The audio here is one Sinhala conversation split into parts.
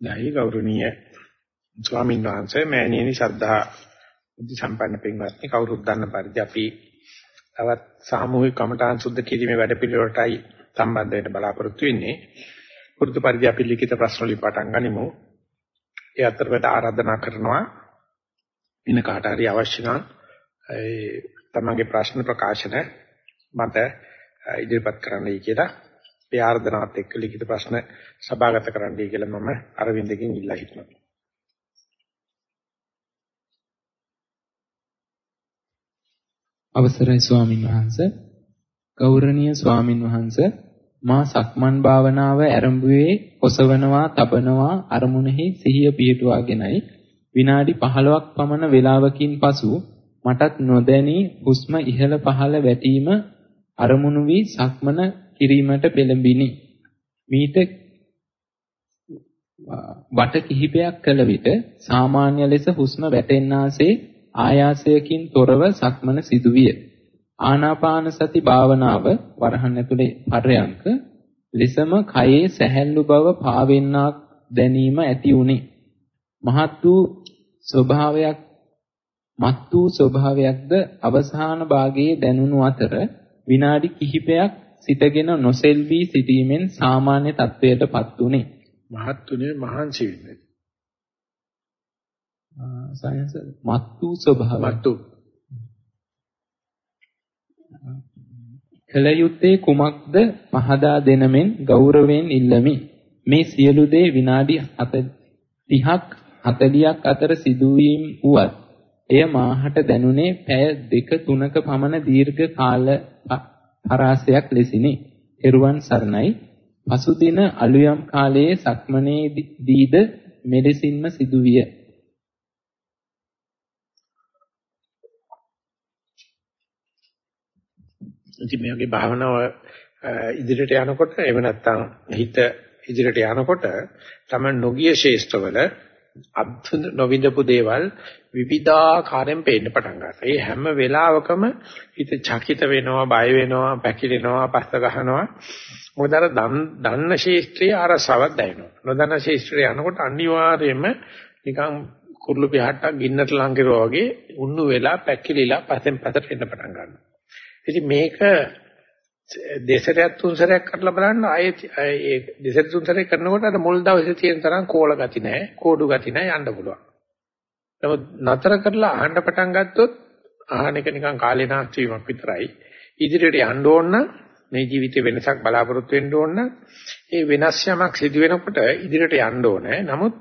දැයි ගෞරවනීය ස්වාමීන් වහන්සේ මෑණියනි ශ්‍රද්ධා බුද්ධ සම්පන්න පින්වත්නි කවුරුත් දන්න පරිදි අපි තවත් සාමූහික කමඨාන් සුද්ධ කිරීමේ වැඩපිළිවෙලටයි සම්බන්ධ වෙන්න බලාපොරොත්තු වෙන්නේ. පුරුදු පරිදි අපි ලිඛිත ප්‍රශ්න වලින් පටන් ගනිමු. ඒ අතරකට ආරාධනා කරනවා ඉන්න කාට හරි අවශ්‍ය නම් ඒ තමගේ ප්‍රශ්න ප්‍රකාශන මත ඉදිරිපත් කරන්නයි කියලා ඒ ආර්දනාවත් එක්ක ලිඛිත ප්‍රශ්න සභාගත කරන්නයි කියලා මම අරවින්දගෙන් ඉල්ලා හිටිනවා. අවසරයි ස්වාමින් වහන්සේ ගෞරවනීය ස්වාමින් වහන්සේ මා සක්මන් භාවනාව ආරම්භුවේ ඔසවනවා තබනවා අරමුණෙහි සිහිය පිහිටුවාගෙනයි විනාඩි 15ක් පමණ වේලාවකින් පසු මටත් නොදැනී හුස්ම ඉහළ පහළ වැටීම අරමුණු වී සක්මන කිරීමට පෙළඹිනි. මීට වට කිහිපයක් කළ විට සාමාන්‍ය ලෙස හුස්ම වැටෙන්නාසේ ආයාසයකින් තොරව සක්මන සිදුවිය. ආනාපාන සති භාවනාව වරහන් ඇතුලේ පරයන්ක ලෙසම කයේ සැහැල්ලු බව පාවෙන්නක් දැනීම ඇති උනේ. මහත් වූ ස්වභාවයක් මත් වූ ස්වභාවයක්ද අවසාන භාගයේ දැනුණු අතර විනාඩි කිහිපයක් සිටගෙන නොසෙල්වි සිටීමෙන් සාමාන්‍ය තත්වයටපත් උනේ. මහත් උනේ මහන්සි වෙන්නේ. සයන්ස් මත් වූ ස්වභාවය. මත් වූ කල යුත්තේ කුමක්ද පහදා දෙනමෙන් ගෞරවයෙන් ඉල්ලමි. මේ සියලු දේ විනාඩි 30ක් 40ක් අතර සිදුවීම් වුවත් එය මාහට දැනුනේ පැය දෙක තුනක පමණ දීර්ඝ කාල පරාසයක් ලෙසිනි. එරුවන් සරණයි. පසුදින අලුයම් කාලයේ සක්මනේදීද මෙලෙසින්ම සිදුවිය. ඉතින් මේ වගේ භාවනාව ඉදිරියට යනකොට එහෙම නැත්නම් හිත ඉදිරියට යනකොට තමයි නොගිය ශේෂ්ඨවල අද්භුත නොවිඳපු දේවල් විවිධාකාරයෙන් පේන්න පටන් ගන්නවා. ඒ හැම වෙලාවකම හිත චකිත වෙනවා, බය වෙනවා, පැකිලෙනවා, පස්ස ගහනවා. මොකද අර දන්න ශේෂ්ත්‍රයේ අරසවක් දැනෙනවා. නොදන්න ශේෂ්ත්‍රය යනකොට අනිවාර්යයෙන්ම නිකන් කුරුළු පිහට්ටක් ගින්නට ලං කරුවා වගේ උණු වෙලා පැකිලිලා පස්සෙන් පස්සට එන්න පටන් ගන්නවා. ඉතින් මේක දෙසරයක් තුන්සරයක් කරලා බලන්න ආයේ ඒ දෙසර තුන්සරයක් කරනකොට අර මුල් දවසේ තියෙන තරම් කෝල ගති නැහැ, කෝඩු ගති නැහැ යන්න පුළුවන්. නමුත් නතර කරලා අහන්න පටන් ගත්තොත් අහන එක නිකන් කාලේ නාස්ති වීමක් විතරයි. ඉදිරියට යන්න ඕන නම් මේ ජීවිතේ වෙනසක් බලාපොරොත්තු වෙන්න ඕන නම් ඒ වෙනස් යමක් සිදු වෙනකොට ඉදිරියට යන්න ඕනේ. නමුත්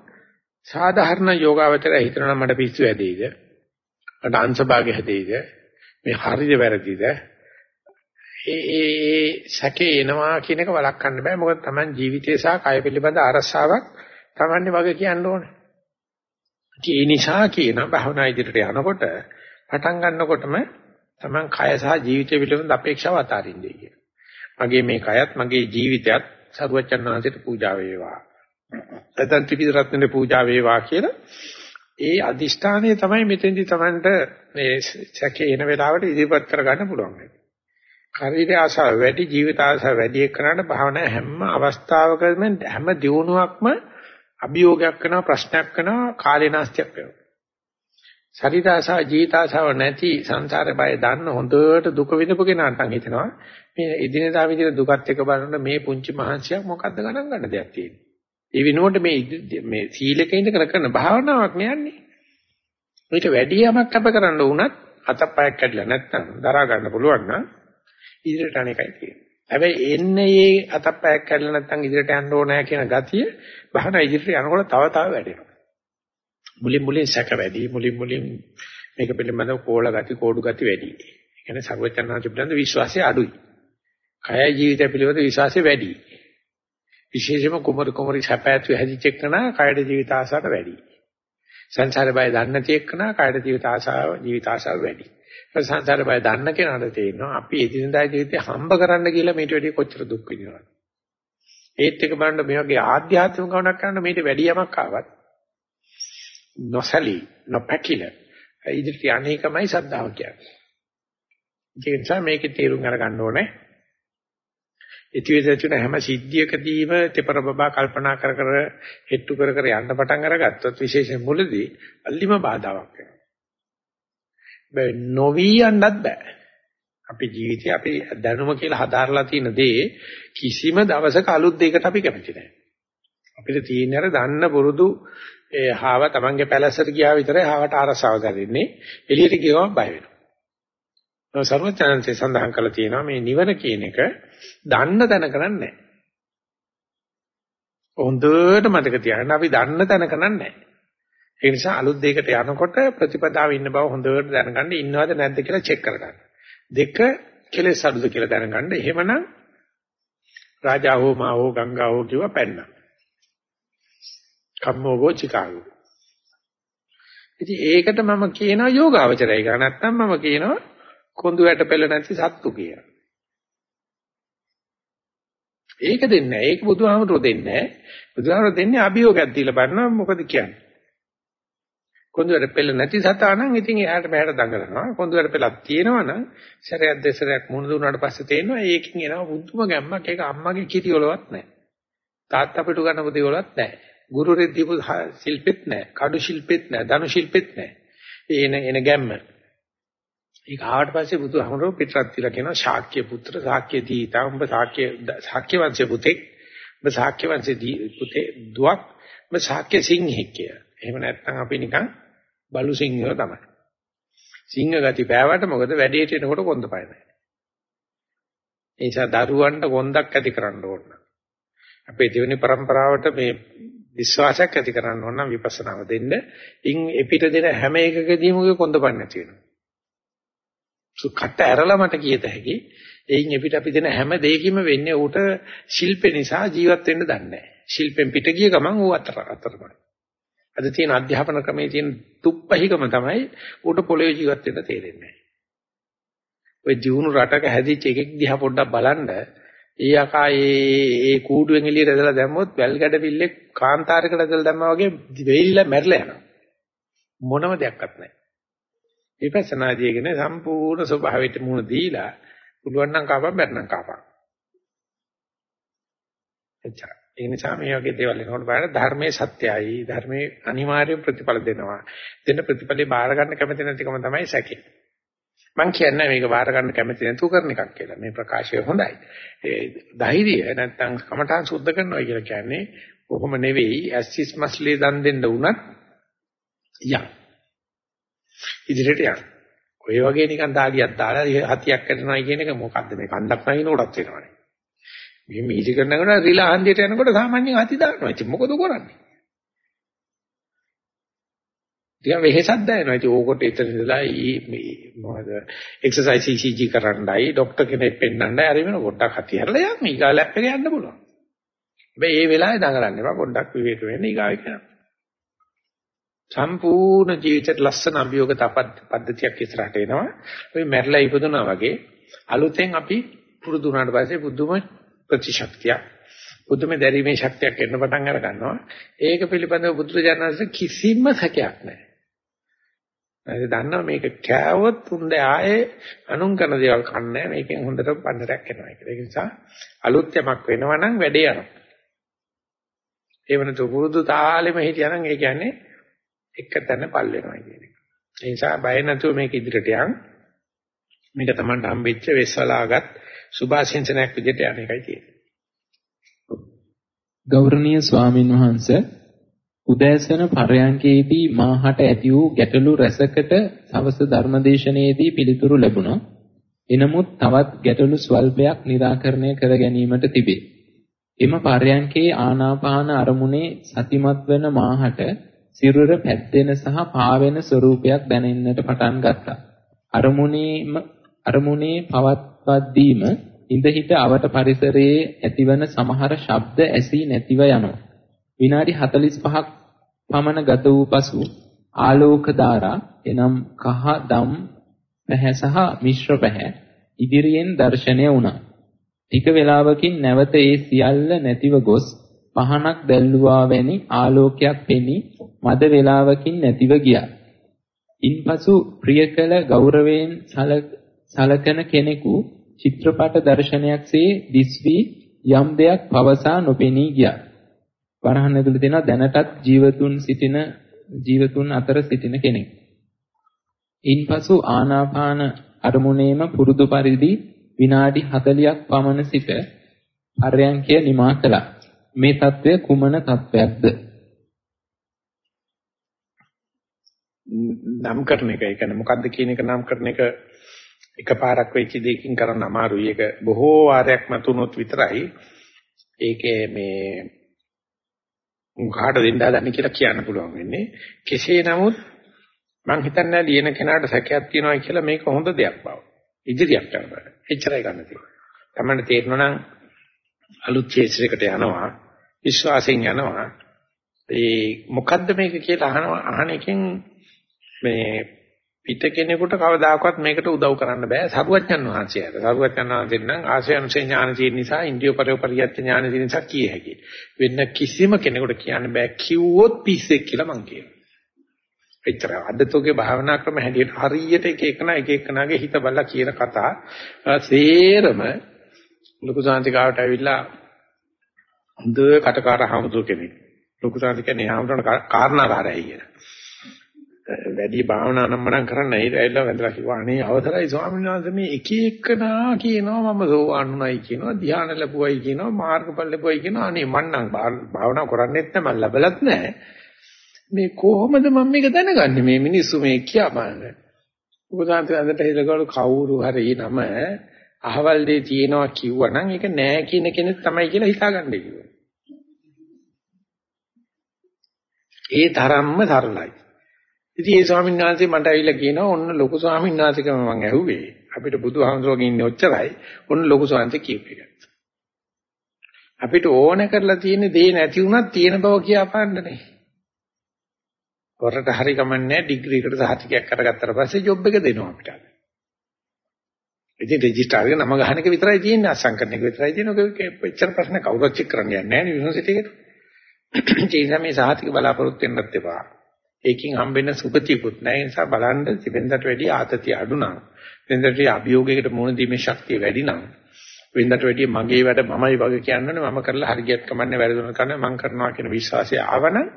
සාධාරණ යෝගාවචරය හිතනවා මට පිස්සු ඇදෙයිද? මට අංශභාගය හැදෙයිද? මේ හරිද වැරදිද? ඒ ඒ සැකේ එනවා කියන එක වළක්වන්න බෑ. මොකද Taman ජීවිතය සහ කය පිළිබඳ අරසාවක් Tamanne වගේ කියන්න ඕනේ. ඒ නිසා කියන භවනා ඉදිරියට යනකොට පටන් ගන්නකොටම Taman කය සහ ජීවිතය පිළිබඳ අපේක්ෂාව අතාරින්නේ කියන. මගේ මේ කයත් මගේ ජීවිතයත් සරුවචනාංශයට පූජා වේවා. නැත්නම් ත්‍රිපිටරත්නෙට පූජා වේවා කියලා ඒ අදිෂ්ඨානය තමයි මෙතෙන්දි Tamanට මේ සැකේ එන වෙලාවට ඉදිරිපත් කරගන්න පුළුවන්. ශරීර ආසාව වැඩි ජීවිත ආසාව වැඩි එක්කනට භාවනා හැම අවස්ථාවකම හැම දියුණුවක්ම අභියෝගයක් කරනවා ප්‍රශ්නයක් කරනවා කාලේනාස්තියක් වෙනවා. ශරීර ආසාව ජීවිත ආසාව නැති සංසාරේ බය දන්න හොඳට දුක විඳපු කෙනාට හිතෙනවා මේ එදිනෙදා විදින දුකත් එක්ක බලනකොට මේ පුංචි මහන්සියක් මොකද්ද ගණන් ගන්න දෙයක් තියෙන්නේ. ඒ වෙනුවට මේ මේ සීලක ඉඳගෙන කරන භාවනාවක් නෑන්නේ. මේක වැඩි යමක් අප කරන්න වුණත් අතපයක් කැඩලා නැත්නම් දරා ගන්න පුළුවන් නම් ඉදිරියට අනේකයි තියෙන්නේ. හැබැයි එන්නේ මේ අතප්පයක් කැඩලා නැත්නම් ඉදිරියට යන්න ඕනෑ කියන ගතිය බහන ඉදිරියට යනකොට තව තව වැඩෙනවා. මුලින් මුලින් සැක වැඩි මුලින් මුලින් මේක පිළිබඳව කෝල ගති කෝඩු ගති වැඩි. ඒ කියන්නේ සර්වචන්නාංශ පිළිබඳ විශ්වාසය අඩුයි. කය ජීවිතය පිළිබඳ විශ්වාසය වැඩි. විශේෂයෙන්ම කුමරු කුමරි සැපෑතු හැදිච්ච එකනා කයද ජීවිත ආසාවට වැඩි. සංසාර බය දන්නේ නැති එකනා කයද ජීවිත ආසාව ජීවිත ආසාව වැඩි. සංසාර බය දන්න කෙනාට තේරෙනවා අපි එදිනදා ජීවිතේ හම්බ කරන්න කියලා මේට වැඩි කොච්චර දුක් විඳිනවද. ඒත් එක බලන්න මේ වගේ ආධ්‍යාත්මික ගමනක් කරන්න මේට වැඩි යමක් ආවත් නොසලී නොපැකිල ඉදිරියට අනේකමයි සද්ධාව කියන්නේ. ඒ නිසා මේකේ තේරුම් අරගන්න ඕනේ. ඉතිවිද තුන හැම සිද්ධියකදීම තෙපර බබා කල්පනා කර කර හෙට්ටු කර කර යන්න පටන් අරගත්තොත් විශේෂයෙන් මුලදී අල්ලිම බාධාවක් වෙනවා. බෑ නොවි යන්නත් බෑ. අපි ජීවිතේ අපි දැනුම කියලා හදාarලා තියෙන දේ කිසිම දවසක අලුත් දෙයකට අපි කැමති නැහැ. අපිට තියෙන අර දන්න පුරුදු ඒ හාව තමන්ගේ පැලැස්සට ගියා විතරයි හාවට ආරසාව කරන්නේ. එළියට ගියවම බය වෙනවා. සර්වඥාන්සේ සඳහන් කළා තියෙනවා මේ නිවන කියන එක දන්න තැන කරන්නේ නැහැ. හොඳට මතක තියාගන්න අපි දන්න තැන කරන්නේ නැහැ. ඒ නිසා අලුත් දෙයකට යනකොට ප්‍රතිපදාව ඉන්න බව හොඳට දැනගන්න ඉන්නවද නැද්ද කියලා චෙක් කරගන්න. දෙක කෙලෙස් අඩුද කියලා දැනගන්න. එහෙමනම් රාජා හෝ මා හෝ ගංගා හෝ කිව්ව පැන්න. කම්මෝගෝ චිකාගෝ. ඉතින් ඒකට මම කියනවා යෝගාවචරය කියලා. නැත්නම් මම කියනවා කොඳු වැට පෙළ නැති සත්තු කියලා. ඒක දෙන්නේ නැහැ. ඒක බුදුහාමුදුරුවෝ දෙන්නේ නැහැ. බුදුහාමුදුරුවෝ දෙන්නේ අභියෝගයක් දීලා බලනවා මොකද කියන්නේ. කොඳුරට පෙළ නැති සතා නම් ඉතින් එහාට මෙහාට දඟලනවා. කොඳුරට පෙළක් තියෙනවා නම් සැරයක් දෙසරයක් මුණ දුන්නාට පස්සේ තේරෙනවා ඒකෙන් එනවා බුද්ධම ගැම්මක්. ඒක අම්මගේ කිරි වලවත් නැහැ. තාත්තා පිටු ගන්න පුතේ වලවත් නැහැ. ගුරු රෙද්දීපු ශිල්පෙත් නැහැ. කඩු ශිල්පෙත් නැහැ. ධනු ශිල්පෙත් නැහැ. එන එන ගැම්ම. ඒක ආවට පස්සේ බුදුහමරෝ පිටරත් තියලා කියනවා ශාක්‍ය පුත්‍ර ශාක්‍ය දීතා උඹ ශාක්‍ය ශාක්‍ය වංශේ පුතෙක් උඹ ශාක්‍ය වංශේ පුතේ දුවක් උඹ ශාක්‍ය සිංහෙක් කියලා. එහෙම නැත්නම් අපි නිකන් බලු සිංහයෝ තමයි. සිංහ ගති පෑවට මොකද වැඩේට එනකොට කොන්ද පය නැහැ. ඒ නිසා දරුවන්ට කොන්දක් ඇති කරන්න ඕන. අපේ දෙවෙනි પરම්පරාවට මේ විශ්වාසයක් ඇති කරන්න ඕන නම් විපස්සනාව දෙන්න. ඉන් එපිට දෙන හැම එකකදීම ඔය කොන්ද පන්නේ නැති වෙනවා. කට ඇරලා මට කියත හැකි. එයින් එපිට අපි දෙන හැම දෙයකින්ම වෙන්නේ ඌට ශිල්පේ නිසා ජීවත් වෙන්න දන්නේ නැහැ. ශිල්පෙන් පිට ගිය ගමන් ඌ අතර අතරමයි. අද තියෙන අධ්‍යාපන ක්‍රමයේ තියෙන තුප්පහිකම තමයි ඌට පොළවේ ජීවත් වෙන්න තේරෙන්නේ නැහැ. ඔය ජීවුණු රටක හැදිච්ච එකෙක් දිහා පොඩ්ඩක් බලන්න ඒ යකා ඒ ඒ කූඩුවෙන් එළියට ඇදලා දැම්මොත් වැල් ගැඩ පිල්ලේ කාන්තාරයකට ඇදලා දැම්මා වගේ වෙයිලා මැරලා යනවා. මොනම දෙයක්වත් නැහැ. විපස්සනාදීගෙන සම්පූර්ණ ස්වභාවයට මුහුණ දීලා පුළුවන් නම් කාපම් බැරනම් කාපම්. එච්චරයි. ඒ නිසා මේ වගේ දේවල් එනකොට බලන්න ධර්මයේ සත්‍යයි ධර්මයේ අනිවාර්ය ප්‍රතිඵල දෙනවා. දෙන්න ප්‍රතිඵලේ බාර ගන්න කැමති නැතිකම තමයි සැකේ. මම කියන්නේ මේක බාර ගන්න කැමති නැතුව කරන එකක් කියලා. මේ ප්‍රකාශය හොඳයි. ඒ ධෛර්යය නැත්තම් කමඨාන් සුද්ධ කරනවා කියලා කියන්නේ කොහොම නෙවෙයි ඇස්සිස් මස්ලේ දන් දෙන්න උනත් යන්න. ඉදිරියට යන්න. ඔය වගේ නිකන් දාඩියක් දාලා හතියක් කැඩෙනවා කියන එක මොකද්ද මේ කන්දක් නැහිනකොටත් වෙනවනේ. මේ මීටි කරනකොට රිලා හන්දියට යනකොට සාමාන්‍යයෙන් අති දානවා. ඉතින් මොකද කරන්නේ? ටිකක් වෙහෙසක් දැනෙනවා. ඉතින් ඕකට එතන ඉඳලා මේ මොකද එක්සර්සයිස් ECG කරන්නයි ડોක්ටර් කෙනෙක් පෙන්නන්නයි අර වෙන පොඩ්ඩක් හති හැරලා යන්න. ඊගා ලැබ් එකේ යන්න පුළුවන්. හැබැයි මේ වෙලාවේ දඟලන්න එපා. පොඩ්ඩක් විවේක වෙන්න ඊගාවේ කරන්න. සම්පූර්ණ ජීවිතේට ලස්සන අභියෝග පද්ධතියක් ඉස්සරහට එනවා. ඔය මැරිලා ඉපදුනා වගේ අලුතෙන් අපි පුරුදු වුණාට පස්සේ බුදුම ප්‍රතිශක්තිය බුදුම දැරීමේ ශක්තියක් එන්න පටන් අර ගන්නවා. ඒක පිළිබඳව බුදුරජාණන්සේ කිසිම සැකයක් නැහැ. ඒ දන්නවා මේක කෑවොත් උන්ද ආයේ අනුන් කරන දේවල් කන්නේ මේකෙන් හොඳට පන්නරයක් එනවා කියලා. ඒ නිසා අලුත් යමක් වෙනවා නම් වැඩේ යනවා. ඒ වෙනතු පුරුදු තාලෙම හිටියනම් ඒ කියන්නේ එක තැන පල් වෙනවා කියන එක. ඒ නිසා බය නැතුව මේක ඉදිරියට යන්. මේක තමයි හම්බෙච්ච වෙස්සලාගත් සුභාශිංසනයක් විදිහට යන එකයි තියෙන්නේ. ගෞරවනීය ස්වාමින් වහන්සේ උදෑසන පරයන්කේදී මාහට ඇති වූ ගැටලු රැසකට සවස ධර්මදේශනයේදී පිළිතුරු ලැබුණා. එනමුත් තවත් ගැටලු ස්වල්පයක් निराකරණය කර ගැනීමට තිබේ. එම පරයන්කේ ආනාපාන අරමුණේ සතිමත් වන මාහට සිරුර පැද්දෙන සහ පාවෙන ස්වරූපයක් දැනෙන්නට පටන් ගත්තා. අරමුණේම අරමුණේ පවත්වද්දීම ඉඳ හිට අවට පරිසරයේ ඇතිවන සමහර ශබ්ද ඇසී නැතිව යනවා. විනාඩි 45ක් පමණ ගත වූ පසු ආලෝක ධාරා එනම් කහ දම් පැහැ සහ මිශ්‍ර පැහැ ඉදිරියෙන් දැర్శණය වුණා. ටික වේලාවකින් නැවත ඒ සියල්ල නැතිව ගොස් පහනක් දැල්ලුවා වැනි ආලෝකයක් පෙනී මද වේලාවකින් නැතිව ගියා. ඉන්පසු ප්‍රියකල ගෞරවයෙන් සලකන කෙනෙකු චිත්‍රපට දර්ශනයක්සේ දිස්වි යම් දෙයක් පවසා නොපෙනී ගියා. වරහන් ඇතුළේ තියෙනවා දැනටත් ජීවතුන් සිටින ජීවතුන් අතර සිටින කෙනෙක්. ඉන්පසු ආනාපාන අරමුණේම පුරුදු පරිදි විනාඩි 40ක් පමණ සිට අරයන්කය නිමා කළා. මේ తත්වය කුමන తත්වයක්ද? නම් කරන එක. ඒ කියන්නේ මොකද්ද කියන එක නම් කරන එක එකපාරක් වෙච්ච දෙයකින් කරන්න අමාරුයි. ඒක බොහෝ වාරයක් මතුනොත් විතරයි ඒකේ මේ කාට දෙන්න හදන්නේ කියලා කියන්න පුළුවන් වෙන්නේ. කෙසේ නමුත් මම හිතන්නේ ලියන කෙනාට සැකයක් තියෙනවා කියලා මේක හොඳ දෙයක් බව. ඉදිරියට යනවා. එච්චරයි ගන්න තියෙන්නේ. තමයි තේරෙනවා නම් අලුත් ක්ෂේත්‍රයකට යනවා විශ්වාසයෙන් යනවා. ඒ මොකද්ද මේක කියලා අහනවා අහන එකෙන් මේ පිට කෙනෙකුට කවදාකවත් මේකට උදව් කරන්න බෑ සරුවච්චන් වහන්සේට. සරුවච්චන් වහන්සේ නම් ආශයන්සේ ඥාන තියෙන නිසා ඉන්දිය පරිපරියත් ඥාන තියෙන නිසා කිය හැකියි. වෙන කිසිම කෙනෙකුට කියන්න බෑ කිව්වොත් පිස්සෙක් කියලා මං කියනවා. එච්චර අදතෝගේ භාවනා ක්‍රම හැටියට හරියට එක එකන එක එකනාගේ හිත බලලා කියන කතා සේරම ලොකු සාන්තිකාවට ඇවිල්ලා හොඳ කටකාර හමුදු කෙනෙක්. ලොකු සාන්තික කියන්නේ හමුදුන කාරණාකාරයයි කියන. වැඩි භාවනා නම් මනම් කරන්න ඇවිල්ලා වැඳලා කිව්වා අනේ අවසරයි ස්වාමීන් වහන්සේ මේ එක එකනා කියනවා මම සෝවාන් උනායි කියනවා ධ්‍යාන ලැබුවයි කියනවා මාර්ගඵල ලැබුවයි කියනවා අනේ මන්නම් භාවනා කරන්නේත් නැහැ මම ලැබලත් නැහැ මේ කොහොමද මම මේක දැනගන්නේ මේ මිනිස්සු මේ කියා බලන්න. උපදාන්ත අඳට හිලගලු කවුරු හරි නම අහවල් දෙය තියෙනවා කිව්වනම් ඒක නෑ කියන කෙනෙක් තමයි කියලා හිතාගන්න කිව්වා. ඒ තරම්ම සරලයි. ඉතින් ඒ ස්වාමීන් වහන්සේ මට ඇවිල්ලා කියනවා ඔන්න ලොකු ස්වාමීන් වහන්සේකම මම ඇහුවේ. අපිට බුදුහාමුදුරුවෝ ඉන්නේ ඔච්චරයි. ඔන්න ලොකු ස්වාමීන් කියපු එක. අපිට ඕන කරලා තියෙන දේ නැති වුණත් තියෙන බව කියපාන්නනේ. වරට හරි කමන්නේ ඩිග්‍රීකට සහතිකයක් අරගත්තට පස්සේ ජොබ් එක දෙනවා අපිට. ඉතින් රෙජිස්ටර් එක නම ගහන එක විතරයි තියෙන්නේ අසංකරණ එක විතරයි තියෙන්නේ. ඔක එච්චර ප්‍රශ්න කවුරුත් චෙක් කරන්න යන්නේ නැහැ නේ යුනිවර්සිටි එකට. ඒ නිසා මේ සහතික බලාපොරොත්තු වෙන්නත් එපා. ඒකෙන් හම්බෙන්න සුපතිකුත් නැහැ. ඒ නිසා බලන්න වෙනදට වැඩිය ආතතිය අඩු නම් වෙනදට අභියෝගයකට මුහුණ දීමේ ශක්තිය වැඩි නම් වෙනදට වැඩිය මගේ වැඩ මමයි වගේ කියන්නේ මම කරලා හරියට කමන්නේ වැරදුන කරන මම කරනවා කියන විශ්වාසය ආවනම්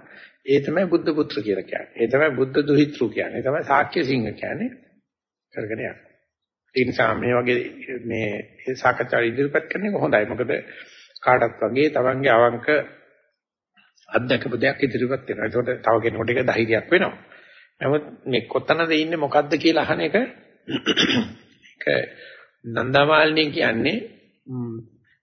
ඒ තමයි බුද්ධ පුත්‍ර කියලා කියන්නේ. ඒ තමයි බුද්ධ දුහිතෘ කියන්නේ. ඒ තමයි ශාක්‍ය සිංහ කියන්නේ. කරගෙන යන්න. ඒ නිසා මේ වගේ මේ සාකච්ඡා ඉදිරිපත් කරන එක හොඳයි. මොකද කාටත් වගේ තමන්ගේ අවංක අත්දකපු දෙයක් ඉදිරිපත් වෙනවා. ඒකට තව කෙනෙකුට ඒක ධෛර්යයක් වෙනවා. නමුත් මේ කොතනද ඉන්නේ මොකද්ද කියලා අහන එක ඒක නන්දමාලිනී කියන්නේ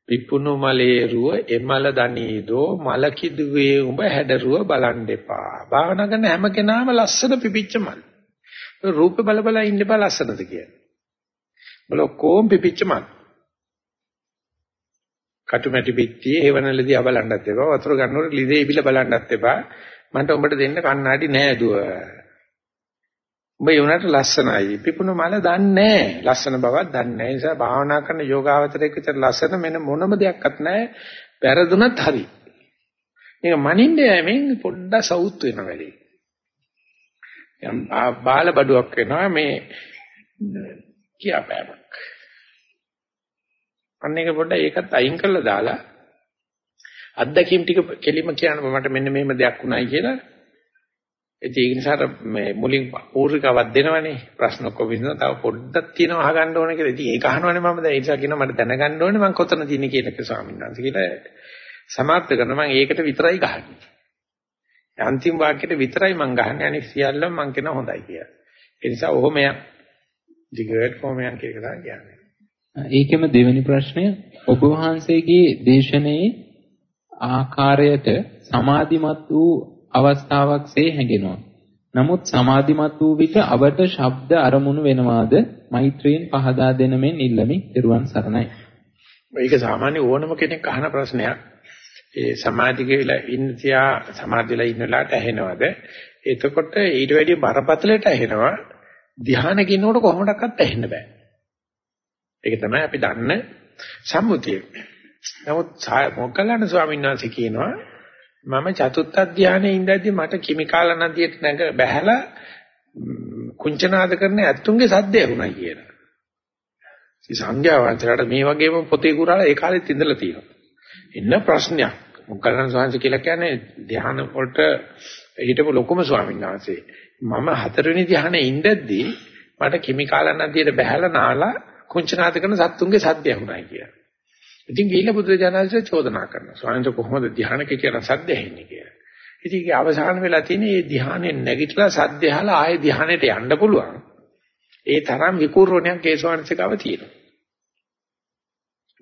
පිපුණු මලේ රුව එමල දනීදෝ මල කිදුවේ උඹ හැඩරුව බලන් දෙපා. භාවනා කරන හැම කෙනාම ලස්සන පිපිච්ච මල්. රූප බල බල ඉන්න බා ලස්සනද කියන්නේ. බල කොම් පිපිච්ච මල්. කටුමැටි පිටියේ හේවනලදී බලන්නත් එපා. වතුර ගන්නකොට ලිදේ ඉබිල බලන්නත් එපා. මන්ට උඹට දෙන්න කණ්ණාඩි නෑ දුව. උඹ ඒ උනට ලස්සනයි. පිපුණු මල දන්නේ නැහැ. ලස්සන බවක් දන්නේ නැහැ. ඒ නිසා භාවනා කරන යෝගාවචරයක විතර ලස්සන මෙන්න මොනම දෙයක්වත් නැහැ. වැරදුනත් හරි. මේක මනින්න යෑමෙන් පොඩ්ඩක් සවුත් වෙන වෙලේ. යම් බාල බඩුවක් වෙනවා මේ කියාපෑමක්. අන්න එක පොඩ්ඩක් ඒකත් අයින් කරලා දාලා අත්දැකීම් ටික කෙලිම කියන්න මට මෙන්න මෙහෙම දෙයක් වුණයි කියලා ඒක නිසා මේ මුලින් පූර්විකාවක් දෙනවනේ ප්‍රශ්න ඔක්කොම විසඳන තව පොඩ්ඩක් තියෙනවා අහගන්න ඕනේ කියලා. ඉතින් ඒක අහනවනේ මම දැන් ඒ නිසා කියනවා මට දැනගන්න ඕනේ මම කොතන තියෙන්නේ කියන එක ස්වාමීන් වහන්සේ කියලා සමාප්ත කරන මම ඒකට විතරයි ගහන්නේ. අන්තිම වාක්‍යෙට විතරයි මම ගහන්නේ අනිත් සියල්ලම මම කියන හොඳයි කියලා. ඒ නිසා ඔහොම යන් දිගට කොහොම යන් කියන එක කියන්නේ. ඒකෙම දෙවෙනි ප්‍රශ්නය ඔබ වහන්සේගේ දේශනාවේ ආකාරයට සමාධිමත් වූ අවස්ථාවක්සේ හැඟෙනවා. නමුත් සමාධිමත් වූ විට අවට ශබ්ද අරමුණු වෙනවාද මෛත්‍රියෙන් පහදා දෙන මෙන් ඉල්ලමි. ත්වන් සරණයි. මේක සාමාන්‍ය ඕනම කෙනෙක් අහන ප්‍රශ්නයක්. ඒ සමාධිකේලා ඉන්න තියා සමාධිලා ඉන්න වෙලාවට ඇහෙනවද? එතකොට ඊට වැඩිය බරපතලට ඇහෙනවා. ධ්‍යාන කිනකොට කොහොමඩක්වත් ඇහෙන්න බෑ. ඒක තමයි අපි දන්න සම්මුතිය. නමුත් මොග්ගලණ ස්වාමීන් වහන්සේ කියනවා මම චතුත්ථ ධානයේ ඉඳද්දි මට කිමිකාල නදියට නැග බැහැලා කුංචනාද කරන ඇත්තුන්ගේ සද්දය වුණා කියලා. ඉතින් සංඥා වහන්සේලාට මේ වගේම පොතේ කුරාලා ඒ කාලෙත් ඉඳලා තියෙනවා. ඉන්න ප්‍රශ්නයක්. මොකක්ද ස්වාමීන් කියලා කියන්නේ ධ්‍යාන වලට හිටපු ලොකුම ස්වාමීන් වහන්සේ. මම හතරවෙනි ධ්‍යානෙ ඉඳද්දී මට කිමිකාලන් නදියට බහැලා නාලා කුංචනාද කරන සත්තුන්ගේ සද්ද ඇහුණා කියලා. ඉතින් ගිහිල්ලා බුදුරජාණන්සේ චෝදනා කරනවා. ස්වාමීන් වහන්සේ කොහොමද ධ්‍යානක කියන සද්ද ඇහෙන්නේ කියලා. ඉතින් ඒක අවසාන වෙලා තියෙන්නේ මේ ධ්‍යානෙන් නැගිටලා සද්ද ඇහලා ආයේ ධ්‍යානෙට යන්න පුළුවන්. ඒ තරම් විකූර්ණයක් කේසවාංශිකව තියෙනවා.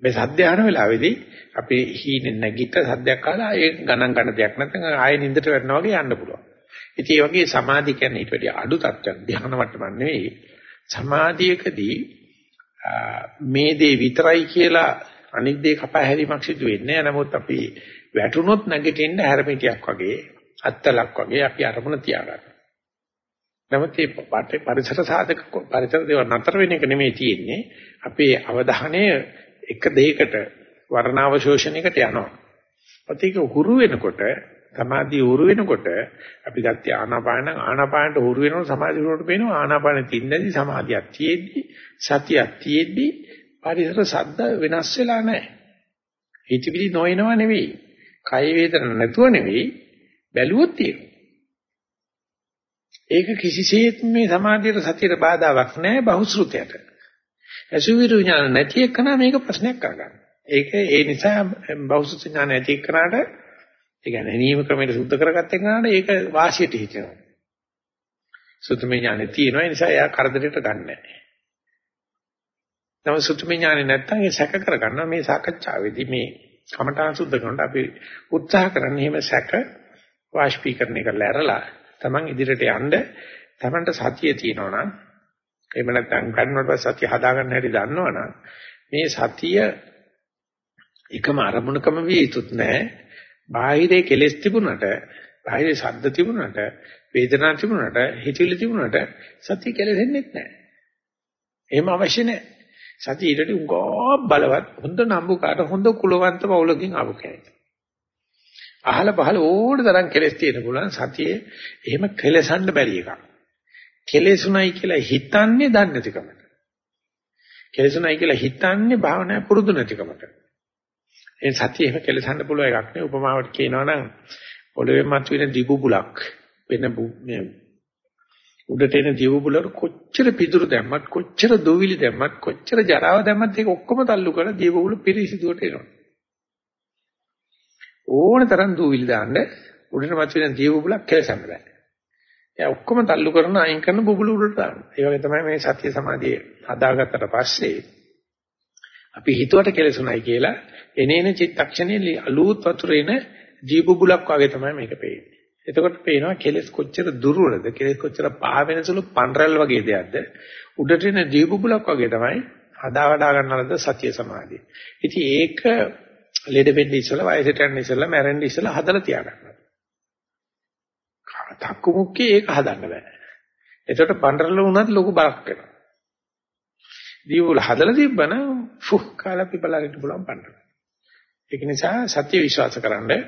මේ සද්ද අහන වෙලාවේදී අපි හීනෙන් නැගිට සද්දයක් අහලා ඒ ගණන් ගන්න දෙයක් නැත්නම් ආයෙ නින්දට වැටෙනවා වගේ යන්න පුළුවන්. ඉතින් ඒ වගේ සමාධි කියන්නේ ඊට වඩා අඩු තත්ත්වයක් ධ්‍යාන වට්ටමක් නෙවෙයි. සමාධියකදී මේ දේ විතරයි කියලා අනිත් දේ කපා හැරීමක් සිදු වෙන්නේ නැහැ. නමුත් අපි වැටුනොත් නැගිටින්න හැරමිටියක් වගේ අත්තලක් වගේ අපි අරමුණ තියාගන්නවා. නමුත් මේ පරිසර සාධක පරිසර දේවල් නතර වෙන එක නෙමෙයි තියෙන්නේ. අපේ අවධානය එක දෙයකට වර්ණාවශෝෂණයකට යනවා. ප්‍රතික හුරු වෙනකොට සමාධිය හුරු වෙනකොට අපි ගත්ත ආනාපාන ආනාපානට හුරු වෙනකොට සමාධිය හුරුට පේනවා ආනාපාන තින්නදී සමාධියක් තියෙද්දි සතියක් තියෙද්දි පරිසර ශබ්ද වෙනස් වෙලා නැහැ. හිතවිලි නොයනව නෙවෙයි. කය වේදන නැතුව නෙවෙයි බැලුවොත් තියෙනවා. ඒක කිසිසේත් මේ සමාධියට සතියට බාධාවක් නැහැ බහුශෘතයට. අසුවිරු ඥාන නැති එකන මේක ප්‍රශ්නයක් කරගන්න. ඒක ඒ නිසා බහුශෘත ඥාන නැති එකනට ඒ කියන්නේ නියම ක්‍රමයට සුද්ධ කරගත්ත එකනට ඒක වාසියට හිතෙනවා. සුත්තමේ ඥානෙ තියෙනවා ඒ නිසා එයා කරදරයට ගන්නෑ. නම සුත්තමේ ඥානෙ නැත්තම් ඒ සැක කරගන්නවා මේ සාකච්ඡාවේදී මේ කමඨාන් සුද්ධ කරනකොට අපි උත්සාහ කරන්නේ එහෙම සැක වාෂ්පීකරණය කරලා ඇරලා Taman ඉදිරියට යන්න Tamanට සතිය තියෙනවා නම් එහෙම නැත්නම් ගන්නවට පස්සේ සතිය හදාගන්න හැටි දන්නවනම් මේ සතිය එකම අරමුණකම විය යුතුත් නැහැ. බාහිරේ කෙලෙස් තිබුණට, බාහිරේ ශබ්ද තිබුණට, වේදනා තිබුණට, හිතවිලි තිබුණට සතිය කෙලෙසෙන්නේ නැහැ. එහෙම අවශ්‍ය නැහැ. සතිය ඊට උගෝ බලවත් හොඳ නම්බුකාට හොඳ කුලවන්ත පවුලකින් ආපු කෙනෙක්. අහල පහල ඕන තරම් කෙලස් තියෙන පුළුවන් සතියේ එහෙම කෙලසන්න බැරි එකක්. කෙලෙසුණයි කියලා හිතන්නේ දන්නේ නැතිකමට. කෙලෙසුණයි කියලා හිතන්නේ භාවනා පුරුදු නැතිකමට. ඒ සතිය එහෙම කෙලසන්න පුළුවන් එකක් නේ. උපමාවට කියනවා නම් පොළවේ මතුවෙන දිබුබුලක් වෙන මේ උඩට එන දියවුබුලට කොච්චර පිදුරු දැම්මත් කොච්චර දොවිලි දැම්මත් කොච්චර ජරාව දැම්මත් ඒක ඔක්කොම තල්ලු කරලා දියවුබුල පිරිසිදුවට එනවා. ඕන තරම් දොවිලි දාන්න උඩට මතුවෙන දියවුබුලක් කෙලසන්න බෑ. එයා ඔක්කොම තල්ලු කරන අයින් කරන බුබුලු උඩට දානවා. ඒ වගේ තමයි මේ සත්‍ය සමාධිය හදාගත්තට පස්සේ අපි හිතුවට කෙලසුණයි කියලා එනේන චිත්තක්ෂණේ අලුත් වතුරේන ජීබුබුලක් වගේ තමයි මේක පේන්නේ. එතකොට පේනවා කෙලස් කොච්චර දුර්වලද කෙලස් කොච්චර පහ වෙනසලු පන්රල් වගේ දෙයක්ද උඩට එන දීපුබුලක් වගේ තමයි හදා වඩා ගන්නලද සතිය සමාධිය. ඉතින් ඒක ලෙඩ වෙන්න ඉස්සලා වයසට යන්න ඉස්සලා මැරෙන්න ඉස්සලා හදලා තියාගන්නවා. තක්කු මුක්කේ ඒක හදන්න බෑ. එතකොට පන්රල් වුණත් ලොකු බරක් වෙනවා. දීපුල හදලා තිබ්බනම් ෆුක් කාලා පිපලාගෙන පුළුවන් පන්රල්. ඒක නිසා සත්‍ය විශ්වාස කරන්නේ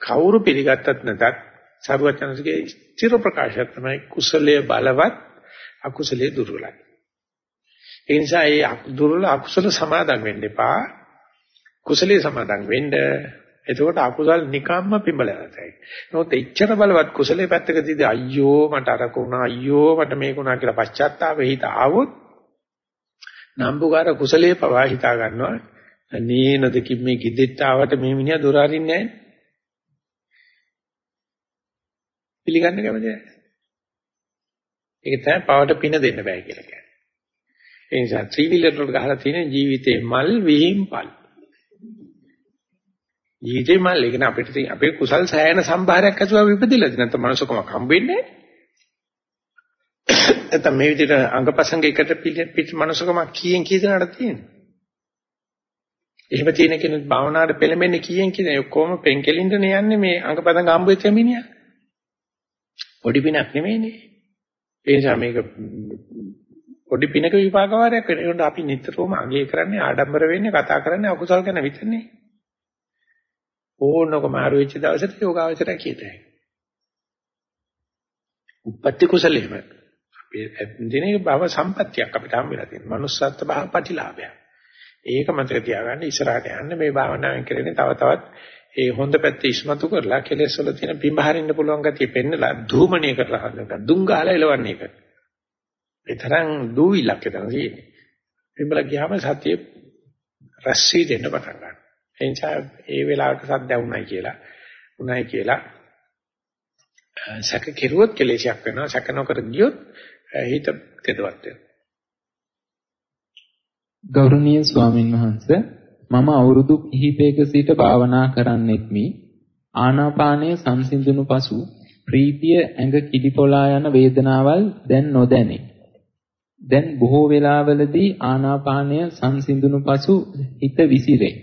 කවුරු පිළිගත්තත් නැතත් සරුවචනසගේ ස්ථිර ප්‍රකාශය තමයි කුසලයේ බලවත් අකුසලයේ දුර්වලයි. ඒ නිසා ඒ දුර්වල අකුසල සමාදන් වෙන්න එපා. කුසලයේ සමාදන් වෙන්න. එතකොට අකුසල් නිකම්ම පිඹලනතයි. නමුත් එච්චර බලවත් කුසලයේ පැත්තකදී අයියෝ මට අරක වුණා අයියෝ මට මේක වුණා කියලා පශ්චාත්තාපෙ හිත ආවොත් නම්බුකාර කුසලයේ පවා හිතා ගන්නවා. නේනදකින් මේ කිදෙට්ට ආවට මේ මිනිහා දොර අරින්නේ නැහැ. පිළිගන්න කැමති නැහැ. ඒක තමයි පවට පින දෙන්න බෑ කියලා කියන්නේ. ඒ නිසා ත්‍රිවිලර් වල ගහලා තියෙන ජීවිතේ මල් විහිම්පල්. ජීවිතේ මල් ඒක නේ අපිට තියෙන අපේ කුසල් සෑයන සම්භාරයක් ඇතුව විපදිලාද නැත්නම් මනුස්සකමක් හම්බෙන්නේ නැත්නම් මේ විදිහට අංගපසංග එකට පිට මනුස්සකමක් කීයෙන් කී දෙනාට තියෙන්නේ. එහෙම තියෙන කෙනෙක් භාවනාවට පෙළඹෙන්නේ කීයෙන් කීද ඔක්කොම පෙන්කෙලින්දනේ යන්නේ මේ අංගපසංග හම්බෙච්ච මිනිහා. පොඩි පිනක් නෙමෙයිනේ. ඒ නිසා මේක පොඩි පිනක විපාක වාරයක් වෙන. ඒකට අපි නිතරම අගය කරන්නේ ආඩම්බර වෙන්නේ කතා කරන්නේ අකුසල් ගැන විතරනේ. ඕනක මාරු වෙච්ච දවසට යෝගාවචරය කියතයි. උපත්ති කුසලෙම අපි දිනේ භව සම්පත්තියක් අපිට හම්බෙලා තියෙනවා. manussත්ත්ව භව ප්‍රතිලාභයක්. ඒක මතක තියාගන්න ඉස්සරහට යන්න මේ භාවනාවෙන් කරන්නේ තව තවත් ඒ හොඳ පැත්ත ඉස්මතු කරලා කෙලෙස් වල තියෙන බිම්බහරින්න පුළුවන් ගතිය පෙන්නලා ධූමණය කරලා හදන්න දුම් ගහලා එලවන්නේ ඒක. ඒ තරම් දූවිලක් එතන තියෙන්නේ. බිම්බල ගියාම සතිය රැස්සී දෙන්න පටන් ගන්නවා. ඒ නිසා ඒ වෙලාවට සද්ද වුණයි කියලා උණයි කියලා සැක කෙරුවොත් කෙලෙසයක් වෙනවා සැක නොකර ගියොත් හිත තෙදවත් වෙනවා. ගෞරවනීය ස්වාමින් වහන්සේ මම අවුරුදු කිහිපයක සිට භාවනා කරන්නෙක්මි. ආනාපානය සංසිඳුණු පසු ප්‍රීතිය ඇඟ කිලිපොලා යන වේදනාවල් දැන් නොදැනේ. දැන් බොහෝ වෙලාවලදී ආනාපානය සංසිඳුණු පසු හිත විසිරේ.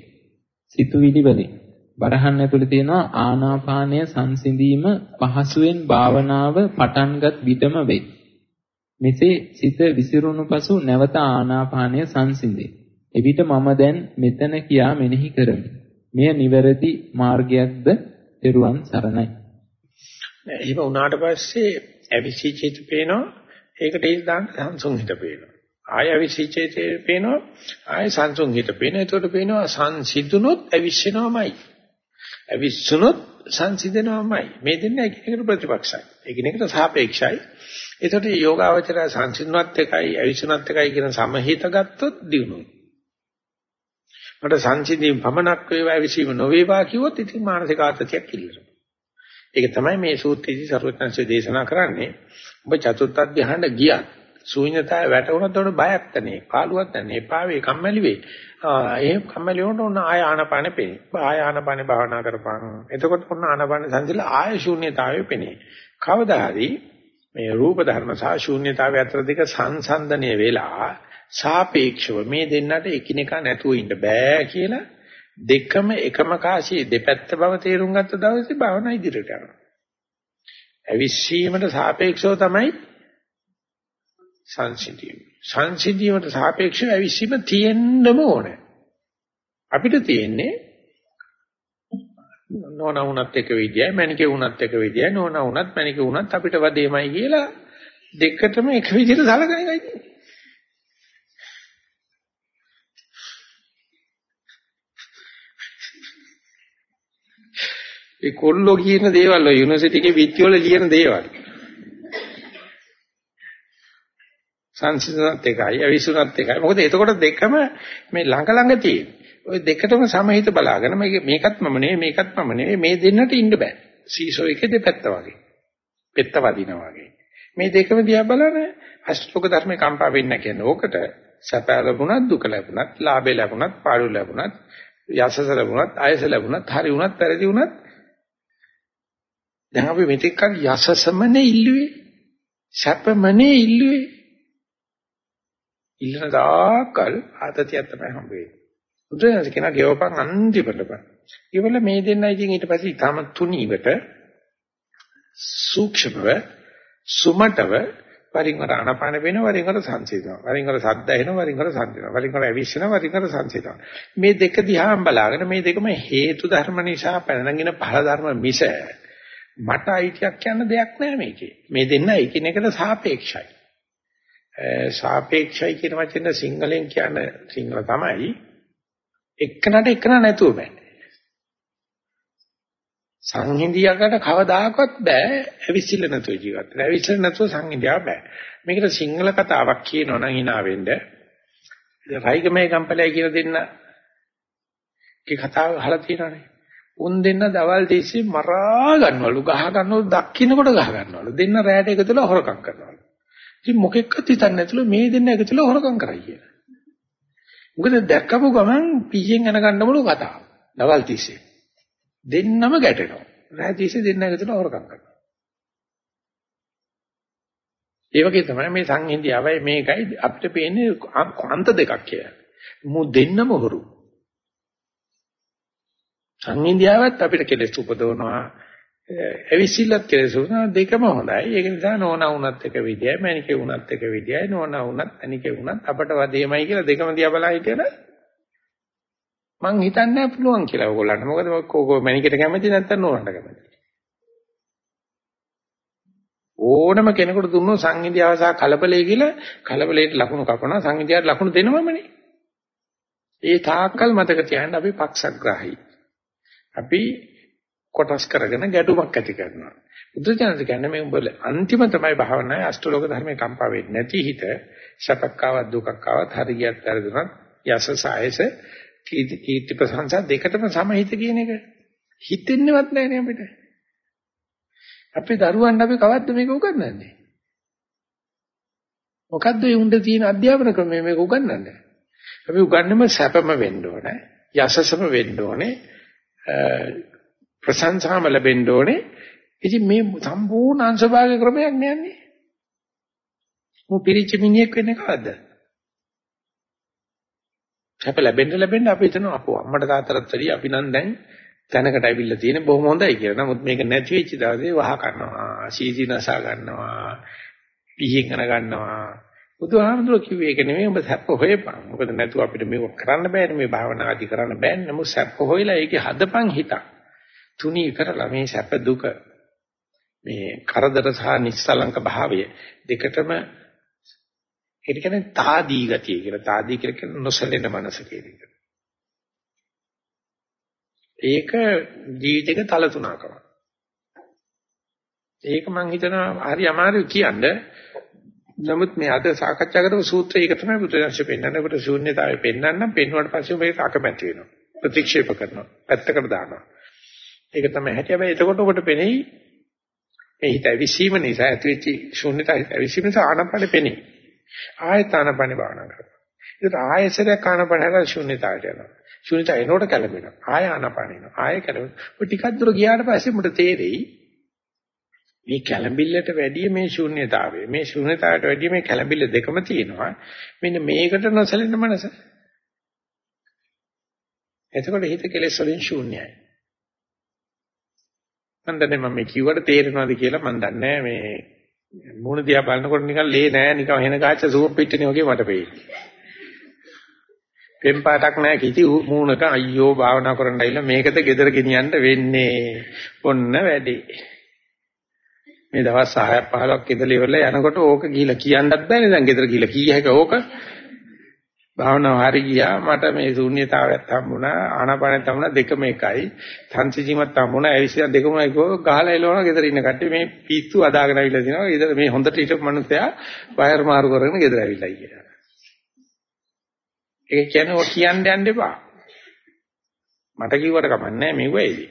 සිතුවිලි වලින් බරහන් ඇතුළේ තියෙනවා ආනාපානය සංසිඳීම පහසුවෙන් භාවනාව පටන්ගත් විටම වේ. මෙසේ සිත විසිරුණු පසු නැවත ආනාපානය සංසිඳේ. එවිට මම දැන් මෙතන කියා මෙනෙහි කරමි. මෙය නිවැරදි මාර්ගයක්ද? ත්වන් සරණයි. එහෙම වුණාට පස්සේ අවිසිචිත පේනවා. ඒකට ඒ දාන්න සංසුන් හිත පේනවා. ආය අවිසිචිතේ පේනවා. ආය සංසුන් හිත පේනවා. එතකොට පේනවා සංසිඳුනොත් අවිශ්වෙනවමයි. අවිස්සුනොත් සංසිඳනවමයි. මේ දෙන්න එකිනෙකට ප්‍රතිපක්ෂයි. එකිනෙකට සාපේක්ෂයි. එතකොට යෝගාවචරය සංසිඳුනත් එකයි අවිස්සුනත් එකයි කියන සමහිත ගත්තොත් දිනුනොයි. මට සංසිඳීම් පමණක් වේවා විසීම නොවේවා කිව්වොත් ඉතින් මානසික ආතතියක් ඉල්ලනවා. ඒක තමයි මේ සූත්‍රයේදී සරුවත්ංශය දේශනා කරන්නේ. ඔබ චතුත්ථ ධ්‍යාන ගියත් ශූන්‍යතාවය වැටුණොත් උඩ බයක් තනේ. කාලුවක් තනේ. එපා වේ කම්මැලි වේ. ආ එහෙම කම්මැලි වුණොත් ඔන්න ආය ආනපානෙ පෙනේ. ආය ආනපානෙ භාවනා කරපන්. එතකොට ඔන්න ආනපානෙ සංසිලා ආය ශූන්‍යතාවය පෙනේ. කවදා හරි මේ රූප ධර්ම සහ ශූන්‍යතාවය අතර දෙක සංසන්දනය වෙලා සාපේක්ෂව මේ දෙන්නට එකිනෙකා නැතුව ඉන්න බෑ කියලා දෙකම එකම කාසියේ දෙපැත්ත බව තේරුම් ගත්ත දවසේ භාවනා ඉදිරියට යනවා. අවිශ්ීමට සාපේක්ෂව තමයි සංසිඳීම. සංසිඳීමට සාපේක්ෂව අවිශ්ීම තියෙන්නම ඕනේ. අපිට තියෙන්නේ නෝනා වුණත් එක විදියයි මණිකේ වුණත් එක විදියයි නෝනා වුණත් මණිකේ වුණත් අපිට වදේමයි කියලා දෙකටම එක විදිහට සලකන එකයි තියෙන්නේ. ඒ කොල්ලෝ කියන දේවල් ඔය යුනිවර්සිටි එකේ විත්ති වල ලියන දේවල්. සංසිඳනත් එකයි අවිසුණත් එකයි. මොකද එතකොට දෙකම මේ ළඟ ළඟ තියෙන. ඔය දෙකටම සමහිත බලාගෙන මේක මේකත් මම නෙවෙයි මේකත් මම නෙවෙයි මේ දෙන්නට ඉන්න බෑ. සීසෝ එකේ දෙපැත්ත වගේ. පෙත්ත වදිනා වගේ. මේ දෙකම දිහා බලන අෂ්ටෝක ධර්මේ කම්පා වෙන්න කියන්නේ ඕකට සැප ලැබුණත් දුක ලැබුණත් ලාභය ලැබුණත් පාඩු ලැබුණත් යසස ලැබුණත් ආයස ලැබුණත් හරි වුණත් පෙරදි වුණත් දැන් අපි මෙතෙක් කල් යසසමනේ ඉල්ලුවේ. සැපමනේ ඉල්ලුවේ. ඉල්ලන දාකල් ආතතියක් තමයි හම්බ වෙන්නේ. බුදුරජාණන් කියනවා ගෙවපන් අන්තිමටම. ඊවල මේ දෙන්නයි ඉතින් ඊට පස්සේ ඊටම තුනීවට සූක්ෂමව සුමටව වරින් වර ආනපාන වෙන වරින් වර සංසිඳනවා. වරින් වර සද්ද එනවා වරින් වර සංසිඳනවා. වරින් වර ඇවිස්සෙනවා වරින් වර සංසිඳනවා. මේ දෙක දිහාම බලාගෙන මේ දෙකම හේතු ධර්ම නිසා පැනනගෙන ඵල ධර්ම මිස මට අයිතියක් කියන්න දෙයක් නැහැ මේකේ. මේ දෙන්න එකිනෙකට සාපේක්ෂයි. සාපේක්ෂයි කියන වචන සිංහලෙන් කියන සිංහල තමයි එක්කනට එක්කන නැතුව බෑ. සංහිඳියකට කවදාකවත් බෑ ඇවිසිල්ල නැතුව ජීවත් වෙන්න. ඇවිසිල්ල නැතුව සංහිඳියා බෑ. මේකට සිංහල කතාවක් කියනවා නම් hina වෙන්න. රයිගමේ ගම්පලයි කියලා දෙන්න. ඒ කතාව අහලා තියෙනවනේ. උන් දෙන්න දවල් තිස්සේ මරා ගන්නවලු ගහ ගන්නවලු දක්කිනකොට ගහ ගන්නවලු දෙන්න රැයට එකතුලා හොරකම් කරනවලු ඉතින් මොකෙක්වත් හිතන්නේ නැතුළු මේ දෙන්න එකතුලා හොරකම් කරයි කියලා මොකද දැක්කපු ගමන් පීයෙන් යන ගන්නවලු කතාව. දවල් තිස්සේ. දෙන්නම ගැටෙනවා. රැය තිස්සේ දෙන්න එකතුලා හොරකම් කරනවා. ඒ වගේ තමයි මේ සංහිඳියාවයි මේකයි අපිට පේන්නේ අන්ත දෙකක් කියලා. මු දෙන්නම හොරු. සංහිඳියාවත් අපිට කෙලෙස් උපදවනවා. ඇවිසිල්ලත් කෙලෙස් උපදවනවා දෙකම හොඳයි. ඒක නිසා නෝනා වුණත් එක විදියයි මණිකේ වුණත් එක විදියයි නෝනා වුණත් අනිකේ වුණත් අපට වදේමයි කියලා දෙකම දිහා බලා හිටියන මං හිතන්නේ පුළුවන් කියලා ඕගොල්ලන්ට මොකද කෝකෝ මණිකට කැමති නැත්නම් නෝනට කැමති. ඕනම කෙනෙකුට දුන්නොත් සංහිඳියාව සහ කලබලයේ කියලා කලබලයට ලකුණු කපනවා. සංහිඳියාවට ලකුණු දෙනවමනේ. ඒ තාක්කල් මතක තියාගන්න අපි පක්ෂග්‍රාහී. අපි කොටස් කරගෙන ගැටුමක් ඇති කරනවා. බුදුචානන්ද කියන්නේ මේ උඹ අන්තිම තමයි භාවනාවේ අෂ්ටලෝක ධර්මේ කම්පා වෙන්නේ නැති හිත සපක්කාවක් දුකක් ආවත් හරි ගියත් හරිදුනත් යසස ආයස කීර්ති ප්‍රශංසා දෙකටම සමහිත කියන එක හිතෙන්නේවත් නැහැ නේ අපිට. අපේ දරුවන්ට අපි කවද්ද මේක උගන්වන්නේ? මොකද්ද මේ උණ්ඩ තියෙන අධ්‍යාපන ක්‍රමය මේක උගන්වන්නේ? අපි උගන්වන්නේ සැපම වෙන්න ඕනේ, යසසම වෙන්න ඕනේ, ප්‍රශංසාම ලැබෙන්න ඕනේ. ඉතින් මේ සම්පූර්ණ අංශභාග ක්‍රමයක් නෑනේ. මු පිරිච්ච මිනිහෙක් වෙන්නේ කවද්ද? සැප ලැබෙන්න ලැබෙන්න අපි හිතනවා අපෝ අම්මට තාත්තටත් වැඩිය අපි නම් දැන් තැනකට ඇවිල්ලා තියෙන බොහොම හොඳයි කියලා. නමුත් මේක නැති වෙච්ච දවසේ වහ කරනවා, සීසීනසා ගන්නවා, පිහින් කරන ගන්නවා. බුදුහාමුදුරුවෝ කිව්වේ ඒක නෙමෙයි ඔබ සැප හොයපන්. මොකද නැතුව අපිට මේක කරන්න බෑනේ මේ භාවනා ආදි කරන්න බෑනේ. නමුත් සැප හොයලා ඒකේ හදපන් හිතක්. තුනී කරලා මේ සැප දුක මේ කරදර සහ නිස්සලංක භාවය දෙකටම ඒක කියන්නේ తాදී ගතිය කියලා. తాදී කියලා කියන්නේ නොසලෙන මනස කියන එක. ඒක ජීවිතේක තල තුනකම. ඒක මම හිතනවා හරි අමාරුයි කියන්නේ. නමුත් මේ අද සාකච්ඡා කරපු සූත්‍රය ඒක තමයි බුදුරජාණන් පෙන්නන්නේ. අපිට ශූන්‍යතාවය පෙන්වන්නම් පෙන්වුවාට පස්සේ මේක අකමැති වෙනවා. ප්‍රතික්ෂේප කරනවා. පැත්තකට දානවා. ඒක තමයි හැටි. හැබැයි එතකොට ඔකට පෙනෙයි මේ හිත ඇවිසීම නිසා ඇතිවෙච්ච ශූන්‍යතාවය ඇවිසීම නිසා ආනපන පෙනේ. ආයත ආනපන භාවනා කරනවා. ඒකට ආයසරයක් ආනපන හැර ශූන්‍යතාවයට යනවා. ශූන්‍යතාවය එනකොට කැළඹෙනවා. ආය ආනපන එනවා. ආය කැළඹෙනවා. ඔය ටිකක් දුර ගියාට පස්සේ මුට තේරෙයි මේ කැළඹිල්ලට වැඩිය මේ ශූන්‍යතාවය. මේ ශූන්‍යතාවයට වැඩිය මේ කැළඹිල්ල දෙකම තියෙනවා. මෙන්න මේකට නොසැලෙන මනස. එතකොට හිත කෙලෙස් වලින් ශූන්‍යයි. මම දන්නේ මම මේ කිව්වට තේරෙනවද කියලා මම දන්නේ මේ මූණ දිහා බලනකොට නිකන් ලේ නෑ නිකන් වෙන කාච්ච සුවප් පිටිනේ වගේ මට පේන්නේ. පෙම් පාටක් නෑ කිසි මූණක අයියෝ භාවනා කරන්න ඇවිල්ලා මේකද ගෙදර ගෙනියන්න වෙන්නේ. ඔන්න වැඩේ. මේ දවස් 6ක් 15ක් ඉඳලා ඉවරලා යනකොට ඕක ගිහිලා කියන්නත් බෑනේ දැන් ගෙදර ගිහිලා කීය හැක ඕක භාවනාව හරි ගියා මට මේ ශූන්‍යතාවයක් හම්බුණා ආනාපානෙත් හම්බුණා දෙකම එකයි. සංසිජීමත් හම්බුණා ඇවිසියා දෙකම එකෝ ගහලා එළවන ගෙදර ඉන්න කට්ටිය. මේ පිස්සු අදාගෙන අවිලා දිනවා ඊට මේ හොඳට හිටපු මනුස්සයා වයර් මාරු කරගෙන ගෙදර ඇවිල්ලා කියලා ඒක කියන්නේ ඔය කියන්න යන්න එපා. මට කිව්වට කමන්නේ මේ වෙයිදී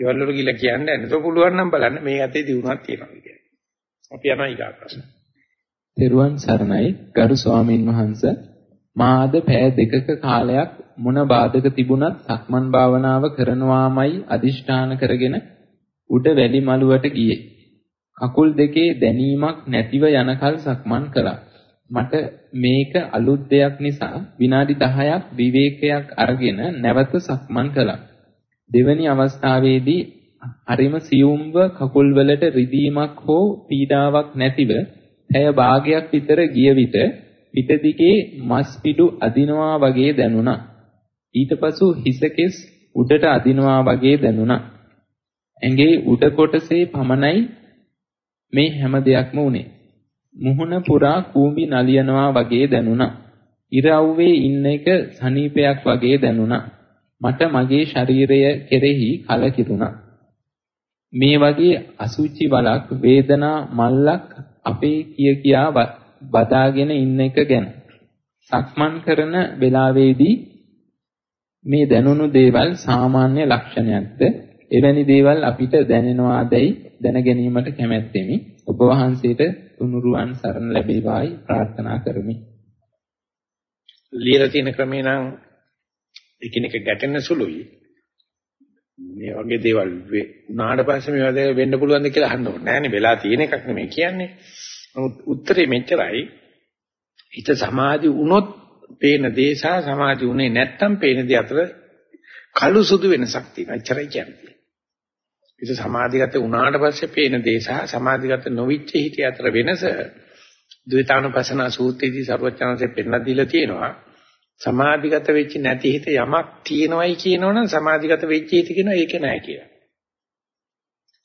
ඊවල වල ගිහලා කියන්න යන්න. તો පුළුවන් නම් බලන්න. මේ අතේ දිනුවක් තියෙනවා කියන්නේ. අපි යනවා ඊගා ප්‍රශ්න. තෙරුවන් සරණයි. ගරු ස්වාමින් වහන්සේ. මා අද පෑ දෙකක කාලයක් මොන බාධක තිබුණත් සක්මන් භාවනාව කරනවාමයි අදිෂ්ඨාන කරගෙන උඩ වැලි මළුවට ගියේ. කකුල් දෙකේ දැනීමක් නැතිව යනකල් සක්මන් කළා. මට මේක අලුත් දෙයක් නිසා විනාඩි 10ක් විවේකයක් අරගෙන නැවත සක්මන් කළා. දෙවැනි අවස්ථාවේදී හරිම සියුම්ව කකුල් වලට රිදීමක් හෝ පීඩාවක් නැතිව ඇය භාගයක් විතර ගිය විට පිට දිගේ මස් පිඩු අදිනවා වගේ දැනුණා. ඊට පසු හිසකෙස් උඩට අදිනවා වගේ දැනුණා. ඇඟේ උඩ කොටසේ පමණයි මේ හැම දෙයක්ම උනේ. මුහුණ පුරා කූඹි නලියනවා වගේ දැනුණා. ඉරව්වේ ඉන්න එක සනීපයක් වගේ දැනුණා. මට මගේ ශරීරය කෙරෙහි කලකිරුණා. මේ වගේ අසුචි බලක් වේදනා මල්ලක් අපේ කිය කියා බදාගෙන ඉන්න එක ගැන. සක්මන් කරන වෙලාවේදී මේ දැනුණු දේවල් සාමාන්‍ය ලක්ෂණයක්ද? එවැනි දේවල් අපිට දැනෙනවාදයි දැන ගැනීමට කැමැත්තෙමි. ඔබ වහන්සේට උනුරුවන් සරණ ලැබේවායි ප්‍රාර්ථනා කරමි. ලියලා තියෙන ක්‍රමේ නම් එකිනෙක ගැටෙන සුළුයි. මේ වගේ දේවල් නාඩ පස්සේ මේවා වෙන්න පුළුවන්ද කියලා අහන්න ඕනේ. නෑනේ වෙලා තියෙන එකක් නෙමෙයි කියන්නේ. නමුත් උත්තරේ මෙච්චරයි. හිත සමාධි වුණොත් පේන දේ සහ සමාධි වුණේ නැත්තම් පේන දේ අතර කළු සුදු වෙනසක් තියෙනවා. එච්චරයි කියන්නේ. හිත සමාධිගත වුණාට පස්සේ පේන දේ සහ සමාධිගත නොවිච්ච හිතේ අතර වෙනස ද්විතානුපසන සූත්‍රයේදී සර්වඥාන්සේ පෙන්නලා දීලා තියෙනවා. සමාධිගත වෙච්ච නැති හිත යමක් තියෙනවයි කියනවනම් සමාධිගත වෙච්ච හිත කියනවා ඒක නෑ කියලා.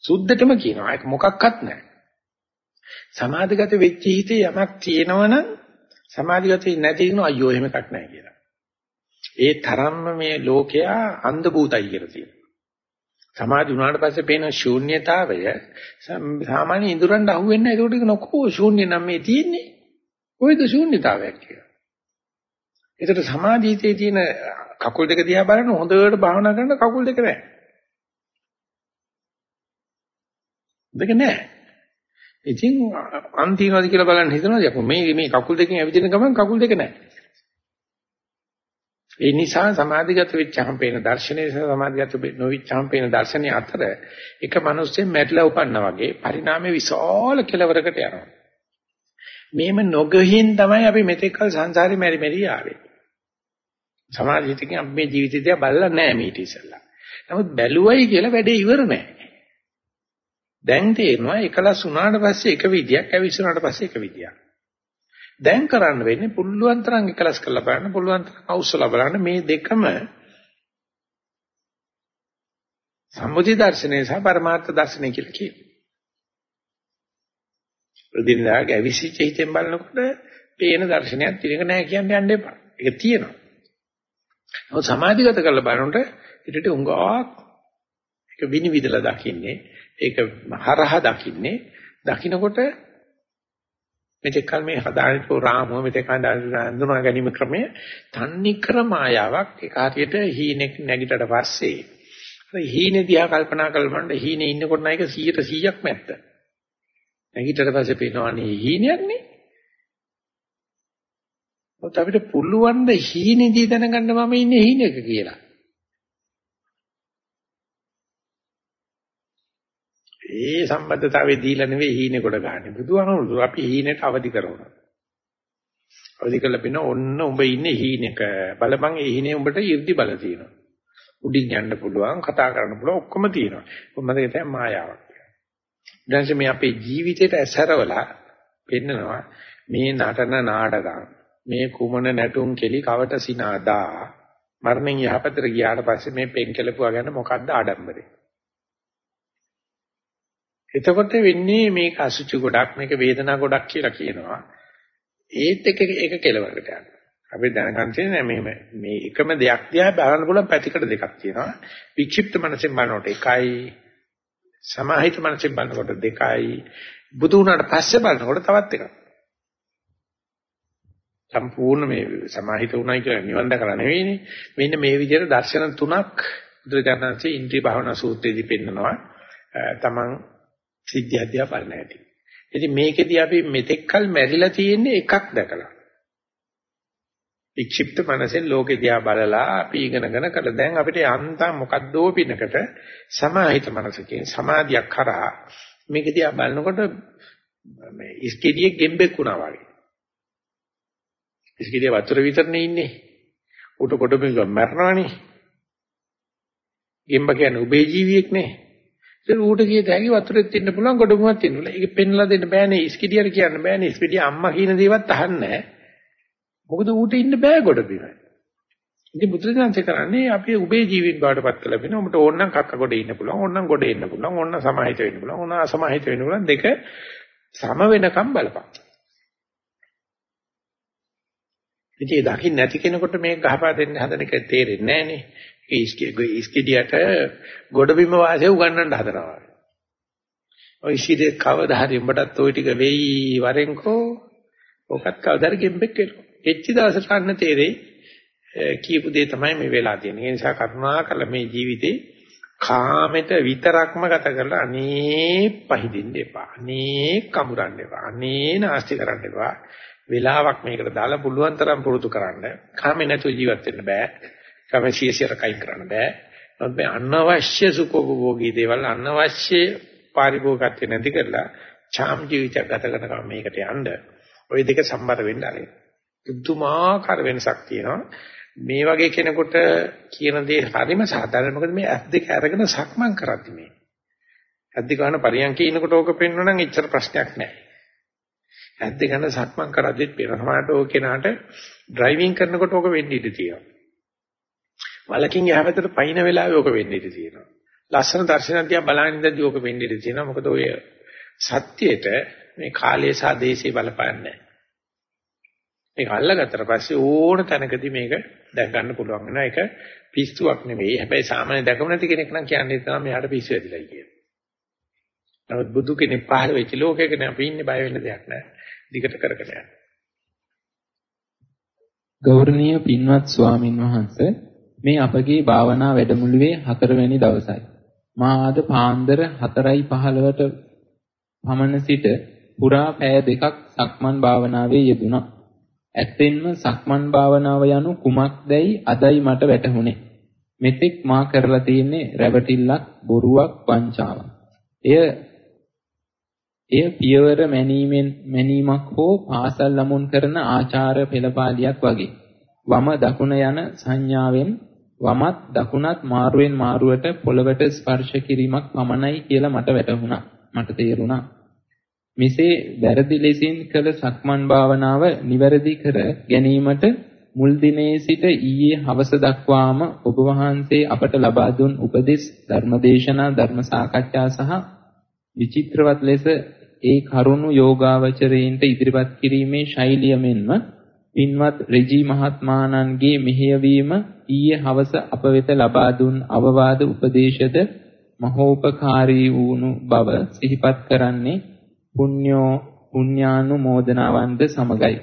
සුද්ධටම කියනවා. ඒක මොකක්වත් නෑ. සමාධිගත වෙච්ච හිතේ යමක් තියෙනවනම් සමාධිගත නැති වෙන අයියෝ එහෙම එකක් නැහැ කියලා. ඒ තරම්ම මේ ලෝකයා අන්ධ භූතයි කියලා තියෙනවා. සමාධි වුණාට පස්සේ පේන ශූන්‍යතාවය සාමාන්‍ය ඉඳුරන්ට අහුවෙන්නේ නැහැ. ඒකට නෝකෝ ශූන්‍ය නම් මේ තියෙන්නේ. කොයිද ශූන්‍යතාවයක් කියලා. ඒකට සමාධියේ තියෙන කකුල් දෙක දිහා බලන හොඳට භාවනා කරන කකුල් දෙක නැහැ. දෙක නැහැ. ඉතින් අන්තිමවද කියලා බලන්න හිතනවා යකෝ මේ මේ කකුල් දෙකෙන් ඇවිදින ගමන් කකුල් දෙක නැහැ. ඒ නිසා සමාධිගත වෙච්චහම පේන දර්ශනය සහ සමාධිගත නොවිච්චහම පේන දර්ශනය අතර එක මිනිස්සෙන් මැරිලා උපන්නා වගේ පරිණාමයේ විශාල කෙලවරකට යනවා. මේම නොගහින් තමයි අපි මෙතෙක් කල සංසාරේ මෙරි මෙරි ආවේ. සමාධියකින් අපි මේ ජීවිතය දිහා බලලා නැහැ මේ ඉතිසලා. නමුත් බැලුවයි කියලා වැඩේ ඉවර නැහැ. දැන් තේරෙනවා එකලස් වුණාට පස්සේ එක විදියක් ඇවිස්සුණාට පස්සේ එක විදියක්. දැන් කරන්න වෙන්නේ පුළුවන් තරම් එකලස් කරලා බලන්න පුළුවන් තරම් අවශ්‍යලා බලන්න මේ දෙකම සම්මුති දර්ශනය සහ පරමාර්ථ දර්ශනය කියලා කියනවා. ප්‍රතිනිදාග ඇවිසිච්ච හිතෙන් බලනකොට පේන දර්ශනයක් තියෙනක නැහැ කියන්න යන්න එපා. ඒක තියෙනවා. නමුත් සමාධිගත කරලා බලනකොට ඊටට උංගාවක් ඒක විනිවිදලා දකින්නේ ඒක හරහා දකින්නේ. දකින්නකොට මෙතෙක් කල මේ හදානිපු රාමුව මෙතෙක් හඳුනා ගැනීම ක්‍රමය තන්නි කර මායාවක් ඒක හරියට හීනෙක් නැගිටට පස්සේ. අර හීනේ දිහා කල්පනා කරලා බලන්න හීනේ ඉන්නකොට නයික 100ට 100ක් මැත්ත. නැගිටට පස්සේ පේනවනේ හීනයක් නේ. ඔත් අපිට පුළුවන් ද හීනේදී දැනගන්න මම ඉන්නේ හීනෙක කියලා? ඒ සම්බන්ධතාවය දීලා නෙවෙයි හීනේ කොට ගන්න. බුදුහාමුදුරුවෝ අපි හීනෙට අවදි කරනවා. අවදි කරලා පින ඔන්න උඹ ඉන්නේ හීනෙක. බලපන් ඒ හීනේ උඹට 이르දි බල තියෙනවා. උඩින් යන්න පුළුවන්, කතා කරන්න පුළුවන් ඔක්කොම තියෙනවා. මොකද ඒක තමයි මායාවක්. දැන් මේ අපේ ජීවිතේට ඇසරවලා පෙන්නනවා මේ නටන නාටකම්. මේ කුමන නැටුම් කෙලි කවට සිනාදා. මරණයෙන් යහපතට ගියාට පස්සේ මේ පෙන් කෙලපුවා ගැන මොකද්ද ආඩම්බරේ? එතකොට වෙන්නේ මේක අසුචි ගොඩක් මේක වේදනා ගොඩක් කියලා කියනවා. ඒත් එක එක කෙලවරකට යනවා. අපි දැනගන්න තියෙන්නේ මේ මේ එකම දෙයක් දිහා බලන්න පුළුවන් පැතිකඩ දෙකක් තියෙනවා. වික්ෂිප්ත මනසෙන් බලනකොට එකයි සමාහිත මනසෙන් බලනකොට දෙකයි බුදු වුණාට පස්සේ බලනකොට තවත් එකක්. සම්පූර්ණ මේ සමාහිත වුණයි කියලා නිවන් දැකලා නෙවෙයිනේ. මෙන්න මේ විදිහට දර්ශන තුනක් බුදුරජාණන්සේ ඉන්ද්‍රිය භාවනා සූත්‍රයේදී පෙන්නනවා. තමන් සිද්ධිය අධ්‍යා බලන හැටි. ඉතින් මේකෙදී අපි මෙතෙක්කල් මැරිලා තියෙන්නේ එකක් දැකලා. වික්ෂිප්ත මනසෙන් ලෝකෙ දිහා බලලා අපි ඉගෙනගෙන කළ දැන් අපිට යන්තම් මොකද්දෝ පිනකට සමාහිත මනසකින් සමාධියක් කරා මේක දිහා බලනකොට මේ ඉස්කෙඩියේ ගෙම්බෙක් වුණා වගේ. ඉස්කෙඩිය වතුර විතරනේ ඉන්නේ. උට කොට මේක මැරනවනේ. ගෙම්බ කියන්නේ උබේ ජීවියෙක් නේ. ඒක ඌට කිය တဲ့ හැකි වතුරෙත් ඉන්න පුළුවන් ගොඩමුවක් තියෙන්න පුළුවන්. ඒක පෙන්ලා දෙන්න බෑනේ ඉස්කිඩියට කියන්න බෑනේ ඉස්කිඩිය අම්මා කියන දේවත් අහන්නේ නැහැ. මොකද ඌට ඉන්න බෑ ගොඩ බිම. ඉතින් බුදුරජාණන්සේ කරන්නේ අපි උබේ ජීවින් බාටපත් කළ වෙන උඹට ඕනනම් කක්ක ගොඩ ඉන්න පුළුවන් ඕනනම් ගොඩ ඉන්න පුළුවන් ඕනනම් සමාහිත වෙන්න පුළුවන් ඕන අසමාහිත වෙන්න පුළුවන් දෙක සම වෙනකම් බලපන්. ඉතින් ඒ දකින්න නැති කෙනෙකුට මේක ගහපා දෙන්න හදන එක තේරෙන්නේ නැහනේ. ඉස්කිඩියට ගොඩබිම වාසිය උගන්වන්න හදනවා. ඔය ඉස්කිඩිය කවදා හරි උඹටත් ওই ටික වෙයි වරෙන්කෝ. ඔකත් කවදාද ගෙම්බෙක් වෙනවා. එච්ච දවසට අන්න තේරෙයි කියපු දේ තමයි මේ වෙලා තියෙන්නේ. ඒ නිසා කරුණාකර මේ ජීවිතේ කාමෙට විතරක්ම ගත කරලා අනේ පහදින්න එපා. අනේ කමුරන්න එපා. අනේ නාස්ති කරන්න එපා. වෙලාවක් මේකට දාලා පුළුවන් තරම් පුරුදු කරන්න. කාමේ නැතුව ජීවත් වෙන්න බෑ. කමශීසියර කයි කරන්න බෑ. නමුත් මේ අනවශ්‍ය සුඛෝපභෝගී දේවල් අනවශ්‍ය පාරිභෝගිකත්ව නැති කරලා ඡාම් ජීවිතයක් ගත කරන මේකට යන්න ওই දෙක සම්බර වෙන්න ආරේ. බුද්ධමාකාර වෙනසක් තියෙනවා. මේ වගේ කෙනෙකුට කියන දේ හරිම සාධාරණ මොකද මේ ඇස් දෙක අරගෙන සක්මන් කරද්දි මේ ඇස් දෙක ගන්න පරියන්කේ ඉනකොට ඕක පෙන්වන නම් එච්චර ප්‍රශ්නයක් නැහැ. ඇස් දෙක ගන්න සක්මන් කරද්දිත් පේනවාට ඕක කෙනාට ඩ්‍රයිවිං කරනකොට ඕක වෙන්න ඉඩ තියෙනවා. වලකින් යහපතට පයින් වෙලාවේ ඕක වෙන්න ඉඩ තියෙනවා. ලස්සන දර්ශනයක් දිහා බලන ඉඳදී ඕක වෙන්න ඉඩ තියෙනවා. මොකද ඔය සත්‍යයට මේ කාලය සහ දේශය බලපාන්නේ මේක අල්ලගත්තට පස්සේ ඕන තැනකදී මේක දැක ගන්න පුළුවන් වෙනවා. ඒක පිස්සුවක් නෙවෙයි. හැබැයි සාමාන්‍ය දැකම නැති කෙනෙක් නම් කියන්නේ තමයි මෙයාට පිස්සු ඇදිලා කියන්නේ. නමුත් බුදු කෙනෙක් පහළ වෙච්ච ලෝකයක නේ අපි ඉන්නේ බය වෙන්න දෙයක් නැහැ. දිගට කරගෙන යන්න. ගෞරවනීය පින්වත් ස්වාමින් වහන්සේ මේ අපගේ භාවනා වැඩමුළුවේ හතරවැනි දවසයි. මා ආද පාන්දර 4:15ට පමණ සිට පුරා පැය දෙකක් සක්මන් භාවනාවේ යෙදුණා. ඇත්තෙන්ම සක්මන් භාවනාව යනු කුමක්දයි අදයි මට වැටහුණේ. මෙතෙක් මා කරලා තියෙන්නේ රැවටිල්ලක්, බොරුවක්, වංචාවක්. එය එය පියවර මැනීමෙන් මැනීමක් හෝ පාසල් ළමුන් කරන ආචාර පෙළපාලියක් වගේ. වම දකුණ යන සංඥාවෙන් වමත් දකුණත් මාරුවෙන් මාරුවට පොළවට ස්පර්ශ කිරීමක් පමණයි කියලා මට වැටහුණා. මට තේරුණා. මෙසේ වැරදි ලෙසින් කළ සක්මන් භාවනාව නිවැරදි කර ගැනීමට මුල් දිනේ සිට ඊයේ හවස දක්වාම ඔබ වහන්සේ අපට ලබා දුන් උපදෙස් ධර්මදේශනා ධර්ම සාකච්ඡා සහ විචිත්‍රවත් ලෙස ඒ කරුණු යෝගාවචරයින්ට ඉදිරිපත් කිරීමේ ශෛලිය මෙන්ම පින්වත් රෙජී මහත්මාණන්ගේ මෙහෙයවීම ඊයේ හවස අප වෙත ලබා දුන් අවවාද උපදේශද මහෝපකාරී වූණු බව සිහිපත් කරන්නේ පුඤ්ඤෝ පුඤ්ඤානුමෝදනාවන්ද සමගයි.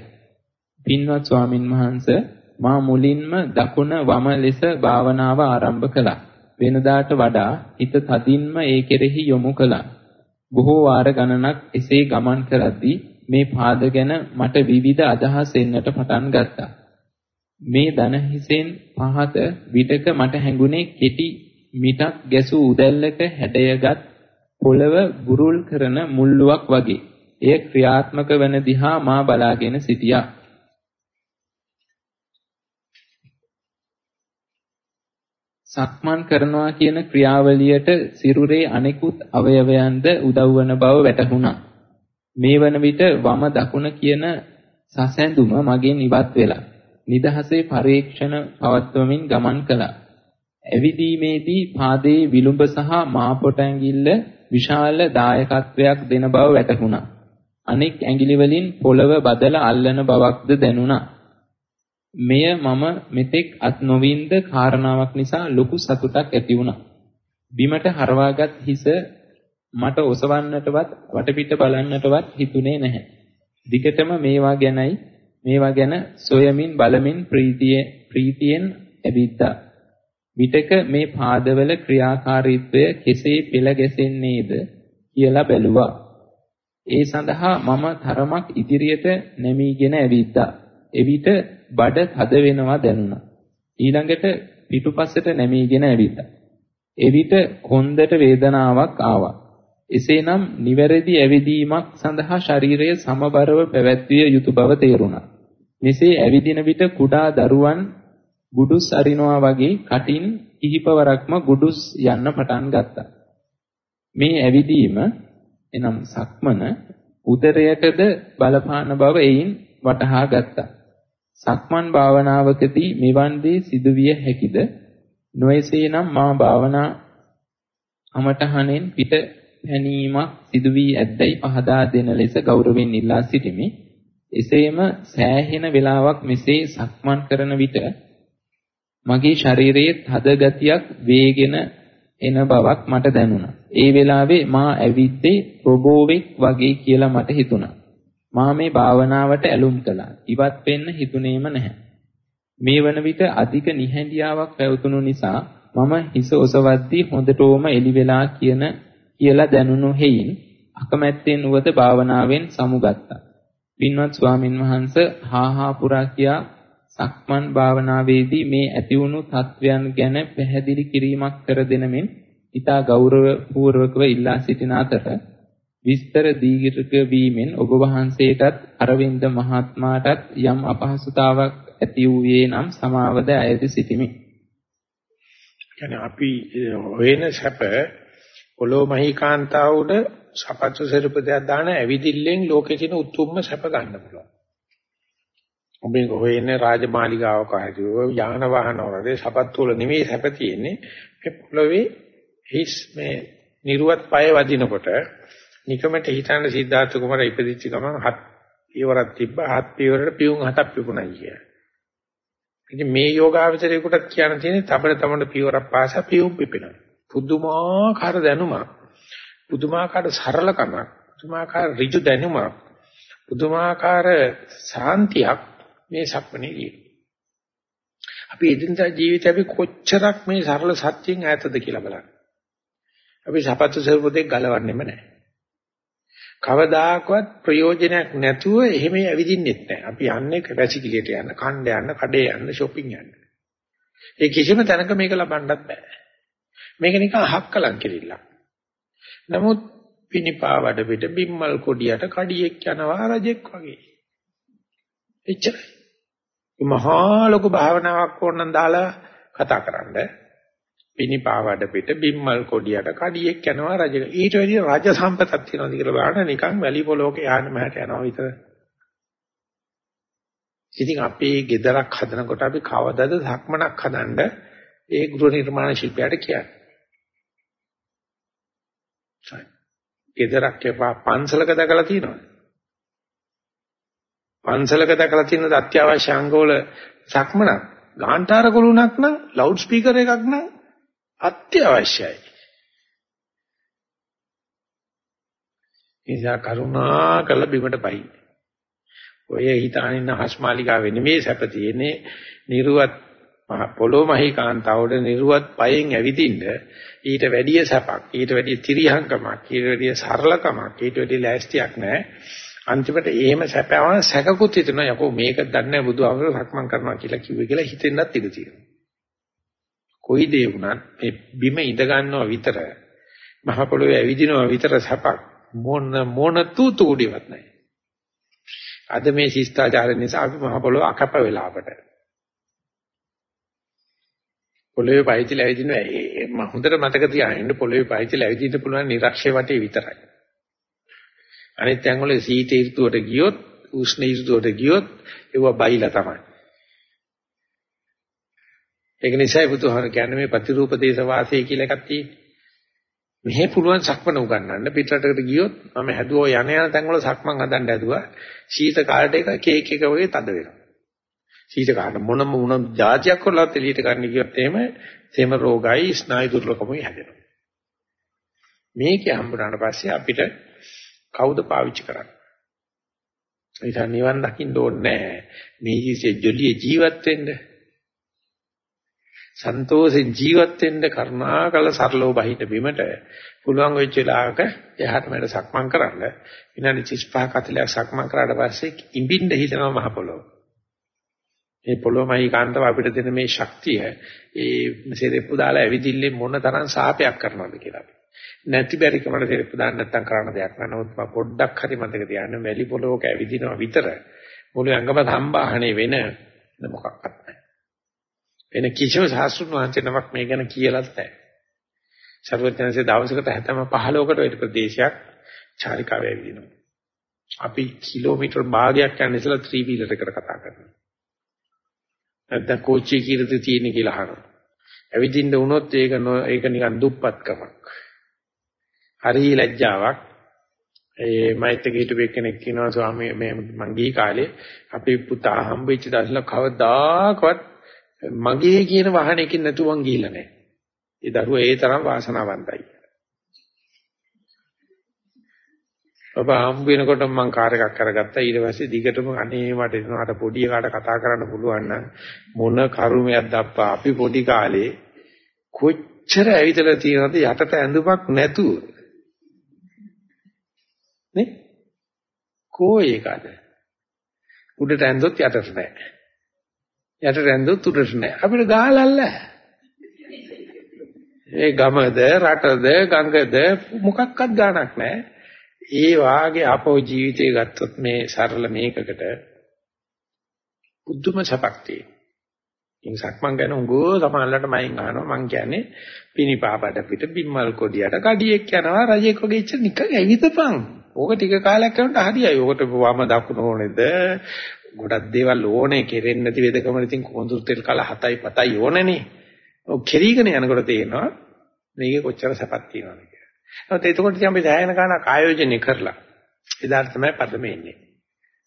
පින්වත් ස්වාමින් වහන්සේ මා මුලින්ම දකුණ වම ලෙස භාවනාව ආරම්භ කළා. වෙනදාට වඩා හිත තදින්ම ඒ කෙරෙහි යොමු කළා. බොහෝ වාර ගණනක් එසේ ගමන් කරද්දී මේ පාද ගැන මට විවිධ අදහස් එන්නට පටන් ගත්තා. මේ දන හිසෙන් පහත විඩක මට හැඟුණේ කෙටි මිටක් ගැසූ උදැල්ලක හැඩයගත් පොළව බුරුල් කරන මුල්ලුවක් වගේ. එය ක්‍රියාත්මක වන දිහා මා බලාගෙන සිටියා. සක්මන් කරනවා කියන ක්‍රියාවලියට සිරුරේ අනෙකුත් අවයවයන්ද උදව් වන බව වැටහුණා. මේ වන විට වම දකුණ කියන සසැඳුම මගෙන් ඉවත් වෙලා නිදහසේ පරීක්ෂණ පවත්වමින් ගමන් කළා. ඇවිදීමේදී පාදයේ විලුඹ සහ මාපොට ඇඟිල්ල විශාල දායකත්වයක් දෙන බව වැටහුණා. අනෙක් ඇඟිලි වලින් පොළව බදලා අල්ලන බවක්ද දැනුණා. මෙය මම මෙතෙක් අත් නොවින්ද කාරණාවක් නිසා ලොකු සතුටක් ඇති වුණා. බිමට හරවාගත් හිස මට ඔසවන්නටවත් වටපිට බලන්නටවත් හිතුනේ නැහැ. දිගටම මේවා ගැනයි මේවා ගැන සොයමින් බලමින් ප්‍රීතිය ප්‍රීතියෙන් ඇවිද්දා. විතක මේ පාදවල ක්‍රියාකාරීත්වය කෙසේ පෙළ ගැසෙන්නේද කියලා බැලුවා. ඒ සඳහා මම තරමක් ඉදිරියට නැමීගෙන ඇවිද්දා. එවිට බඩ තද වෙනවා දැනුණා. ඊළඟට පිටුපසට නැමීගෙන ඇවිද්දා. එවිට කොන්දට වේදනාවක් ආවා. එසේනම් නිවැරදි ඇවිදීමක් සඳහා ශරීරය සමබරව පැවැත්විය යුතු බව තේරුණා. මෙසේ ඇවිදින විට කුඩා දරුවන් ගුඩුස් අරිනවා වගේ කටින් කිහිපවරක්ම ගුඩුස් යන්න පටන් ගත්තා. මේ ඇවිදීම එනම් සක්මන උදරයටද බලපාන බව එයින් වටහා ගත්තා. සක්මන් භාවනාවකදී මෙවන් දේ සිදුවිය හැකිද? නොයසේනම් මා භාවනා අමතහනෙන් පිට පැනීමක් සිදු වී ඇද්දැයි පහදා දෙන ලෙස ගෞරවයෙන් ඉල්ලා සිටිමි. එසේම සෑහෙන වේලාවක් මෙසේ සක්මන් කරන විට මගේ ශරීරයේ තද ගතියක් වේගෙන එන බවක් මට දැනුණා. ඒ වෙලාවේ මා ඇවිද්දේ රොබෝවෙක් වගේ කියලා මට හිතුණා. මා මේ භාවනාවට ඇලුම් කළා. ඉවත් වෙන්න හිතුනේම නැහැ. මේ වන විට අධික නිහඬියාවක් පැවතුණු නිසා මම හිස ඔසවද්දී හොඳටම එලි වෙලා කියන කියලා දැනුණු හේයින් අකමැත්තෙන් උවත භාවනාවෙන් සමුගත්තා. පින්වත් ස්වාමින් වහන්සේ හා හා පුරා කියා සක්මන් භාවනාවේදී මේ ඇතිවුණු තත්වයන් ගැන පැහැදිලි කිරීමක් කර දෙනමින් ඊතා ගෞරව පූර්වකව ඉල්ලා සිටින අතර විස්තර දීර්ඝ වීමෙන් ඔබ වහන්සේටත් අරවින්ද මහත්මයාටත් යම් අපහසුතාවක් ඇති වූයේ නම් සමාවද අයද සිටිමි. කියන්නේ අපි හොයන සැප පොළොමහී කාන්තාව උඩ සපත්තු සෙරුපදයක් දාන ඇවිදිල්ලෙන් ලෝකේ තියෙන උතුම්ම සැප ගන්න පුළුවන්. ඔබේ හොයන්නේ රාජමාලිගාවක හරි යාන වාහන වලදී සපත්තු වල නෙමෙයි සැප තියෙන්නේ මේ පොළොවේ හිස් මේ නිර්වත් පය වදිනකොට නිකමට හිතන්න සිද්ධාර්ථ කුමාර ඉපදිච්ච ගමන් හත් පියවරක් තිබ්බා හත් පියවරට පියුම් හතක් පිපුණා කියලා. ඉතින් මේ යෝගාවචරයේකටත් කියන්න තියෙන්නේ තබන තමන පියවරක් පාසා පියුම් පිපෙනවා. පුදුමාකාර දැනුමක්. පුදුමාකාර සරලකමක්. පුදුමාකාර ඍජු දැනුමක්. පුදුමාකාර සාන්තියක් මේ සක්මණේ අපි එදිනදා ජීවිතේ අපි කොච්චරක් මේ සරල සත්‍යයෙන් ඈතද කියලා බලන්න. අපි සපත්තු සර්වදේ ගලවන්නෙම නැහැ. කවදාකවත් ප්‍රයෝජනයක් නැතුව එහෙම ඇවිදින්නෙත් නැහැ. අපි යන්නේ වැසිකිළියට යන්න, කණ්ඩ යන්න, කඩේ යන්න, shopping යන්න. ඒ කිසිම තැනක මේක ලබන්නත් බෑ. මේක නිකන් හක්කලන් කෙලිල්ලක්. නමුත් පිනිපාවඩ පිට බිම්මල් කොඩියට කඩියෙක් යනවා රජෙක් වගේ. එච්චරයි. මහා ලොකු භාවනාවක් ඕනනම් දාලා කතා කරන්නේ පිනිපාවඩ පිට බිම්මල් කොඩියට කඩියෙක් යනවා රජ ඊට වැඩිය රජ සම්පතක් තියෙනවද කියලා බලන්න නිකන් වැලි පොලෝක යන්න මහට යනවා විතර. ඉතින් අපේ ගෙදරක් හදනකොට අපි කවදද සක්මනක් හදන්න ඒ ගෘහ නිර්මාණ ශිල්පියාට කියන්නේ. ගෙදරක් එපා පන්සලක දැකලා තියෙනවද? පන්සලක දැකලා තියෙන අත්‍යවශ්‍ය අංගවල සක්මනක් ගාන්ටාර කුළුණක් නම් ලවුඩ් ස්පීකර් එකක් නම් අත්‍යවශ්‍යයි. නිසා කරුණා කළ බිමට පයි. ඔය හිතානින්න හස්මාලිකාවේ නෙමේ සැප තියෙන්නේ නිර්වත් පොළොමහි කාන්තාවඩ නිර්වත් පයෙන් ඇවිදින්න ඊට වැඩිය සැපක් ඊට වැඩිය තිරියංකමක් ඊට වැඩිය සරලකමක් ඊට වැඩිය ලෑස්තියක් නැහැ අන්තිමට එහෙම සැපවන සැකකුත් හිතනවා යකෝ මේක දන්නේ බුදුහාමුදුරුවෝ සක්මන් කරනවා කියලා කිව්වේ කියලා හිතෙන්නත් ඉඩ තියෙනවා කොයි දේ වුණත් මේ බිම ඉඳ ගන්නවා විතර මහ පොළොවේ ඇවිදිනවා විතර සැපක් මොන මොන තුතුඩිවත් නැහැ. අද මේ ශිෂ්ටාචාර නිසා අපි මහ පොළොව අකප වෙලා අපට. පොළොවේ පයිතිල ඇවිදිනවා මම හොඳට මතක තියාගන්න පොළොවේ පයිතිල ඇවිදින්න පුළුවන් නිරක්ෂේ වටේ විතරයි. අනිත් තැන් වල සීත ඍතුවට ගියොත් උෂ්ණ ඍතුවට ගියොත් ඒව බයිලා තමයි. ඒක නිසායි බුදුහාර කියන්නේ මේ ප්‍රතිරූප දේශ වාසය කියලා එකක් තියෙන්නේ. මෙහෙ පුළුවන් සක්මන උගන්නන්න පිටරටකට ගියොත් මම හැදුවෝ යන යන තැන් වල සක්මන් හදන්න හැදුවා. ශීත කාලේට එක කේක් එක වගේ තද වෙනවා. ශීත කාලේ මොනම මොන જાතියක් කරලත් එළියට ගන්න ගියොත් එහෙම තෙම රෝගයි ස්නායු දුර්ලභකමයි හැදෙනවා. මේකේ හම්බුනාට පස්සේ අපිට කවුද පාවිච්චි කරන්නේ? ඒ නිවන් දකින්න ඕනේ නැහැ. මේ ජීවිතේ ජොලිය ජීවත් වෙන්න සන්තෝෂෙන් ජීවත් වෙන්න කරුණාකල සරලව බහිට බිමට පුළුවන් වෙච්ච වෙලාවක එහාට මෙහාට සක්මන් කරන්න විනාඩි 35 40ක් සක්මන් කරාට පස්සේ ඉඹින්න හිතනවා මහ පොළොව. මේ පොළොවමයි කාන්තව අපිට දෙන මේ ශක්තිය ඒ සෙරෙප්පු දාලා ඇවිදිල්ලේ මොන තරම් සාපයක් කරනවද කියලා අපි. නැති බැරි කමකට සෙරෙප්පු දාන්න නැත්තම් කරන්න දෙයක් නෑ. නමුත් මම පොඩ්ඩක් හරි මතක තියාගන්න වැලි පොළොවක ඇවිදිනවා විතර මුළු ඇඟම සම්බාහනේ වෙන මොකක්වත් නෑ. වෙන කිසිම සාස්ෘණ වහන්සේ නමක් මේ ගැන කියලාත් නැහැ. සර්වඥාන්සේ දවසකට හැතම 15කට වෙන ප්‍රදේශයක් චාරිකාවේ ඇවිදිනවා. අපි කිලෝමීටර් භාගයක් යන ඉස්සලා ත්‍රී වීලර් එකට කතා කරනවා. නැත්නම් කෝච්චි කීරද තියෙන්නේ කියලා අහනවා. ඇවිදින්න වුණොත් ඒක ඒක නිකන් දුප්පත්කමක්. හරි ලැජ්ජාවක්. ඒ මෛත්‍රික හිටපු කෙනෙක් කියනවා ස්වාමී මේ මං ගිහි කාලේ අපේ පුතා හම්බෙච්ච දවසල කවදාකවත් මගේ කියන වාහනයකින් නැතුව මං ගිහිල්ලා නැහැ. ඒ දරුවා ඒ තරම් වාසනාවන්තයි. ඔබ හම්බ වෙනකොට මම කාර් එකක් කරගත්තා ඊට පස්සේ දිගටම අනේ මට එනවාට පොඩි එකාට කතා කරන්න පුළුවන් නම් මොන කරුමයක්ද අප්පා අපි පොඩි කාලේ කොච්චර ඇවිදලා තියෙනවද යටට ඇඳුමක් නැතුව. නේ? කෝ ඒකද? උඩට ඇඳොත් යටට නැහැ යට රැඳුත් උඩට නෑ. අපිට ගහලල්ල. ඒ ගමද රටද ගඟද මොකක්වත් ගාණක් නෑ. ඒ වාගේ අපෝ ජීවිතේ ගත්තොත් මේ සරල මේකකට බුද්ධම සපක් තියෙනවා. ඉතින් සක්මන් ගැන උගෝ සමහරවිට මයින් අහනවා මං කියන්නේ පිනිපාපඩ පිට බිම්මල් කොඩියට කඩියෙක් යනවා රජෙක් වගේ ඉච්ච නිකන් ඇවිදපන්. ඕක ටික කාලයක් යනකොට හරියයි. ඕකට වම දකුණ ඕනේද? ගොඩක් දේවල් ඕනේ කෙරෙන්නේ නැති වෙදකම ඉතින් කොඳුරු තෙල් කල 7යි 7යි ඕනේනේ. ඔව් කෙරීගෙන යනකොට තේනවා මේකේ කොච්චර සැපක් තියෙනවද කියලා. ඒත් එතකොට ඉතින් අපි දැයන ගානක් ආයෝජනය කරලා එදාට තමයි පදම එන්නේ.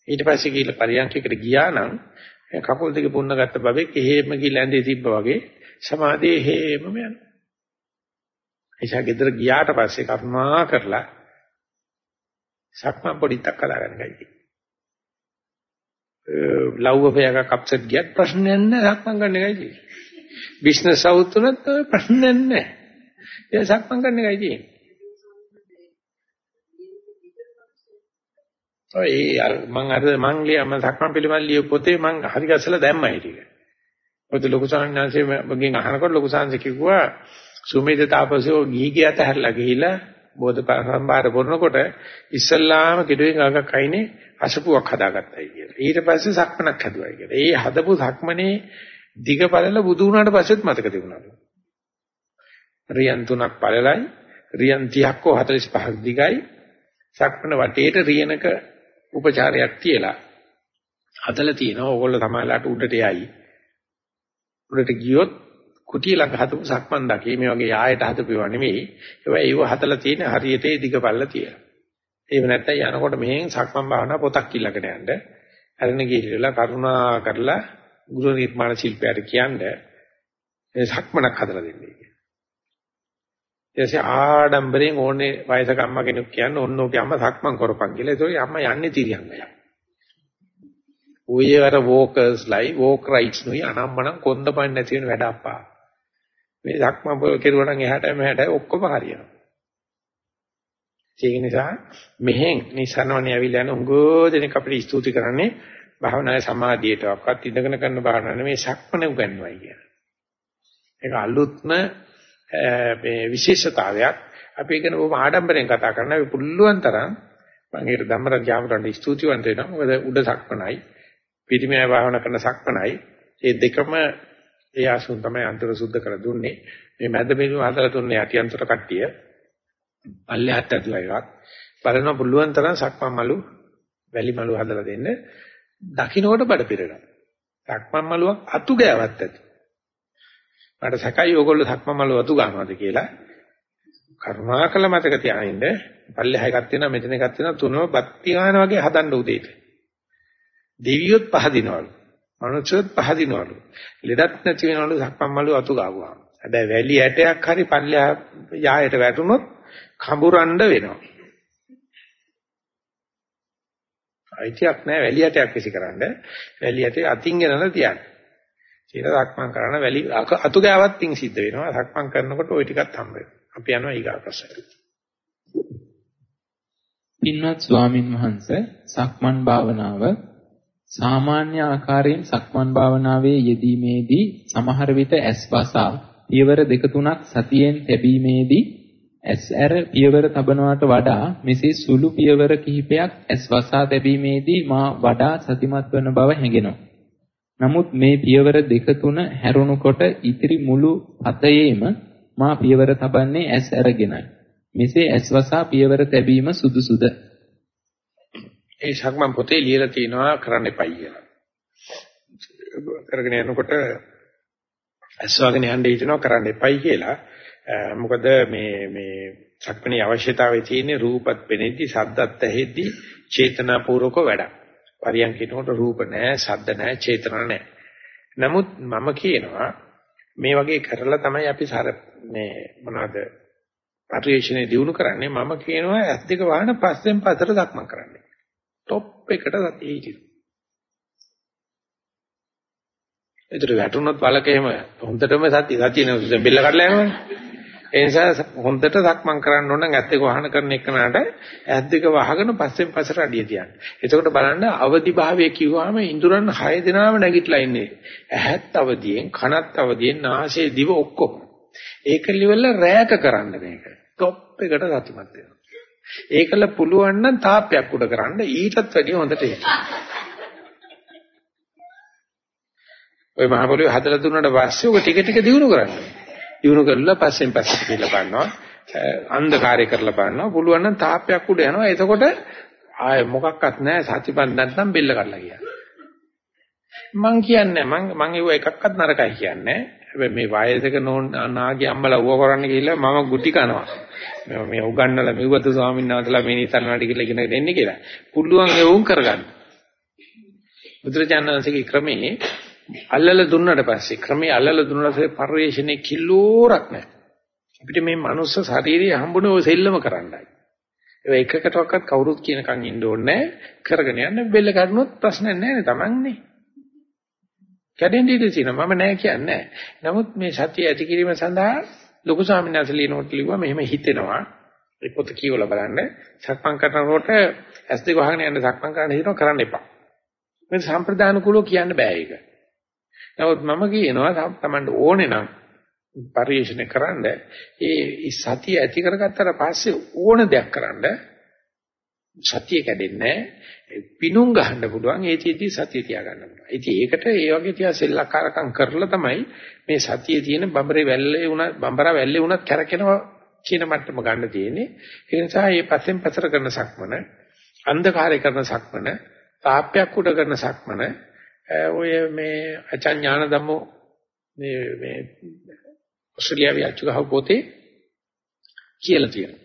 ඊට පස්සේ ගිහිල්ලා පරියන්කයකට ගියා නම් කකුල් දෙක පුන්න ගත්ත බබෙක් එහෙම ගිහිල්ලා ඇඳේ තිබ්බා වගේ සමාධියේ හේමම යනවා. එيشා ගෙදර ගියාට පස්සේ කර්මා කරලා සක්මන් පොඩිත්තක් කලාගෙන ගයි. ලව් අපයක අප්සෙට් ගියත් ප්‍රශ්නයක් නැහැ සක්මන් ගන්න එකයි තියෙන්නේ. බිස්නස් අවුත් උනත් ප්‍රශ්නයක් නැහැ. ඒ සක්මන් ගන්න එකයි තියෙන්නේ. ඔය අර මං අර මං ලියම සක්මන් පිළිමල් ලිය පොතේ මං හරි ගැසලා දැම්මයි ටික. ඔත ලොකු සාංශාංශයේ මගෙන් අහනකොට ලොකු සාංශ කිව්වා සුමේද තාපසෝ ගිහි ගියත හැරලා ගිහිලා බෝධ සම්භාර කරනකොට ඉස්සල්ලාම කිඩුවෙන් ගඟක් අයිනේ අසපුවක් හදාගත්තයි කියලා. ඊට පස්සේ සක්මනක් හදුවයි කියලා. ඒ හදපු සක්මනේ දිග පළල බුදු වුණාට පස්සෙත් මතක තිබුණා. රියන් තුනක් පළලයි, රියන් 30ක් හෝ 45ක් දිගයි. සක්මන වටේට රියනක උපචාරයක් තියලා හදලා තියෙනවා. ඕගොල්ලෝ තමයිලාට උඩට යයි. උඩට ගියොත් කුටිය ළඟ හදපු සක්මන් දකේ මේ වගේ යායට හදපුවා නෙමෙයි. ඒවා ඒව හදලා තියෙන හරියට ඒ දිගපල්ල තියලා. එහෙම නැත්නම් යනකොට මෙහෙන් සක්මන් භාවනා පොතක් ඊළඟට යන්න. අරණ ගිහිල්ලා කරුණා කරලා ගෘහ නිර්මාණ ශිල්පයට කියන්නේ මේ සක්මනක් හදලා දෙන්නේ කියලා. ඊටසේ ආඩම්බරෙන් ඕනේ වයසක අම්මා කෙනෙක් කියන්නේ ඔන්න ඔගේ අම්මා සක්මන් කරපන් කියලා. ඒතකොට අම්මා යන්නේ තිරියංගය. ඔය අර වෝකර්ස් ලයි වෝක් රයිට්ස් නුයි අනම්මනම් කොන්දපන් නැති වෙන වැඩ අප්පා. මේ සක්මන් පොල් කෙරුවා නම් එහාට මෙහාට ඔක්කොම හරියනවා. ඒක නිසා මෙහෙන් නිසනවනේ ඇවිල්ලා යන උගෝ දෙනෙක් අපිට ස්තුති කරන්නේ භාවනාවේ සමාධියටවත් ඉඳගෙන කරන භාවනාව නෙමෙයි සක්මන උගන්වයි කියන. ඒක අලුත්ම මේ විශේෂතාවයක්. අපි ඒක බොහොම ආඩම්බරෙන් කතා කරනවා. අපි පුළුවන් තරම් මම ඒකට ධම්මරජ ජාමරන්ට ස්තුතිවන්ත වෙනවා. මොකද උඩ සක්මනයි පිටිමය භාවනා කරන සක්මනයි මේ දෙකම ඒ ආසුන් තමයි අන්තර සුද්ධ කර දුන්නේ. මේ මැද බිඳුව හදලා දුන්නේ යටිඅන්තර කට්ටිය. පල්ලෙහාට ඇතුළා එකක්. බලන පුළුවන් තරම් සක්මන් මලු වැලි මලු හදලා දෙන්න. දකින්නකොට බඩ පිරෙනවා. සක්මන් මලුවක් අතු ගෑවත් ඇති. මට සැකයි ඕගොල්ලෝ සක්මන් මලුව අතු ගන්නවද කියලා. කරුණාකර මතක තියාගන්න. පල්ලෙහා එකක් තියෙනවා මෙතන එකක් තියෙනවා තුනම බත්ති ගන්න වගේ හදන්න උදේට. දෙවියොත් පහදිනවලු. මනුස්සයොත් පහදිනවලු. ලෙඩක් නැති වෙනවලු සක්මන් මලුව අතු ගාවුවා. හැබැයි වැලි ඇටයක් හරි පල්ලෙහා යායට වැටුනොත් කඹරන්න වෙනවා. අයිතියක් නැහැ වැලියටයක් විසිකරන්න. වැලියට අතින් ගෙනලා තියන්න. ඒක සක්මන් කරන වැලි අතු ගාවත් තින් සිද්ධ වෙනවා. සක්මන් කරනකොට ওই ටිකත් හම්බ වෙනවා. අපි යනවා ඊගා ප්‍රශ්නයට. පින්වත් ස්වාමින් වහන්සේ සක්මන් භාවනාව සාමාන්‍ය ආකාරයෙන් සක්මන් භාවනාවේ යෙදීමේදී සමහර විට ඇස්වසා පියවර දෙක තුනක් සතියෙන් තැබීමේදී ඇස් ඇර පියවර තබනවට වඩා මෙසේ සුළු පියවර කිහිපයක් ඇස් වසා තැබීමේදී මා වඩා සතිමත් වන බව හැඟෙනවා. නමුත් මේ පියවර දෙක තුන හැරුණුකොට ඉතිරි මුළු අතයේම මා පියවර තබන්නේ ඇස් ඇරගෙනයි. මෙසේ ඇස් වසා පියවර තැබීම සුදුසුද? ඒ ශක්මන් පොතේ ලියලා තියෙනවා කරන්න එපයි කියලා. කරගෙන යනකොට ඇස් වගන යන්න හිතනවා කරන්න එපයි කියලා. මොකද මේ මේ සක්මණේ අවශ්‍යතාවයේ තියෙන රූපත් පෙනෙද්දි සද්දත් ඇහෙද්දි චේතනාපූර්වක වැඩක්. පරියන්කිනකොට රූප නැහැ, සද්ද නැහැ, චේතනා නැහැ. නමුත් මම කියනවා මේ වගේ කරලා තමයි අපි සර මේ මොනවාද පරිශ්‍රණය දිනු කරන්නේ මම කියනවා ඇස් දෙක වහන පස්සෙන් පස්සට දක්මන් කරන්නේ. টොප් එකට සතිය හිටිනවා. ඒතර වැටුනොත් වලක එහෙම හොඳටම සතිය සතිය නේ බෙල්ල කඩලා යනවනේ. ඒ නිසා හොඳට සක්මන් කරන්න ඕන නම් ඇත් දෙක වහන කරන එකනට ඇත් දෙක වහගෙන පස්සෙන් පස්සට අඩිය තියන්න. එතකොට බලන්න අවදි භාවය කිව්වම ඉඳුරන් 6 දෙනාම නැගිටලා ඉන්නේ. ඇහත් අවදියෙන්, කනත් අවදියෙන්, නාසය දිව ඔක්කොම. ඒක livel රැයක කරන්න මේක. টොප් එකට සතුටුමත් වෙනවා. ඒකල පුළුවන් නම් තාප්පයක් උඩ කරන්න ඊටත් වැඩිය හොඳට ඒක. ඔය මහ පොළොවේ හදලා දුන්නාට පස්සේ ඔක ටික ටික දිනු කරන්න. දිනු කරලා පස්සෙන් පස්සට කියලා බලනවා. අන්ධකාරය කරලා බලනවා. පුළුවන් නම් තාප්පයක් උඩ යනවා. එතකොට ආය මොකක්වත් නැහැ සතිපන් නැත්නම් බෙල්ල කඩලා ගියා. මං කියන්නේ මං මං ඒව එකක්වත් නරකයි කියන්නේ. හැබැයි මේ වයසක නාගේ අම්මලා ඌව කරන්න ගිහිල්ලා මම ගුටි කනවා. මේ උගන්නලා මෙව්වතු ස්වාමීන් වහන්සේලා මේ නිසන්නාට කියලා ඉගෙන දෙන්නේ කියලා. පුළුවන් ඒ වුන් කරගන්න. බුදුරජාණන්සේගේ ක්‍රමේ අල්ලල දුන්නට පස්සේ ක්‍රමේ අල්ලල දුන්නාට පස්සේ පරිශ්‍රණේ කිලෝරක් නැහැ. අපිට මේ මනුස්ස ශරීරය හම්බුනේ ඔය සෙල්ලම කරන්නයි. ඒ එකකටවත් කවුරුත් කියනකන් ඉන්න ඕනේ කරගෙන යන්න බෙල්ල කඩනොත් ප්‍රශ්නයක් නැහැ නේ තමන්නේ. කැඩෙන්න ඉඩ තියෙනවා මම නැහැ කියන්නේ. නමුත් මේ සතිය ඇති කිරීම සඳහා ලොකු ස්වාමීන් වහන්සේ ලියනකොට ලිව්වා මෙහෙම හිතෙනවා. ඒ පොත කියවලා බලන්න. සක්මන් කරනකොට ඇස් දෙක වහගෙන යන්න සක්මන් කරන්න හිතනවා කරන්න එපා. මේ සම්ප්‍රදාන කුලෝ කියන්න බෑ ඒක. නමුත් මම කියනවා තමන්ට ඕනේ නම් පරිශන කරන්න ඒ සතිය ඇති කරගත්තට පස්සේ ඕන දෙයක් කරන්න සතිය කැඩෙන්නේ පිණුම් ගහන්න පුළුවන් ඒ චීති සතිය තියාගන්න පුළුවන්. ඉතින් ඒකට ඒ වගේ තියා සෙල්ලක්කාරකම් කරලා තමයි මේ සතියේ තියෙන බඹරේ වැල්ලේ උනත් බඹරා වැල්ලේ උනත් කැරකෙනවා කියන මට්ටම ගන්න තියෙන්නේ. ඒ නිසා මේ පස්සෙන් පස්සට කරන සක්මන, අන්ධකාරය කරන සක්මන, තාප්පයක් උඩ කරන සක්මන, ඔය මේ අචඤ්ඤාන ධම්මෝ මේ මේ ඔස්ට්‍රේලියාවේ අච්චු ගහව පොතේ කියලා තියෙනවා.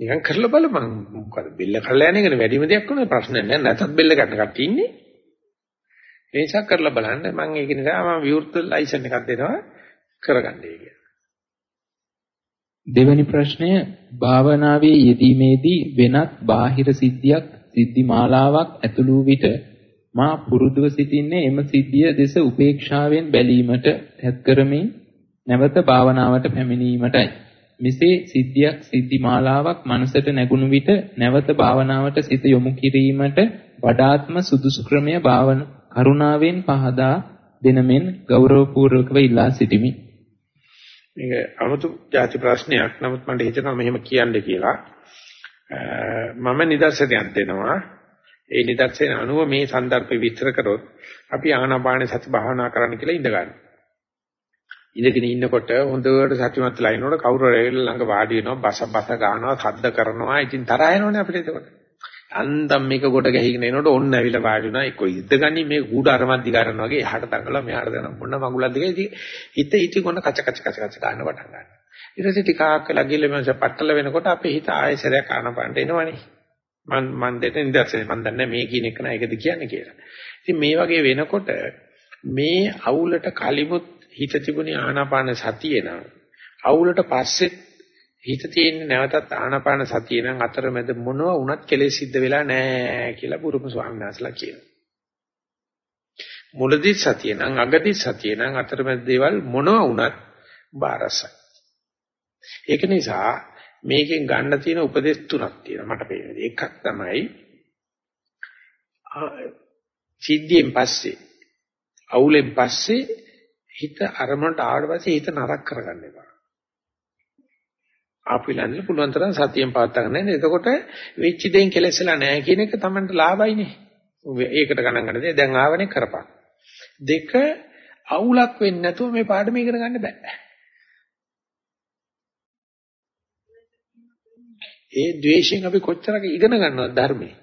නිකන් කරලා බලපන් මොකද බෙල්ල කරලා යන එකනේ වැඩිම දෙයක් වුණා ප්‍රශ්න නැහැ නැතත් බෙල්ල ගන්න කට්ටිය ඉන්නේ. ඒ නිසා කරලා බලන්න මම ඒක නිසා මම විවෘත ලයිසන් එකක් දෙනවා කරගන්නයි කියලා. දෙවැනි ප්‍රශ්නය භාවනාවේ යෙදීමේදී වෙනත් බාහිර සිද්ධියක් සිද්ධි මාලාවක් ඇතුළු විට මා පුරුදුව සිටින්නේ එම සිද්ධිය දෙස උපේක්ෂාවෙන් බැලීමට තැත් කරමින් නැවත භාවනාවට පැමිණීමටයි මෙසේ සිද්ධියක් සිද්ධි මාලාවක් මනසට නැගුණු විට නැවත භාවනාවට සිත යොමු කිරීමට වඩාත්ම සුදුසු ක්‍රමය භාවන කරුණාවෙන් පහදා දෙනමෙන් ගෞරවපූර්වකව ඉල්ලා සිටිමි. මේක අමුතු ಜಾති ප්‍රශ්නයක්. නමුත් මට හිතෙනවා මෙහෙම කියන්න කියලා. මම නිදර්ශනයක් දෙනවා. ඒ නිදර්ශන අනුව මේ સંદર્ભේ විස්තර කරොත් අපි ආනාපාන සති භාවනා කරන්න කියලා ඉඳ ගන්නවා. ඉඳගෙන ඉන්නකොට හොඳට සතුටුමත් වෙලා ඉනකොට කවුරු හරි ළඟ වාඩි වෙනවා බස බස ගන්නවා සද්ද කරනවා ඉතින් තරහ එනවනේ අපිට එතකොට අන්දම් මේක කොට ගැහිගෙන එනකොට ඔන්න ඇවිල්ලා වාඩි වෙනවා එක්ක ඉද්දගනි මේ කූඩ අරමද්දි ගන්න වගේ එහාට තංගලා මෙහාට දෙනවා මොන මඟුලක්ද කියලා ඉතින් හිත ඉති කොන කච කච කච කච ගන්න පටන් ගන්නවා ඊට පස්සේ ටිකක් වෙලා ගිහලා මම පట్టල වෙනකොට අපේ හිත ආයෙසරයක් ආනපනට එනවනේ මන් මන් දෙන්න ඉඳලා මන් දන්නේ මේ කියන එක නේද කියන්නේ කියලා ඉතින් මේ වගේ වෙනකොට මේ අවුලට කලිමුත් හිත තිබුණේ ආනාපාන සතියේ නම් අවුලට පස්සේ හිත තියෙන්නේ නැවතත් ආනාපාන සතියේ නම් අතරමැද මොනවා වුණත් කෙලෙස් සිද්ධ වෙලා නැහැ කියලා බුරුම ස්වාමීන් වහන්සේලා කියනවා. මුලදී සතිය නම් අගදී සතිය නම් අතරමැද දේවල් මොනවා වුණත් බාරසයි. ඒක නිසා මේකෙන් ගන්න තියෙන උපදේශ තුනක් තියෙනවා මට පේන්නේ. එකක් තමයි සිද්ධියෙන් පස්සේ අවුලෙන් පස්සේ හිත අරමුණට ආවට පස්සේ හිත නරක කරගන්න එපා. ආපිලන්නේ පුළුවන් තරම් සතියෙන් පවත්වා ගන්න. එතකොට වෙච්ච දෙයින් කෙලෙසලා නැහැ කියන එක Tamanට ලාභයිනේ. ඒකට ගණන් ගන්න දේ දැන් ආවනේ කරපන්. දෙක අවුලක් වෙන්නේ නැතුව මේ පාඩම ඉගෙන ගන්න බෑ. ඒ ද්වේෂයෙන් අපි කොච්චරක ඉගෙන ගන්නවද ධර්මයේ?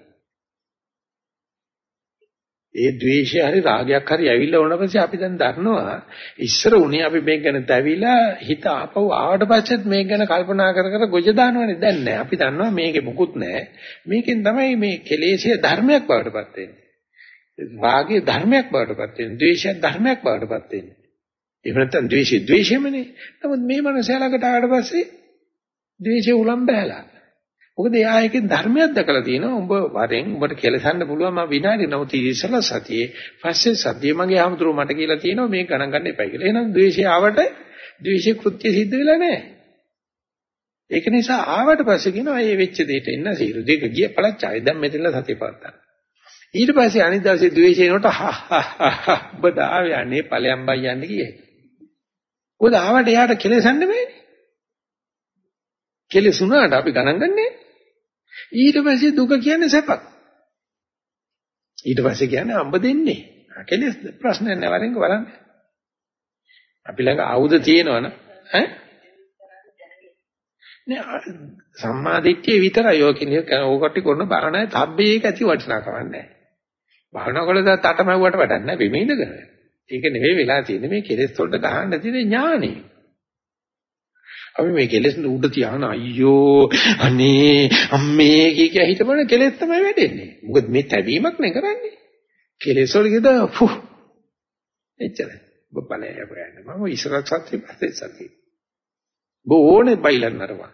ඒ ද්වේෂය හරි රාගයක් හරි ඇවිල්ලා වුණ පස්සේ අපි දැන් දන්නවා ඉස්සර උනේ අපි මේක ගැන දැවිලා හිත ආපහු ආවට පස්සෙත් මේක ගැන කල්පනා කර කර ගොජ දානවනේ. දැන් නෑ. අපි දන්නවා මේකේ මුකුත් නෑ. මේකෙන් තමයි මේ කෙලෙසිය ධර්මයක් බවට පත් වෙන්නේ. රාගය ධර්මයක් බවට පත් වෙන්නේ. ද්වේෂය ධර්මයක් බවට පත් වෙන්නේ. එහෙම නැත්නම් ද්වේෂය ද්වේෂයමනේ. නමුත් මේ මනසයාලකට ආවට පස්සේ ද්වේෂය උලම් බහැලා මොකද එයා එකෙන් ධර්මයක් දැකලා තියෙනවා. උඹ වරෙන් උඹට කෙලසන්න පුළුවන් මම විනාඩි නමුත් ඉස්සලා සතියේ පස්සේ සතියේ මගේ ආමතුරු මට කියලා තියෙනවා මේක ගණන් ගන්න එපා කියලා. එහෙනම් ද්වේෂය ආවට ද්වේෂ කෘත්‍ය සිද්ධ වෙලා නැහැ. ඒක නිසා ආවට පස්සේ කියනවා මේ වෙච්ච දෙයට එන්න සීරු දෙක ගිය පළච්චායි දැන් මෙතනලා සතිය පවත්තා. ඊට පස්සේ අනිත් දවසේ ද්වේෂය එනකොට හා හා ඔබ දාවේ අනේ ඵලයන් බයි යන්නේ කියේ. ඔබ ආවට එයාට කෙලසන්න බෑනේ. කෙලසුණාට අපි ගණන් ගන්නෑ. ඊට පස්සේ දුක කියන්නේ සැපක්. ඊට පස්සේ කියන්නේ අඹ දෙන්නේ. කෙලෙස් ප්‍රශ්නයක් නෑ වරෙන්ක බලන්න. අපි ළඟ ආයුධ තියෙනවනේ ඈ නේ සම්මාදිට්ඨිය විතරයි ඔය කියන්නේ ඕකට කරන බාහනාවේ තබ්බේ ඒක ඇති වටිනාකමක් නැහැ. භාවනා කළා තටමැව්වට වැඩක් නැහැ බිම ඉඳගෙන. ඒක නෙවෙයි වෙලා තියෙන්නේ මේ කෙලෙස් වලට ගහන්න තියෙන ඥානෙ. අපි මේ කෙලෙස් උඩ තියාන අයියෝ අනේ අම්මේ කිය කිය හිතපන කෙලෙස් තමයි වැඩෙන්නේ. මොකද මේ තැවීමක් නේ කරන්නේ. කෙලෙස් වල ගියද ෆු එච්චරයි. ඔබ බලය හොයන්න. මම ඉස්සරහ සත්‍ය පස්සේ සත්‍ය. බෝනේ බයිලන්නරවා.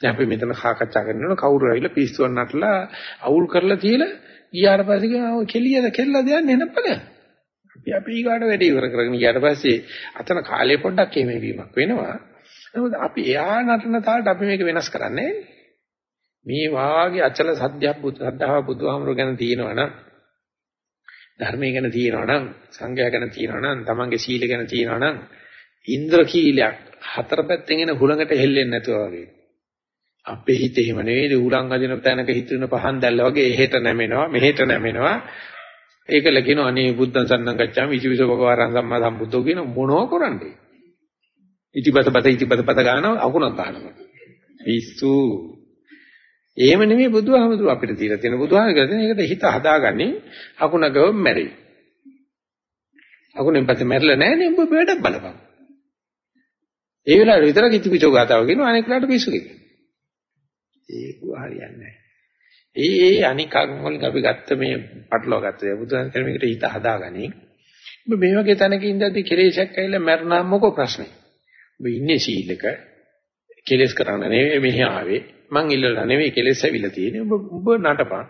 දැන් අපි මෙතන සාකච්ඡා කරනකොට කවුරු ඇවිල්ලා පිස්සුවක් නටලා අවුල් කරලා තියලා ගියාට පස්සේ කියනවා කෙලියද කෙල්ලද යන්නේ නැපලයක්. අපි අපි ඊගාට වැඩි ඉවර කරගෙන ගියාට පස්සේ අතන කාලේ පොඩ්ඩක් එමේ වීමක් වෙනවා. නමුත් අපි එයා නටන තාලට අපි මේක වෙනස් කරන්නේ මේ වාගේ අචල සත්‍යයක් බුද්ධ සද්ධාව බුදුහාමුදුර ගැන තියෙනවනම් ධර්මය ගැන තියෙනවනම් සංඝයා ගැන තියෙනවනම් තමන්ගේ සීල ගැන තියෙනවනම් ඉන්ද්‍ර කීලයක් හතර පැත්තෙන් එන හුලඟට හෙල්ලෙන්නේ නැතුව වගේ. අපේ හිත එහෙම නෙවෙයි උලන් අදින තැනක හිටින පහන් දැල්ල වගේ එහෙට නැමෙනවා මෙහෙට නැමෙනවා. ඒකල කියනවා අනේ බුද්ධං සන්නං ගච්ඡාමි ඉතිවිස භගවාරං සම්මා සම්බුද්ධෝ කියන මොනව කරන්නේ? ඉතිපත පත ඉතිපත පත ගන්නවා අකුණක් ගන්නවා. පිස්සු. එහෙම නෙමෙයි බුදුහාමුදුර අපිට තියලා තියෙන. බුදුහාමුදුර කියන එකට හිත හදාගන්නේ අකුණ ගව මැරෙයි. අකුණෙන් පස්සේ මැරෙලා නැහැ නේ ඔබ බඩක් බලපන්. ඒ වෙලාවට විතරක් ඉතිපිචෝ ගාතාව කියනවා අනෙක් වෙලාවට පිස්සු කියනවා ඒක හරියන්නේ නැහැ. ඒ ඒ අනික් අගම් වලින් අපි ගත්ත මේ පටලවා ගත්ත දේ. බුදුන් කියන මේකට හිත හදාගනි. ඔබ මේ වගේ තැනක ඉඳද්දි කෙලෙසක් ඇවිල්ලා මරණා මොකෝ ප්‍රශ්නේ. ඔබ ඉන්නේ සීලක කෙලෙස් කරන්න නෙවෙයි මෙහි ආවේ. මං ඉල්ලලා නෙවෙයි කෙලෙස් ඇවිල්ලා තියෙන්නේ. ඔබ ඔබ නටපන්.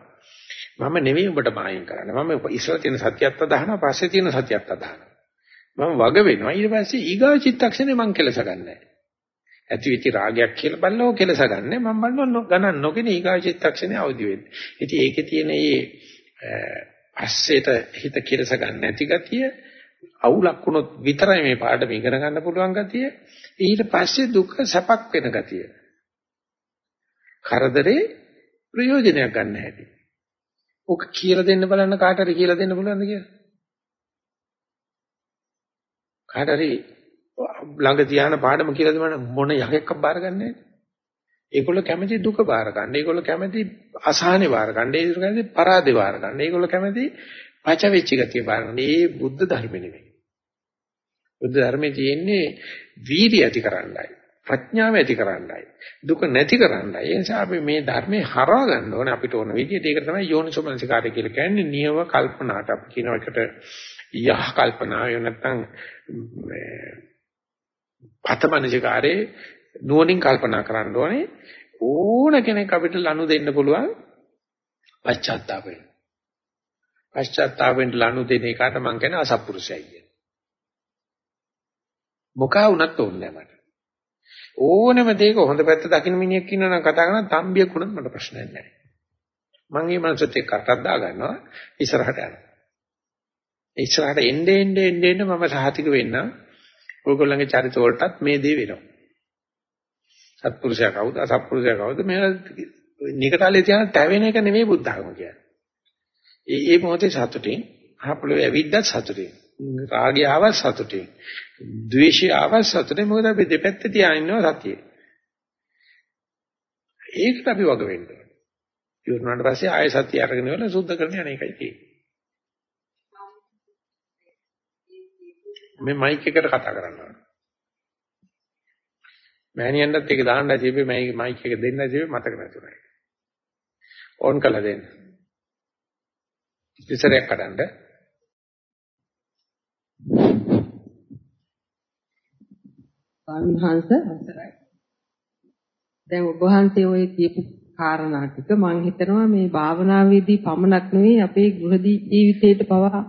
මම නෙවෙයි ඔබට මායින් කරන්නේ. මම ඉස්සර තියෙන සත්‍යයත් අදහනවා පස්සේ තියෙන සත්‍යයත් අදහනවා. මම වග වෙනවා. ඊට පස්සේ ඊගා චිත්තක්ෂණේ මං කෙලස ගන්නෑ. ඇති වෙච්ච රාගයක් කියලා බලනෝ කෙලස ගන්න මම බලනවා ගණන් නොගෙන ඊගා චිත්තක්ෂණේ අවදි වෙන්නේ. ඉතින් ඒකේ තියෙන මේ පස්සේට හිත කෙලස ගන්න නැති ගතිය අවුලක් වුණොත් විතරයි මේ පාඩම ඉගෙන ගන්න පුළුවන් ගතිය. ඊට පස්සේ දුක සැපක් වෙන ගතිය. කරදරේ ප්‍රයෝජනයක් ගන්න හැටි. ඔක කියලා දෙන්න බලන්න කාට හරි කියලා දෙන්න පුළුවන්ද කියලා? කාට හරි ළඟ තියාන පාඩම කියලා දෙන්න මොන යකෙක්ක බාරගන්නේ ඒගොල්ලෝ කැමති දුක බාර ගන්න. ඒගොල්ලෝ කැමති අසහනේ බාර ගන්න. ඒගොල්ලෝ කැමති පරාදේ බාර ගන්න. ඒගොල්ලෝ කැමති පච වෙච්ච ගතිය බාර ගන්න. ඒ බුද්ධ ධර්ම නෙමෙයි. බුද්ධ ධර්මයේ තියෙන්නේ වීර්ය ඇති කරන්නයි. ප්‍රඥාව ඇති කරන්නයි. දුක නැති කරන්නයි. ඒ නිසා අපි මේ ධර්මේ හරවා ගන්න ඕනේ අපිට ඕන විදිහට. ඒක තමයි යෝනිසෝමනසිකාරය කියලා කියන්නේ. නියව කල්පනාට අපි කියන එකට යහ කල්පනාව නැත්නම් පතමනසිකාරේ නුවණින් කල්පනා කරන්න ඕනේ ඕන කෙනෙක් අපිට ලනු දෙන්න පුළුවන් පශ්චාත්තාපයෙන්. පශ්චාත්තාපයෙන් ලනු දෙන එකට මම කියන්නේ අසත්පුරුෂයයි කියන. මොකා වුණත් ඕනේ මට. ඕනෙම දෙයක හොඳ පැත්ත දකින්න මිනිහෙක් ඉන්නවා නම් කතා කරන තම්බියක් වුණත් මට ප්‍රශ්නයක් නැහැ. මම මේ මනසත් එක්ක කටක් දා ගන්නවා ඉස්සරහට යනවා. ඉස්සරහට එන්නේ එන්නේ එන්නේ මම සහතික වෙන්නම් ඔයගොල්ලන්ගේ චරිත වලටත් මේ දේ වෙනවා. සත්පුරුෂයා කවුද අසත්පුරුෂයා කවුද මේ නිකටාලේ තියන තැවෙන එක නෙමෙයි බුද්ධ ධර්ම කියන්නේ. ඒ ඒ මොහොතේ සතුටින් අහපළොව ඇවිද්දත් සතුටින් රාගය ආවත් සතුටින් ද්වේෂය ආවත් සතුටින් මොකද අපි දෙපැත්ත තියාගෙන ඉන්නවා සතියේ. ඒකට අපි වග වෙන්න ඕනේ. ඉවරනාට පස්සේ ආය සතිය අරගෙන වල සුද්ධ කරන යන එකයි තියෙන්නේ. මේ මයික් එකට කතා කරනවා. මෑණියන්ටත් ඒක දාන්නයි තිබ්බේ මයික් මයික් එක දෙන්නයි තිබ්බේ මතක නැතුණා. ඕන් කළා දෙන්න. ඉස්සරයක් කඩන්න. සංහංශ අවසරයි. දැන් ඔබ වහන්සේ ඔය කියපු කාරණා ටික මම හිතනවා මේ භාවනාවේදී පමණක් නෙවෙයි අපේ ගෘහ ජීවිතේට පවා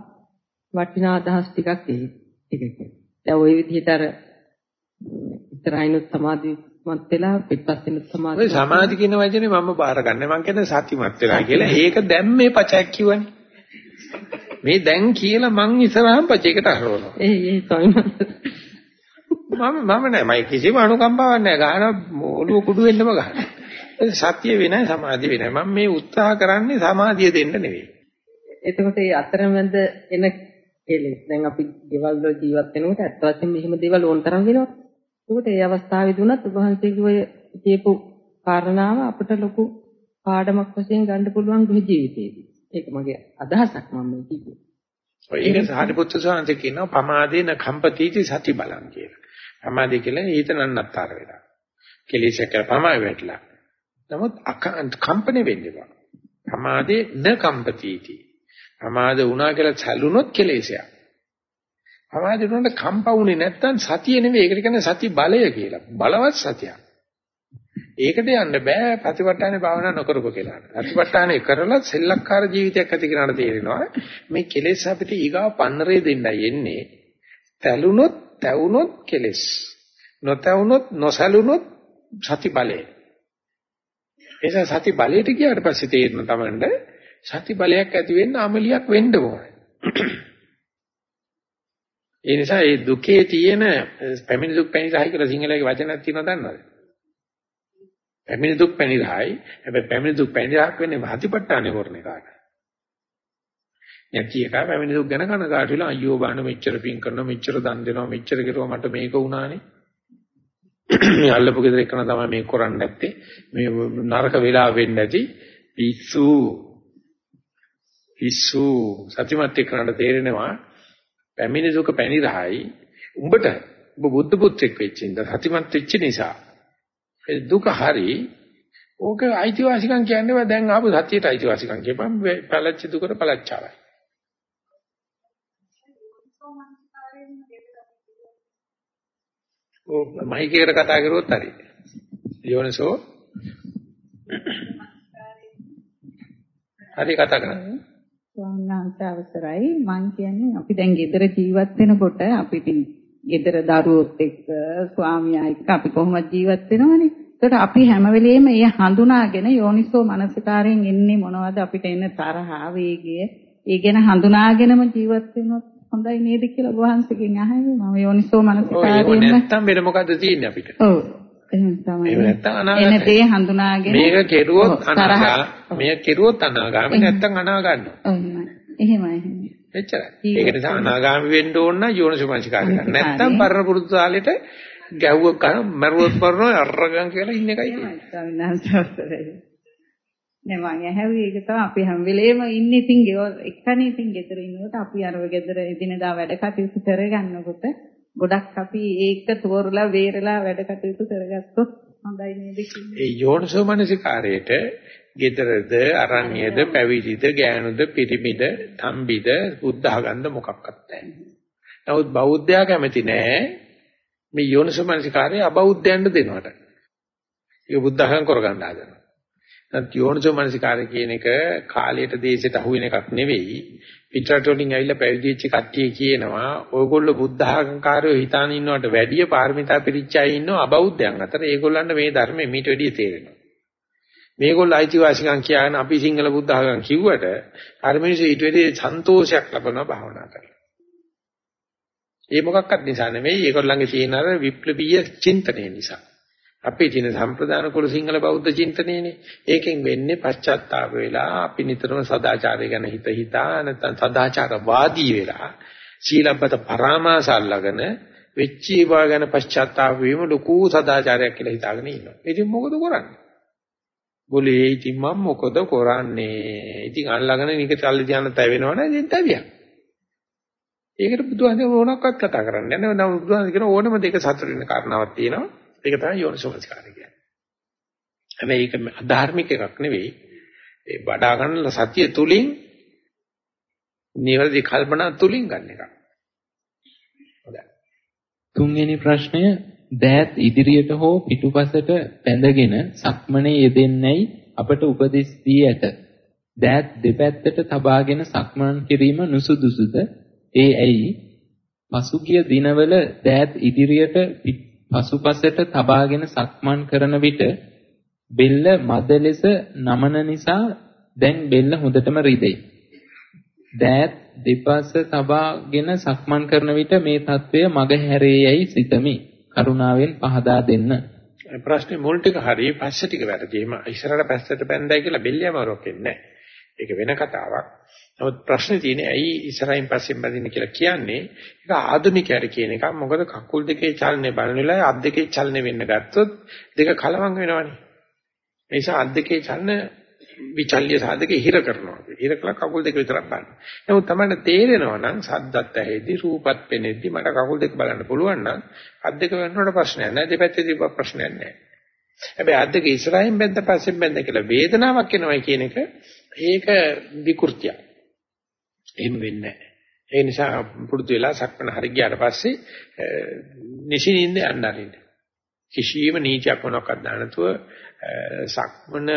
වටිනා අදහස් ටිකක් එයි. ටික එක. දැන් ওই විදිහට අර ඉතරයිනුත් සමාධිමත් වෙලා පිටපස්සෙනුත් සමාධි. ඔය සමාධි කියන වචනේ මම බාරගන්නේ මම කියන්නේ සතිමත් වෙලා කියලා. ඒක දැන් මේ පචයක් කිව්වනේ. මේ දැන් කියලා මං ඉස්සරහම පචයකට හරවනවා. ඒ ඒ තොයින. මම මම නෑ මම කිසිම අනුකම්පාවක් නෑ ගහන ඔළුව කුඩු වෙන්නම ගහන. සත්‍ය වෙනයි සමාධිය වෙනයි. මම මේ උත්සාහ කරන්නේ සමාධිය දෙන්න නෙවෙයි. එතකොට මේ අතරමැද එන කෙලෙස්. දැන් අපි ගෙවල් වල ජීවත් වෙනකොට ඇත්ත වශයෙන්ම මෙහෙම දේවල් ඕන තරම් වෙනවා. ඒකට ඒ අවස්ථාවේදී ඔබ වහන්සේගේ ඔය කියපු කාරණාව අපිට ලොකු පාඩමක් වශයෙන් ගන්න පුළුවන් ගෘහ ජීවිතේදී. ඒක මගේ අදහසක් මම මේ කිව්වේ. ඒක සාරිපුත්‍ර සාන්තේ කියනවා පමාදේන කම්පතිති සති බලං කියලා. සමාධිය කියලා හිත නන්නත්තර වෙලා. කෙලෙස් කියලා පමයි වැටලා. නමුත් කම්පණය වෙන්න එපා. සමාධිය න කම්පතිටි. සමාධ වුණා කියලා සැලුනොත් කෙලෙසයක්. සමාධිය උනට කම්පවුනේ නැත්තම් සතිය නෙවෙයි ඒකට කියන්නේ සති බලය කියලා. බලවත් සතියක්. ඒකට යන්න බෑ ප්‍රතිපත්තානේ භාවනා නොකරපු කියලා. ප්‍රතිපත්තානේ කරලා සෙල්ලක්කාර ජීවිතයක් ඇති කරනාට තේරෙනවා මේ කෙලෙස් අපිට ඊගාව පන්නරේ දෙන්නයි එන්නේ. තැලුනොත් තැවුනොත් කෙලෙස්. නොතැවුනොත් නොසැලුනොත් සති බලය. එනිසා සති බලයට ගියාට පස්සේ තේරෙන තමන්ට සති බලයක් ඇති වෙන්න අමලියක් වෙන්න ඕනේ. ඒ නිසා මේ දුකේ තියෙන පැමිණි දුක් පැණිරහයි කියලා සිංහලයේ වචනයක් තියෙනවද දන්නවද? පැමිණි දුක් පැණිරහයි. හැබැයි පැමිණි දුක් පැණිරහක් වෙන්නේ වාතිපට්ඨානේ කරන එකට. නැති එක පැමිණි දුක් ගැන කනගාටු වෙලා අයියෝ බාන මෙච්චර පින් කරනවා මෙච්චර දන් දෙනවා මෙච්චර කෙරුවා මට මේක වුණානේ. මේ අල්ලපු ගෙදර එකන තමයි මේක කරන්නේ නැත්තේ. මේ නරක වෙලා වෙන්නේ නැති පිස්සු. පිස්සු. සත්‍යමත් එක්කනට තේරෙනවා. පැමිණි දුක පැනිරහයි උඹට ඔබ බුද්ධ පුත්‍රෙක් වෙච්ච ඉඳ සතිමත් වෙච්ච නිසා. ඒ දුක හරි. ඕක අයිතිවාසිකම් කියන්නේ දැන් ආපු සතියට අයිතිවාසිකම් කියපම් පළච්ච දුකට පළච්චාවයි මයිකේකට කතා කරුවොත් හරි. යෝනසෝ. හරි කතා කරන්නේ. ස්වාමීන් වහන්සේ අවසරයි. මම කියන්නේ අපි දැන් ගෙදර ජීවත් වෙනකොට අපි ඉතින් ගෙදර දරුවොත් එක්ක ස්වාමියා එක්ක අපි කොහොමද ජීවත් වෙනවනේ. ඒකට අපි හැම වෙලෙම ඒ හඳුනාගෙන යෝනිසෝ මනසිකාරයෙන් එන්නේ මොනවද? අපිට එන තරහා වේගය. ඒ ගැන හඳුනාගෙනම ජීවත් වෙනොත් හොඳයි නේද කියලා වහන්සේගෙන් අහන්නේ මම යෝනිසෝ මනසිකාරයෙන් නැත්තම් වෙන මොකද්ද තියෙන්නේ අපිට ඔව් එහෙම තමයි. ඒක නැත්තම් අනාගතයි. එන දේ හඳුනාගෙන මේක කෙරුවොත් අනාගා මේක කෙරුවොත් අනාගාමී නැත්තම් අනාගන්නවා. එහෙමයි. එහෙමයි. එච්චරයි. ඒක නිසා අනාගාමී වෙන්න ඕන නම් යෝනිසෝමනසිකාරය ගන්න. නැත්තම් පරණ පුරුදු තාලෙට ගැව්ව කන මරුවොත් පරණ අරගන් කියලා ඉන්න එකයි තියෙන්නේ. නෑ මම ඇහැවි ඒක තමයි අපි හැම වෙලේම ඉන්නේ ඉතින් එක්කනේ ඉතින් ගෙදර ඉන්නකොට අපි අරව ගෙදර එදිනදා වැඩ කටයුතු කරගන්නකොට ගොඩක් අපි ඒක තෝරලා වේරලා වැඩ කටයුතු කරගත්තොත් හොඳයි නේද ඒ යෝනිසෝ මනසිකාරයේට ගෙදරද අරණ්‍යද පැවිදිද ගෑනුද පිරිමිද තම්බිද බුද්ධඝන්ද මොකක්වත් නැහැ. නමුත් බෞද්ධයා කැමති නෑ මේ යෝනිසෝ මනසිකාරය අබෞද්ධයන්ට දෙනවට. ඒක බුද්ධඝන් කරගන්න හදනවා. නැත් යෝනිසෝ මනසිකාරය කියන එක කාලයට දේශයට අහු වෙන එකක් නෙවෙයි. පිටරට වලින් ඇවිල්ලා පැවිදිච්ච කට්ටිය කියනවා ඔයගොල්ලෝ බුද්ධ ආගම්කාරයෝ හිතාන ඉන්නවට වැඩිය පාරමිතා පිරිච්ච අය ඉන්නව අබෞද්ධයන් අතර. ඒගොල්ලන්ට මේ ධර්මයේ මීට වැඩිය තේරෙනවා. මේගොල්ලෝ අයිතිවාසිකම් කියන අපි සිංහල බුද්ධ ආගම් කිව්වට අර මිනිස්සු ඊට වැඩිය සන්තෝෂයක් ලබනවා භාවනා කරලා. ඒ මොකක්වත් නිසා නෙමෙයි ඒගොල්ලන්ගේ තියෙන අර විප්ලවීය චින්තනය නිසා. අපේ තියෙන සම්ප්‍රදාන කුල සිංහල බෞද්ධ චින්තනයනේ. ඒකෙන් වෙන්නේ පශ්චාත්තාප වෙලා අපි නිතරම සදාචාරය ගැන හිත හිතා නැත්නම් සදාචාරවාදී වෙලා සීලබ්බත පරාමාස අල්ලගෙන වෙච්ච ඒවා ගැන පශ්චාත්තාප වීම ලොකු සදාචාරයක් කියලා හිතාගෙන ඉන්නවා. ඉතින් මොකද කරන්නේ? બોලේ ඉතින් මම මොකද කරන්නේ? ඉතින් අල්ලගෙන නික චල්ලි ධානය තැවෙනවනේ ඉතින් තැවියක්. ඒකට බුදුහාමේ මොනක්වත් කතා කරන්නේ නැහැ. නේද? බුදුහාමේ කියන ඕනම දෙක සතුට වෙන කාරණාවක් තියෙනවා. ඒක තමයි යෝනිසෝමනස්කාරය කියන්නේ. හැබැයි ඒක අධාර්මික එකක් නෙවෙයි. ඒ වඩා ගන්න සතිය තුලින් නිවැරදි කල්පනා තුලින් ගන්න එක. හොඳයි. තුන්වෙනි ප්‍රශ්නය දෑත් ඉදිරියට හෝ පිටුපසට බැඳගෙන සක්මනේ යෙදෙන්නේයි අපට උපදෙස් දී ඇත. දෑත් දෙපැත්තට තබාගෙන සක්මන් කිරීම නුසුදුසුද? ඒ ඇයි? පසුගිය දිනවල දෑත් ඉදිරියට පසුපසට තබාගෙන සක්මන් කරන විට බෙල්ල මද ලෙස නමන නිසා දැන් බෙල්ල හොඳටම රිදෙයි. දෑත් දෙපස තබාගෙන සක්මන් කරන විට මේ తත්වය මග හැරේයයි සිතමි. කරුණාවෙන් පහදා දෙන්න. ප්‍රශ්නේ මුල් ටික හරිය පස්ස ටික වැරදි. එහම ඉස්සරහට පැත්තට බැඳයි කියලා බෙල්ලියම රොකෙන්නේ නැහැ. ඒක වෙන කතාවක්. නමුත් ප්‍රශ්නේ තියෙන්නේ ඇයි ඉස්සරහින් පස්සෙන් බැඳින්න කියලා කියන්නේ ඒක ආධුනිකයර කියන එක. මොකද කකුල් දෙකේ චලනය බලන වෙලාවේ අත් දෙකේ චලනය වෙන්න ගත්තොත් දෙක කලවම් වෙනවනේ. ඒ නිසා අත් දෙකේ චලන විචල්්‍ය සාධකේ හිර කරනවා. හිර කළා කකුල් දෙක විතරක් බලන්න. නමුත් තමයි තේරෙනවා නම් සද්දත් ඇහෙද්දි රූපත් පෙනෙද්දි මට කකුල් දෙක බලන්න පුළුවන් නම් අත් දෙක වෙනකොට ප්‍රශ්නයක් නැහැ. දෙපැත්තේ තිබ්බ ප්‍රශ්නයක් නැහැ. හැබැයි අත් දෙක ඉස්සරහින් බැද්ද පස්සෙන් බැද්ද කියලා වේදනාවක් එනවා කියන එක ඒක විකෘතියක්. එහෙම වෙන්නේ නැහැ. ඒ නිසා පුරුදු වෙලා සක්මන හරි ගියාට පස්සේ නිසින්ින්ද යන්න අරින්න. කිසියම් නීතියක් මොනක්වත් දාන්න නැතුව සක්මන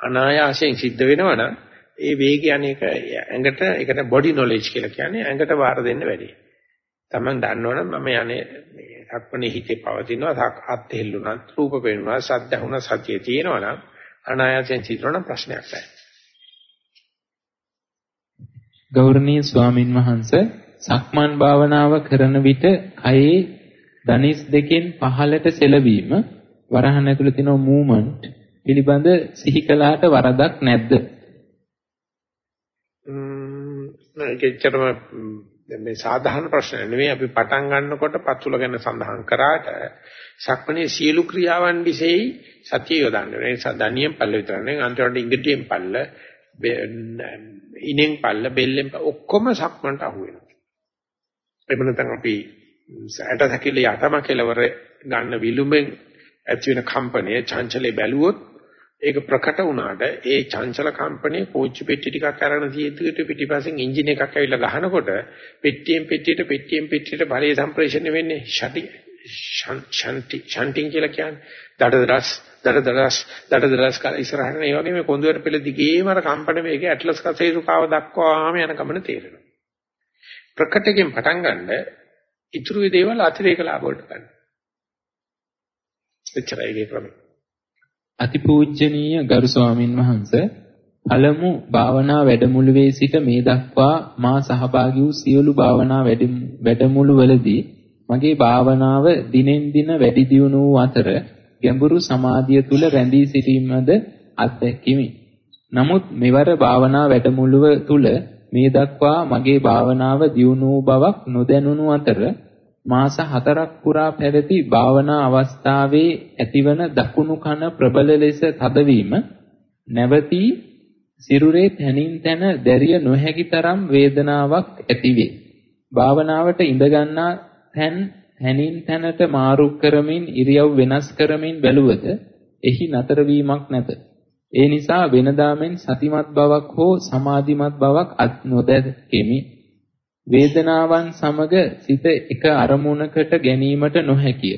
අනායාසයෙන් සිද්ධ වෙනවා නම් ඒ වේගය අනේක ඇඟට ඒකට බොඩි නොලෙජ් කියලා කියන්නේ ඇඟට වාර දෙන්න වැඩි. Taman දන්නවනම් මම යන්නේ මේ සක්මනේ හිතේ පවතිනවා අත් හෙල්ලුණත් රූප පේනවා සද්ද ඇහුණා සතිය තියෙනවා නම් අනායාසයෙන් සිද්ධවන ප්‍රශ්නයක් නැහැ. ගෞරවනීය ස්වාමින් වහන්සේ සක්මන් භාවනාව කරන විට කයේ දනිස් දෙකෙන් පහළට සෙලවීම වරහන් ඇතුළේ තියෙන මූවමන්ට් පිළිබඳ සිහි කළාට වරදක් නැද්ද? ඒකෙච්චරම මේ සාධාරණ ප්‍රශ්න නෙවෙයි අපි පටන් ගන්නකොට පතුල ගැන සඳහන් කරාට සක්මණේ සියලු ක්‍රියාවන් විසෙයි සතිය යොදන්න. ඒ නිසා දනියෙන් පල්ල විතර නෙවෙයි අන්තිමට ඉංග්‍රීසියෙන් පල්ල ඉනෙන් පල්ල බෙල්ලෙන් ඔක්කොම සක්මන්ට අහු වෙනවා. එහෙම නැත්නම් අපි ඇට සැකිලි යටම කෙලවර ගන්න විලුඹෙන් ඇති වෙන කම්පනය චංචලේ බැලුවොත් ඒක ප්‍රකට වුණාට ඒ චංචල කම්පනයේ පෝච්චි පෙට්ටි ටිකක් අරගෙන තියෙද්දිට පිටිපස්සෙන් එන්ජින් එකක් ඇවිල්ලා ගහනකොට පෙට්ටියෙන් පෙට්ටියට පෙට්ටියෙන් පෙට්ටියට බලය සම්ප්‍රේෂණය වෙන්නේ ෂටි ෂන්ටි ෂන්ටිං කියලා කියන්නේ දඩදරස් දඩදරස් දඩදරස් කාලා ඉස්සරහට මේ වගේ මේ කොඳුර පෙළ දිගේම අර කම්පන වේගය ඇට්ලස් කසේරුකාව දක්වාම යන ගමන තේරෙනවා. ප්‍රකටයෙන් පටන් ගන්න ඉතුරු දේවල් අතිරේක ලාභ වලට ගන්න. එච්චරයි ඒ ක්‍රමය. අතිපූජ්‍යනීය ගරු ස්වාමින් වහන්සේ පළමු භාවනා වැඩමුළුවේ සිට මේ දක්වා මා සහභාගී වූ සියලු භාවනා වැඩමුළුවලදී මගේ භාවනාව දිනෙන් දින වැඩි දියුණු වූ අතර ගැඹුරු සමාධිය තුල රැඳී සිටීමද අත්දැකිමි. නමුත් මෙවර භාවනා වැඩමුළුව තුල මේ දක්වා මගේ භාවනාව දියුණු වූ බවක් නොදැනුණු අතර මාස 4ක් පුරා පැවති භාවනා අවස්ථාවේ ඇතිවන දකුණු කන ප්‍රබල ලෙස තදවීම නැවතී සිරුරේ තනින් තන දැරිය නොහැකි තරම් වේදනාවක් ඇතිවේ. භාවනාවට ඉඳ ගන්නා තැන් තනින් තැනට මාරු කරමින් ඉරියව් වෙනස් කරමින් බැලුවද එහි නතර වීමක් නැත. ඒ නිසා වෙනදාමෙන් සතිමත් බවක් හෝ සමාධිමත් බවක් අත් නොදැකෙමි. වේදනාවන් සමග සිත එක අරමුණකට ගැනීමට නොහැකිය.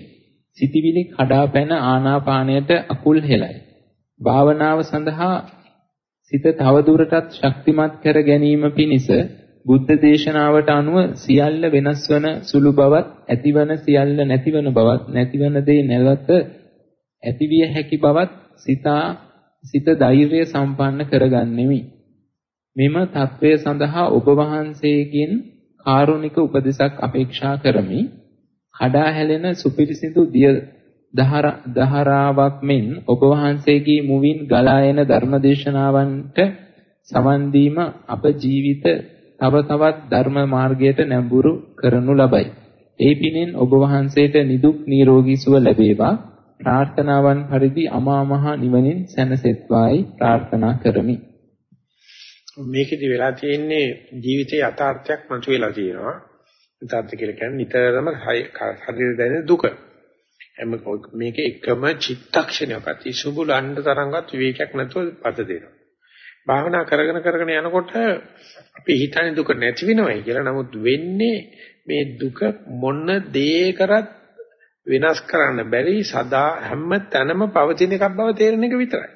සිතිවිලි කඩා පැන ආනාපානයට අකුල් හෙලයි. භාවනාව සඳහා සිත තවදුරටත් ශක්තිමත් කර ගැනීම පිණිස බුද්ධ දේශනාවට අනුව සියල්ල වෙනස් වන සුළු බවත් ඇතිවන සියල්ල නැතිවන බවත් නැතිවන දේ නැවත ඇතිවිය හැකි බවත් සිතා සිත ධෛර්යය සම්පන්න කරගන්නෙමි. මෙම తත්වය සඳහා ඔබ වහන්සේගෙන් කාරුණික උපදෙසක් අපේක්ෂා කරමි. කඩා හැලෙන සුපිරිසිදු දිය දහරාවක් මෙන් ඔබ වහන්සේගේ මුවින් ගලා එන ධර්මදේශනාවන්ට සවන් දීම අප ජීවිත තව තවත් ධර්ම මාර්ගයට නැඹුරු කරනු ලබයි. ඒ පිණින් ඔබ වහන්සේට නිදුක් නිරෝගී සුව ලැබේවා. ප්‍රාර්ථනාවන් පරිදි අමා මහ නිවනින් සැනසෙත්වායි ප්‍රාර්ථනා කරමි. මේකෙදි වෙලා තියෙන්නේ ජීවිතයේ යථාර්ථයක් මතුවලා තියෙනවා. යථාර්ථ කියලා කියන්නේ නිතරම ශරීරය දැනෙන දුක. මේක එකම චිත්තක්ෂණයකට ඉසුබුලන්න තරංගවත් විවේකයක් නැතුව පද දෙනවා. භාවනා කරගෙන කරගෙන යනකොට අපි හිතන්නේ දුක නැති වෙනවයි කියලා. නමුත් වෙන්නේ මේ දුක මොන දේ කරත් වෙනස් කරන්න බැරි සදා හැම තැනම පවතින එකක් බව තේරෙන එක විතරයි.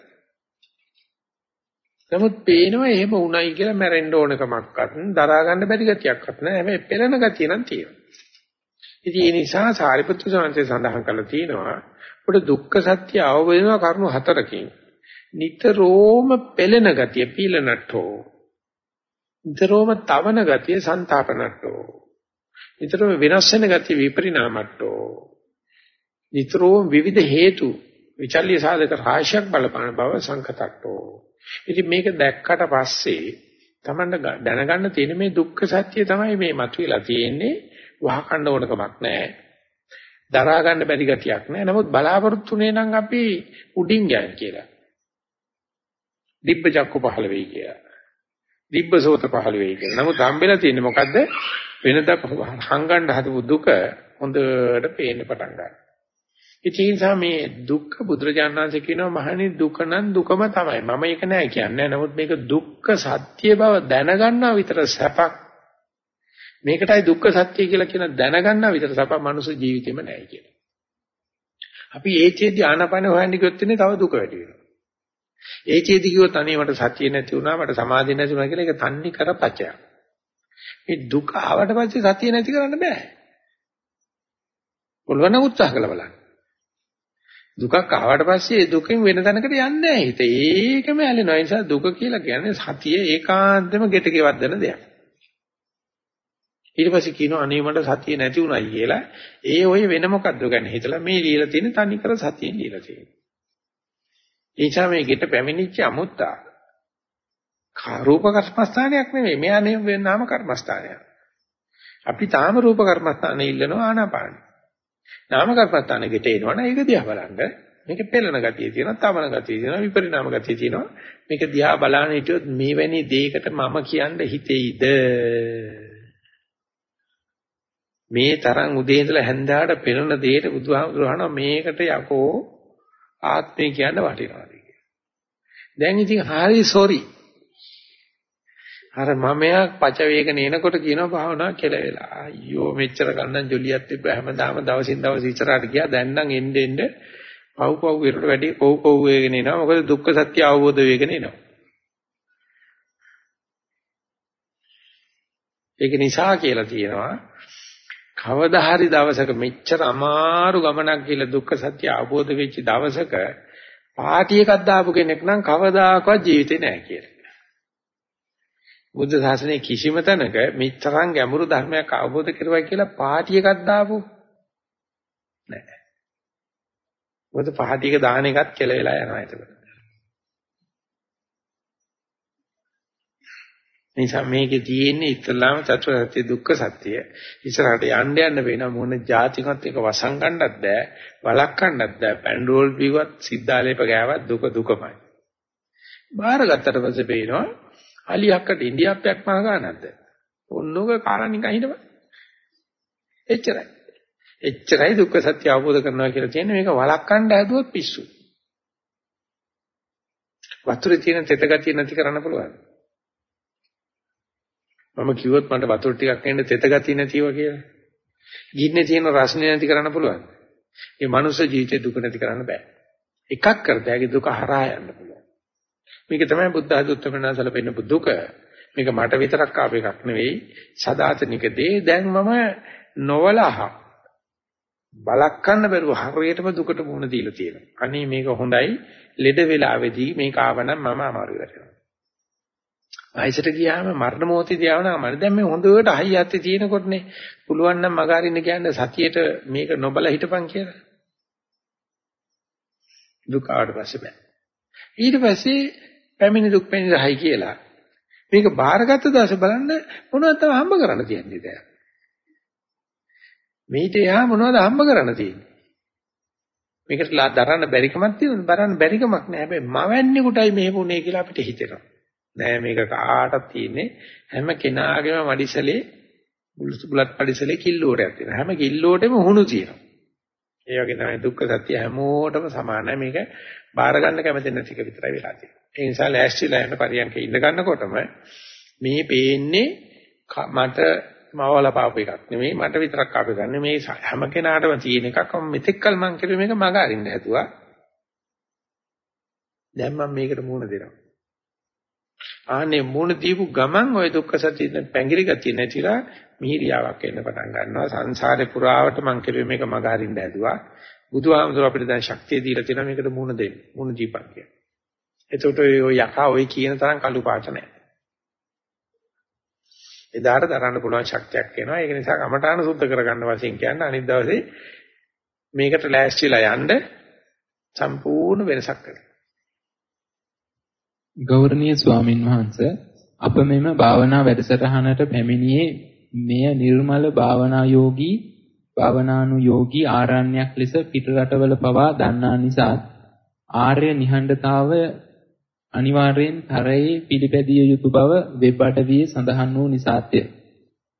නමුත් පේනවා එහෙම උණයි කියලා මැරෙන්න ඕන කමක්වත් දරා ගන්න බැරි ගතියක්වත් නැහැ. හැබැයි පෙළෙන ගතිය නම් තියෙනවා. ඉතින් ඒ නිසා සාරිපුත්‍ර සාන්තේ සඳහන් කරලා තියෙනවා අපිට දුක්ඛ සත්‍ය අවබෝධ වෙනවා කරුණු හතරකින්. නිතරම පෙළෙන ගතිය පීලනට්ටෝ. නිතරම තවන ගතිය ਸੰతాපනට්ටෝ. නිතරම වෙනස් වෙන ගතිය විපරිණාමට්ටෝ. නිතරම විවිධ හේතු විචල්්‍ය සාධක රාශියක් බලපාන බව සංකතට්ටෝ. ඉතින් මේක දැක්කට පස්සේ Tamanne දැනගන්න තියෙන මේ දුක්ඛ සත්‍ය තමයි මේ මතුවලා තියෙන්නේ වහකණ්ඩ ඕනකමක් නැහැ. දරා ගන්න බැරි ගතියක් නැහැ. නමුත් බලාපොරොත්තුනේ නම් අපි උඩින් යයි කියලා. දිබ්බ චක්ක පහළ වෙයි කියලා. දිබ්බ සෝත පහළ වෙයි කියලා. නමුත් හම්බෙලා තියෙන්නේ මොකද්ද? වෙනද හංගන්න හදපු දුක හොඳට පේන්න පටන් ගන්නවා. ඒ නිසා මේ දුක්ඛ බුදුරජාණන් වහන්සේ කියනවා මහණනි දුක නම් දුකම තමයි. මම ඒක නෑ කියන්නේ. නමුත් මේක දුක්ඛ සත්‍ය බව දැනගන්නවා විතර සැපක්. මේකටයි දුක්ඛ සත්‍ය කියලා කියන දැනගන්නවා විතර සැප මනුස්ස ජීවිතෙම නෑ කියලා. අපි ඒ චේති ආනපන හොයන්න ගියොත් ඉන්නේ තව දුක වැඩි වෙනවා. ඒ චේති කිව්වොත් අනේ මට සතිය නැති වුණා මට සමාධිය නැති වුණා කියලා ඒක තන්නේ කරපචයක්. මේ දුක ආවට පස්සේ සතිය නැති කරන්න බෑ. පුළුවන් උත්සාහ කළ බලන්න. දුකක් ආවට පස්සේ ඒ දුකෙන් වෙන තැනකට යන්නේ නැහැ හිත. ඒකම ඇලෙනවා. ඒ නිසා දුක කියලා කියන්නේ සතිය ඒකාන්තෙම ගෙට ගෙවක් දෙන දෙයක්. ඊට පස්සේ කියනවා අනේ මට සතිය නැති උනායි කියලා. ඒ ඔය වෙන මොකද්ද ගැන හිතලා මේ লীලා තියෙන තනි කර සතියෙන් লীලා තියෙනවා. ඒ නිසා මේ ගෙට පැමිණිච්ච අමුත්තා රූප කර්මස්ථානයක් නෙමෙයි. මෙයා නේ නාම කර්මස්ථානයක්. අපි තාම රූප කර්මස්ථානේ ඉල්ලනවා ආනාපාන. නාම කර්මස්ථානේ ගෙට එනවනේ ඒක දිහා බලන්න. මේක පෙළෙන ගතිය තියෙනවා, තමන ගතිය තියෙනවා, විපරිණාම ගතිය තියෙනවා. මේක දිහා බලන හිටියොත් මේවැනි දෙයකට මම කියන්න හිතෙයිද? මේ තරම් උදේ ඉඳලා හැන්දාට පෙරණ දෙයට බුදුහාමුදුරහන මේකට යකෝ ආත්මය කියන්න වටිනවාද කියලා. දැන් ඉතින් හරි සෝරි. අර මමයා පච වේගන එනකොට කියනවා භාවනා කෙලවෙලා. අයියෝ මෙච්චර ගන්න ජොලියක් තිබ්බ හැමදාම දවසින් දවස ඉස්සරහට ගියා. දැන් නම් එන්න එන්න පව් පව් විරට වැඩි පව් පව් වේගන එනවා. මොකද දුක්ඛ සත්‍ය අවබෝධ වේගන එනවා. ඒක නිසා කියලා තියෙනවා කවදා හරි දවසක මෙච්චර අමාරු ගමනක් ගිහලා දුක්ඛ සත්‍ය අවබෝධ වෙච්ච දවසක පාටි එකක් දාපු කෙනෙක් නම් කවදාකවත් ජීවිතේ නැහැ කියලා. බුද්ධ ශාසනයේ කිසිම තැනක මෙතරම් ගැඹුරු ධර්මයක් අවබෝධ කරුවා කියලා පාටි එකක් දාපු නැහැ. මොකද පාටි එක දාන එකත් කෙලවෙලා යනවා එතකොට. නිසා මේකේ තියෙන්නේ ඉතලාම චතුරාර්ය සත්‍ය දුක්ඛ සත්‍ය. ඉස්සරහට යන්න යන්න වෙන මොන જાතිකත් එක වසන් ගන්නත් බෑ, වළක්වන්නත් බෑ. පැන්ඩෝල් බිව්වත් සිද්ධාලේප ගෑවත් දුක දුකමයි. බාරගත්තට පස්සේ පේනවා අලියක්කට ඉන්දියාප්පයක් මහ ගන්නක්ද? ඔන්නෝක කාරණික හිටපන්. එච්චරයි. එච්චරයි දුක්ඛ සත්‍ය අවබෝධ කරනවා කියලා කියන්නේ මේක වළක්වන්න හැදුවොත් පිස්සු. වතුරේ තියෙන තෙත ගතිය නැති කරන්න පුළුවන්. මම කිව්වොත් මට වතුර ටිකක් එන්න තෙත ගතිය නැතිව කියලා. ගින්නේ තියෙන රසනේ නැති කරන්න පුළුවන්. මේ මනුස්ස ජීවිතේ දුක නැති කරන්න බෑ. එකක් කරතෑගේ දුක හරහා යන්න පුළුවන්. මේක තමයි බුද්ධ ආධුත්තමනාසල වෙන්න දුක. මේක මට විතරක් ආපු එකක් නෙවෙයි. සදාතනික දේ දැන් මම නොවලහ බලක් ගන්න බැරුව හරියටම දුකට මුහුණ දීලා තියෙනවා. අනේ මේක හොඳයි. ලෙඩ වෙලාවේදී මේක ආවනම් මම අමාරු වෙනවා. වයසට ගියාම මරණ මොහොතේදී ආවනම් දැන් මේ හොඳට හයියත් තියෙනකොටනේ පුළුවන් නම් මගහරින්න කියන්නේ සතියේට මේක නොබල හිටපන් කියලා. දුක ආවට පස්සේ බෑ. ඊට පස්සේ පැමිණි දුක් පැමිණි රහයි කියලා. මේක බාරගත්ත දවසේ බලන්න මොනවද තව හම්බ කරන්න තියන්නේ දැන්. මේිට එහා මොනවද හම්බ කරන්න තියෙන්නේ? මේකට දරන්න බැරිකමක් තියෙනවද? දරන්න බැරිකමක් නෑ. හැබැයි මවන්නේකටයි මේ වුනේ කියලා අපිට හිතෙනවා. නෑ මේක කාටත් තියෙන්නේ හැම කෙනාගේම මඩිසලේ බුලත් පඩිසලේ කිල්ලෝටයක් තියෙනවා. හැම කිල්ලෝටෙම හුණු තියෙනවා. ඒ වගේ තමයි දුක්ඛ සත්‍ය හැමෝටම සමානයි. මේක බාර ගන්න කැමති නැති එක විතරයි වෙලා තියෙන්නේ. ඒ නිසා ලෑස්තිලා යන පරියන්කේ ඉඳ ගන්නකොටම මේ පේන්නේ මට මවල පාපු එකක් නෙමෙයි මට විතරක් ආපු එකක් නෙමෙයි හැම කෙනාටම තියෙන එකක් මම මෙතෙක්කල් මං කිව්වේ මේක මග අරින්න හැදුවා දැන් මම මේකට මුහුණ දෙනවා ආනේ මුණ දීපු ගමන් ওই දුක්ඛ සත්‍ය පැංගිරි ගතිය නැතිලා මිහිරියාවක් එන්න පටන් ගන්නවා සංසාරේ පුරාවට මං කිව්වේ මේක මග අරින්න හැදුවා බුදුහාමුදුරුවෝ අපිට දැන් ශක්තිය දීලා තියෙනවා මේකට මුණ දෙන්න මුණ දීපන් කියලා එතකොට ඔය යකා ඔය කියන තරම් කළු පාට නැහැ. එදාට දරන්න පුළුවන් ශක්තියක් එනවා. ඒක නිසා කමඨාන සුද්ධ කරගන්න වශයෙන් කියන්නේ අනිත් දවසේ මේකට ලෑස්තිලා යන්න සම්පූර්ණ වෙනසක් කරනවා. ගෞරවනීය ස්වාමින් වහන්සේ අප මෙම භාවනා වැඩසටහනට පැමිණියේ මෙය නිර්මල භාවනා යෝගී භාවනානු යෝගී ආරණ්‍යයක් ලෙස පිටරටවල පවා දන්නා නිසා ආර්ය නිහඬතාවය අනිවාර්යෙන් තරයේ පිළිපැදිය යුතු බව වෙබ් අඩවියේ සඳහන් වූ නිසාත්ය.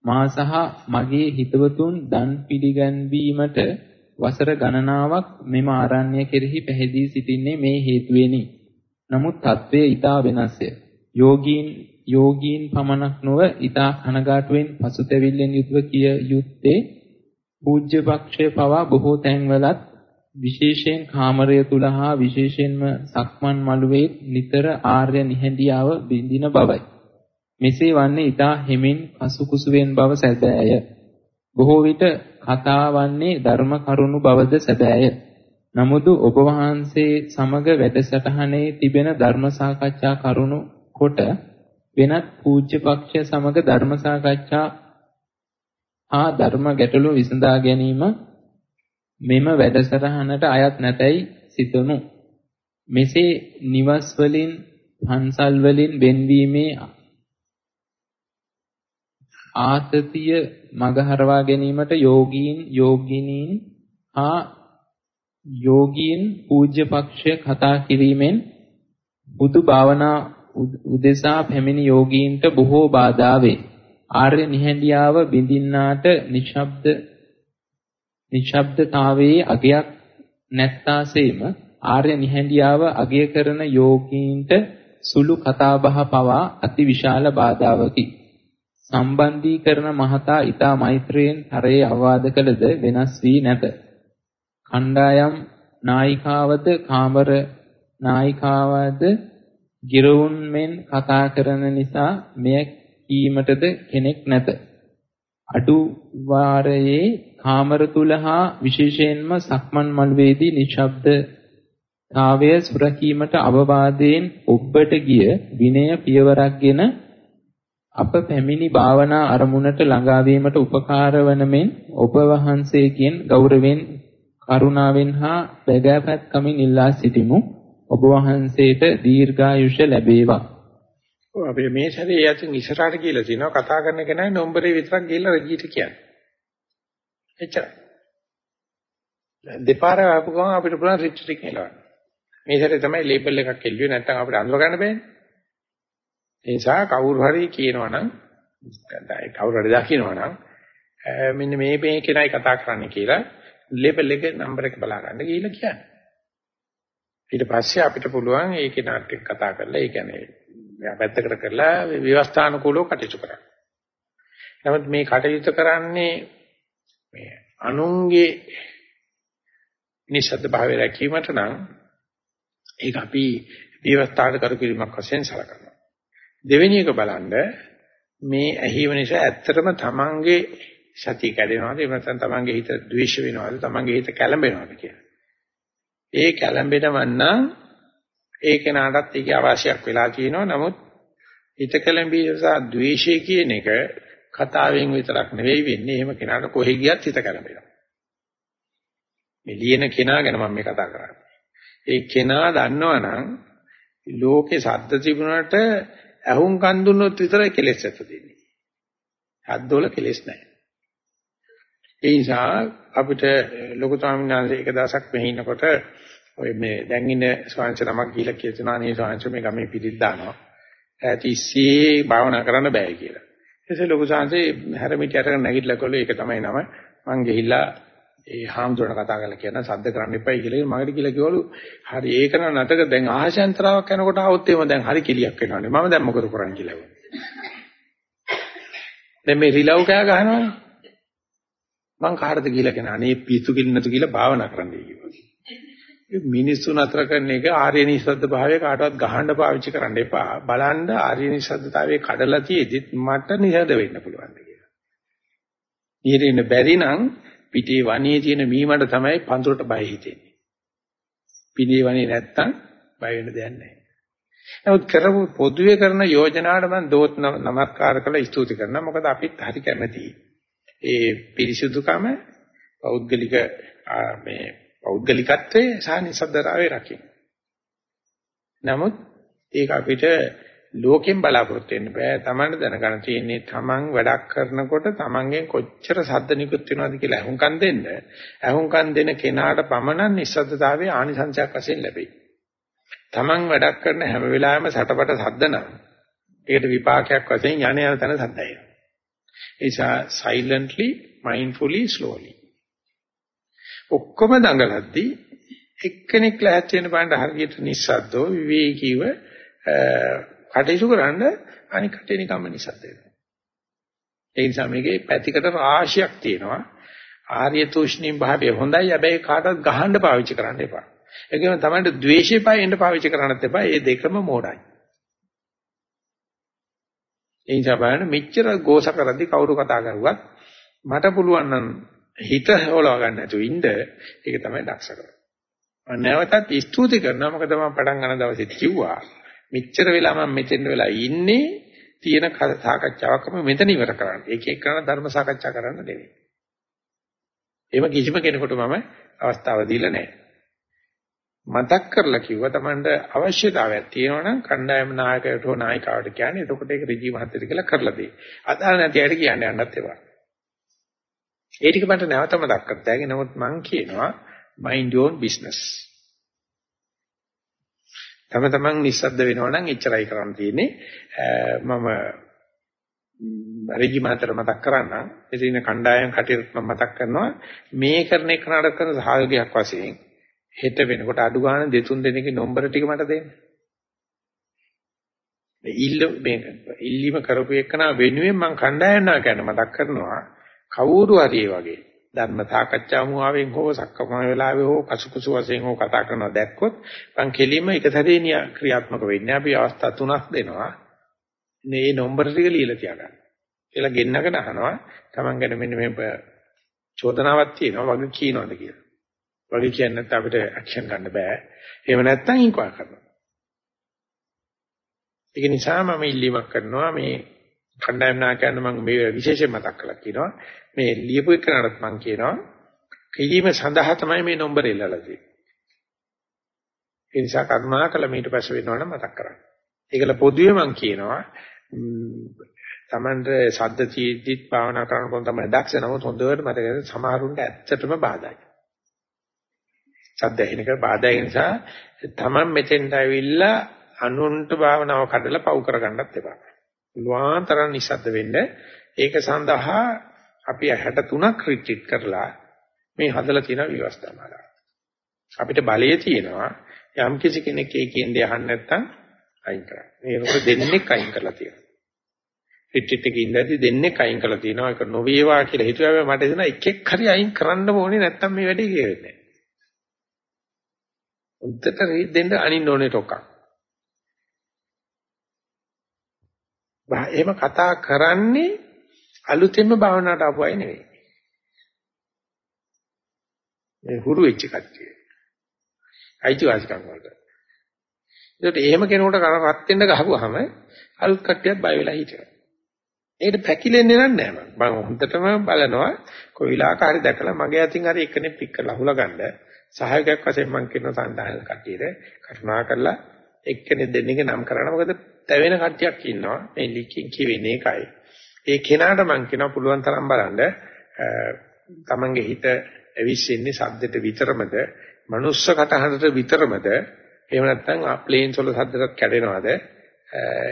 මා සහ මගේ හිතවතුන් දන් පිළිගැන්වීමට වසර ගණනාවක් මෙම ආරණ්‍ය කෙරෙහි පැහැදී සිටින්නේ මේ හේතුවෙනි. නමුත් తත්වය ඊටා වෙනස්ය. යෝගීන් යෝගීන් පමණක් නොව ඊටා කනගාටුවෙන් පසුතැවිල්ලෙන් යුතුව කිය යුත්තේ පූජ්‍ය පක්ෂය පවා බොහෝ තැන්වලත් විශේෂයෙන් කාමරය තුල හා විශේෂයෙන්ම සක්මන් මළුවේ නිතර ආර්ය නිහඬියාව බින්දින බවයි. මෙසේ වන්නේ ඊටා හිමින් අසුකුසුවෙන් බව සැබෑය. බොහෝ විට කතා වන්නේ ධර්ම කරුණු බවද සැබෑය. නමුත් ඔබ වහන්සේ සමග වැඩසටහනේ තිබෙන ධර්ම සාකච්ඡා කරුණු කොට වෙනත් පූජ්‍ය පක්ෂය සමග ධර්ම සාකච්ඡා හා ධර්ම ගැටලු විසඳා ගැනීම මෙම වැඩසටහනට අයත් නැතයි සිතනු. මෙසේ නිවස් වලින් පන්සල් වලින් වෙන්වීමේ ආතතිය මගහරවා ගැනීමට යෝගීන් යෝගිනීන් හා යෝගීන් පූජ්‍ය පක්ෂය කතා කිරීමෙන් බුදු භාවනා උදෙසා පැමිණි යෝගීන්ට බොහෝ බාධා වේ. ආර්ය නිහඬියාව බිඳින්නාට නිශ්ශබ්ද නිශ්ශබ්දතාවයේ අගයක් නැත්තාසේම ආර්ය නිහඬියාව අගය කරන යෝගීන්ට සුළු කතාබහ පවා අතිවිශාල බාධාවකි. සම්බන්ධීකරණ මහතා ඊතා මෛත්‍රියෙන් තරයේ අවවාද කළද වෙනස් වී නැත. කණ්ඩායම් නායිකාවද කාමර නායිකාවද ගිරවුන් මෙන් කතා කරන නිසා මෙය කීමටද කෙනෙක් නැත. අඩු වාරයේ කාමර තුල හා විශේෂයෙන්ම සක්මන් මළුවේදී නිශ්ශබ්දතාවය සුරකීමට අවවාදයෙන් ඔබට ගිය විනය පියවරක්ගෙන අප පැමිණි භාවනා අරමුණට ළඟා වීමට උපකාර වන මෙන් ඔබ වහන්සේගෙන් ගෞරවයෙන් කරුණාවෙන් හා බැගෑපත්කමින් ඉල්ලා සිටිමු ඔබ වහන්සේට දීර්ඝායුෂ ලැබේවා. ඔව් අපි මේ සැරේ යතින් ඉස්සරහට කියලා තිනවා කතා කරන කෙනා නම්බරේ විතරක් ගිහලා රජීට කියන්නේ. එච්චරයි. දෙපාර ආපු ගමන් අපිට පුළුවන් රිට්‍රීට් එක කියලා. මේ සැරේ තමයි ලේබල් එකක් එල්ලුවේ නැත්නම් අපිට අඳුර ගන්න බෑනේ. ඒ නිසා කවුරු හරි කියනවනම් කවුරු හරි දකින්නවනම් මෙන්න මේ මේ කෙනයි කතා කරන්න කියලා ලේබල් එකේ නම්බර එක බලා ගන්න ගිහිල්ලා කියන්නේ. ඊට පස්සේ අපිට පුළුවන් ඒ කෙනාට කතා කරලා ඒ කියන්නේ මෙයා පැත්තකට කරලා විවස්ථානුකූලව කටයුතු කරන්න. නමුත් මේ කටයුතු කරන්නේ මේ අනුන්ගේ නිසද්ද භාවය රැකීමට නම් ඒක අපි විවස්ථාන කරු කිරීමක් වශයෙන් සලකනවා. දෙවෙනි එක බලන්න මේ ඇහිව නිසා ඇත්තටම තමන්ගේ සතිය කැඩෙනවද එහෙම නැත්නම් තමන්ගේ හිත ද්වේෂ වෙනවද තමන්ගේ හිත කැළඹෙනවද කියලා. ඒ කැළඹෙනවන් නම් ඒ කෙනාටත් ඒකේ අවශ්‍යයක් වෙලා තියෙනවා. නමුත් හිත කැළඹීම සහ ද්වේෂය කියන එක කතාවෙන් විතරක් නෙවෙයි වෙන්නේ. එහෙම කෙනාට කොහෙ ගියත් හිත කැළඹෙනවා. මේ ලියන කෙනා ගැන මම මේ කතා කරන්නේ. ඒ කෙනා දන්නවනම් ලෝකේ සද්ද තිබුණාට ඇහුම් කන් දුන්නොත් විතරයි කෙලෙස් ඇත දෙන්නේ. හද්දවල කෙලෙස් නැහැ. ඒ නිසා අපිට ලොකු ස්වාමීන් වහන්සේ එක දවසක් මෙහි ඉන්නකොට ඔය මේ දැන් ඉන්න ස්වාමීන් නමක් ගිහිල්ලා කියනවා නේ ස්වාමීන් මේ ගමේ පිළිත් දානවා. ඈතිස්සේ භාවනා කරන්න බෑ කියලා. ඊටසේ ලොකු ස්වාමීන් හැරමිටි අරගෙන නැගිටලා කළේ ඒක තමයි නම. මං ගිහිල්ලා ඒ හාමුදුරණ කතා කරලා කියන සද්ද කරන්න එපයි කියලා මගට කියලා කිව්වලු හරි ඒක නම් නැතක දැන් ආශාන්තරාවක් යනකොට આવොත් එimhe දැන් හරි කෙලියක් වෙනවනේ මම දැන් මොකද කරන්නේ කියලා දැන් මේ රිලව් කෑ ගහනවනේ මං කාටද කියලා කියන අනේ පිස්සු කිලින්නතු කියලා භාවනා කරන්නයි කිව්වා මිනිස්සු නතර කරන එක ආර්ය නිසද්ද භාවය කාටවත් ගහන්න පාවිච්චි කරන්න එපා බලන්න ආර්ය නිසද්දතාවයේ කඩලා තියෙද්දිත් මට නිහද වෙන්න පුළුවන් කියලා. ඊරින්න බැරි නම් පිටේ වනේ තියෙන මීමඩ තමයි පඳුරට බය හිතෙන්නේ. පිටේ වනේ නැත්තම් බය වෙන්න දෙයක් නැහැ. නමුත් කරපු පොදුවේ කරන යෝජනාවට මම දෝත් නමස්කාර කළා ස්තුති කරනවා. මොකද අපිත් හරි කැමතියි. ඒ පිරිසුදුකම පෞද්ගලික මේ පෞද්ගලිකත්වයේ සහ නිසද්දතාවයේ රකින්න. නමුත් ඒක අපිට ලෝකෙන් බලාපොරොත්තු වෙන්න බෑ. Tamanne දැනගන්න තියෙන්නේ Taman වැඩක් කරනකොට Tamanගෙන් කොච්චර සද්ද නිකුත් වෙනවද කියලා අහුම්කම් දෙන්න. අහුම්කම් දෙන කෙනාට පමණක් නිස්සද්දතාවයේ ආනිසංසයක් වශයෙන් ලැබෙයි. Taman වැඩක් කරන හැම වෙලාවෙම සටපට සද්ද නම් ඒකට විපාකයක් වශයෙන් යණ යන තැන සද්දයි. ඒ නිසා silently mindfully slowly ඔක්කොම දඟලද්දී එක්කෙනෙක් ලැහත් වෙන පාන්ට හරියට නිස්සද්දෝ විවේකීව කටයුතු කරන්න අනික කටේ නිකම්ම නිස්සද්ද වෙනවා. ඒ නිසා මේකේ පැතිකඩ රාශියක් තියෙනවා. ආර්ය තුෂ්ණීම් භාවය හොඳයි හැබැයි කාටවත් ගහන්න පාවිච්චි කරන්න එපා. ඒකම තමයි ද්වේෂය පායෙන්න පාවිච්චි කරන්නත් එපා. මේ දෙකම මෝඩයි. ඒ නිසා බලන්න මෙච්චර ගෝස කරද්දි කවුරු කතා කරුවත් මට පුළුවන් නම් හිත හොලව ගන්න නැතුව ඉන්න ඒක තමයි දක්ෂකම. මම නැවතත් ස්තුති කරනවා මොකද මම පටන් ගන්න දවසේ කිව්වා මෙච්චර වෙලා මම මෙතෙන් වෙලා ඉන්නේ තියෙන සාකච්ඡාවක්ම මෙතන ඉවර කරන්න. ඒක එක්කන ධර්ම සාකච්ඡා කරන්න නෙවෙයි. එහෙම කිසිම කෙනෙකුට මම අවස්ථාව දීලා නැහැ. මතක් කරලා කිව්වා Tamanට අවශ්‍යතාවයක් තියෙනවා නම් කණ්ඩායම නායකයට හෝ නායිකාවට කියන්නේ එතකොට ඒක ඍජු මහත්තයට කියලා කරලා දෙයි. අදාළ නැති අයට කියන්න යන්නත් එපා. ඒ ටික මට නැවත මතක් කරතෑගේ නමුත් මං කියනවා mind your own business. තම තමන් නිස්සද්ද වෙනවා නම් එච්චරයි කරන්න තියෙන්නේ. මම රෙජි මහතර මතක් කරන්නම්. එදින කණ්ඩායම් කටියට මම මතක් කරනවා මේ කරන එක නඩක් කරන සහයෝගයක් වශයෙන් හෙට වෙනකොට අඩු ගන්න දෙතුන් දෙනෙක්ගේ නම්බර ටික මට දෙන්න. ඉල්ල මේ ඉල්ලීම කරපු එකන වෙනුවෙන් මම කණ්ඩායම් නායකයන් මතක් කරනවා කවුරු හරි වගේ ධර්ම සාකච්ඡා මුවාවෙන් හෝ සක්කම වෙලාවේ හෝ කසුකුසු වශයෙන් හෝ කතා කරනවා දැක්කොත් මං කෙලින්ම එක සැරේ ක්‍රියාත්මක වෙන්නේ අපි අවස්ථා තුනක් දෙනවා මේ නම්බර ටික ලියලා තියාගන්න. කියලා ගෙන්නගෙන අහනවා Taman ගැන මෙන්න මේ චෝදනාවක් තියෙනවා වගේ කියනවාද කියලා. වගේ කියන්නේ නැත්නම් අපිට ඇක්ෂන් ගන්න බෑ. එහෙම නැත්නම් ඉන්ක්වයර් කරනවා. ඒක නිසා මම ඉල්ලීමක් කරනවා මේ කණ්ඩායම් නායකයන් මම මේ විශේෂයෙන් මතක් කළා කියනවා මේ ලියපු එකනට මම කියනවා කිරීම සඳහා තමයි මේ නම්බර ඉල්ලලා තියෙන්නේ. ඒ නිසා කරුණාකර මීට පස්සේ වෙනවනම් මතක් කරගන්න. ඒකල පොදුවේ මම කියනවා තමන්ට සද්ද තියෙද්දිත් භාවනා කරනකොට තමයි දක්ෂ නමුත් හොඳට මතක සමහරුන්ට ඇත්තටම බාධායි. සද්ද ඇහෙනක බාධායි නිසා තමන් මෙතෙන්ට ඇවිල්ලා අනුන්ට භාවනාව කඩලා පව් කරගන්නත් එපා. ලුවාතරන් නිසද්ද වෙන්න ඒක සඳහා අපි 63ක් රිට්‍රීට් කරලා මේ හදලා තියෙන විවස්ථාමාලා. අපිට බලය තියෙනවා යම් කිසි කෙනෙක් ඒකෙන් දෙහන්න නැත්තම් අයින් කරන්න. මේක දෙන්නෙක් අයින් කරලා තියෙනවා. රිට්‍රීට් එකේ ඉඳලා දෙන්නෙක් අයින් කරලා තියෙනවා. ඒක නොවේවා කියලා හිතුවා මට එදෙන එකෙක් හරි අයින් කරන්න ඕනේ නැත්තම් මේ වැඩේ ගෙවෙන්නේ නැහැ. උත්තර දෙන්න අනින්න ඕනේ ටොක්කක්. එහෙම කතා කරන්නේ අලුතෙන්ම භාවනාවට ආපු අය නෙවෙයි. මේ හුරු වෙච්ච කට්ටිය. අයිතිවාසිකම් වලට. ඒකට එහෙම කෙනෙකුට රත් වෙන්න ගහපුවාම අලුත් කට්ටියත් බය වෙලා හිටිනවා. ඒකට පැකිලෙන්නේ නැහැ මම. මම හොඳටම බලනවා කොයි විලාක හරි දැකලා මගේ අතින් හරි එකනේ පික් කරලා අහුලා ගන්න සහායකයක් වශයෙන් මම කියන සඳහන් කට්ටියට කරුණා කරලා එක්කෙනෙක් දෙන්නෙක් නම් කරන්න. මොකද තැවෙන කට්ටියක් ඉන්නවා. මේ ලිකින් කියවෙන්නේ ඒකයි. ඒ කෙනාට මම කියනවා පුළුවන් තරම් බලන්න තමන්ගේ හිත ඇවිස්සෙන්නේ සද්දෙට විතරමද, මනුස්ස කටහඬට විතරමද, එහෙම නැත්නම් ප්ලේන්ස් වල සද්දයක් කැඩෙනවද,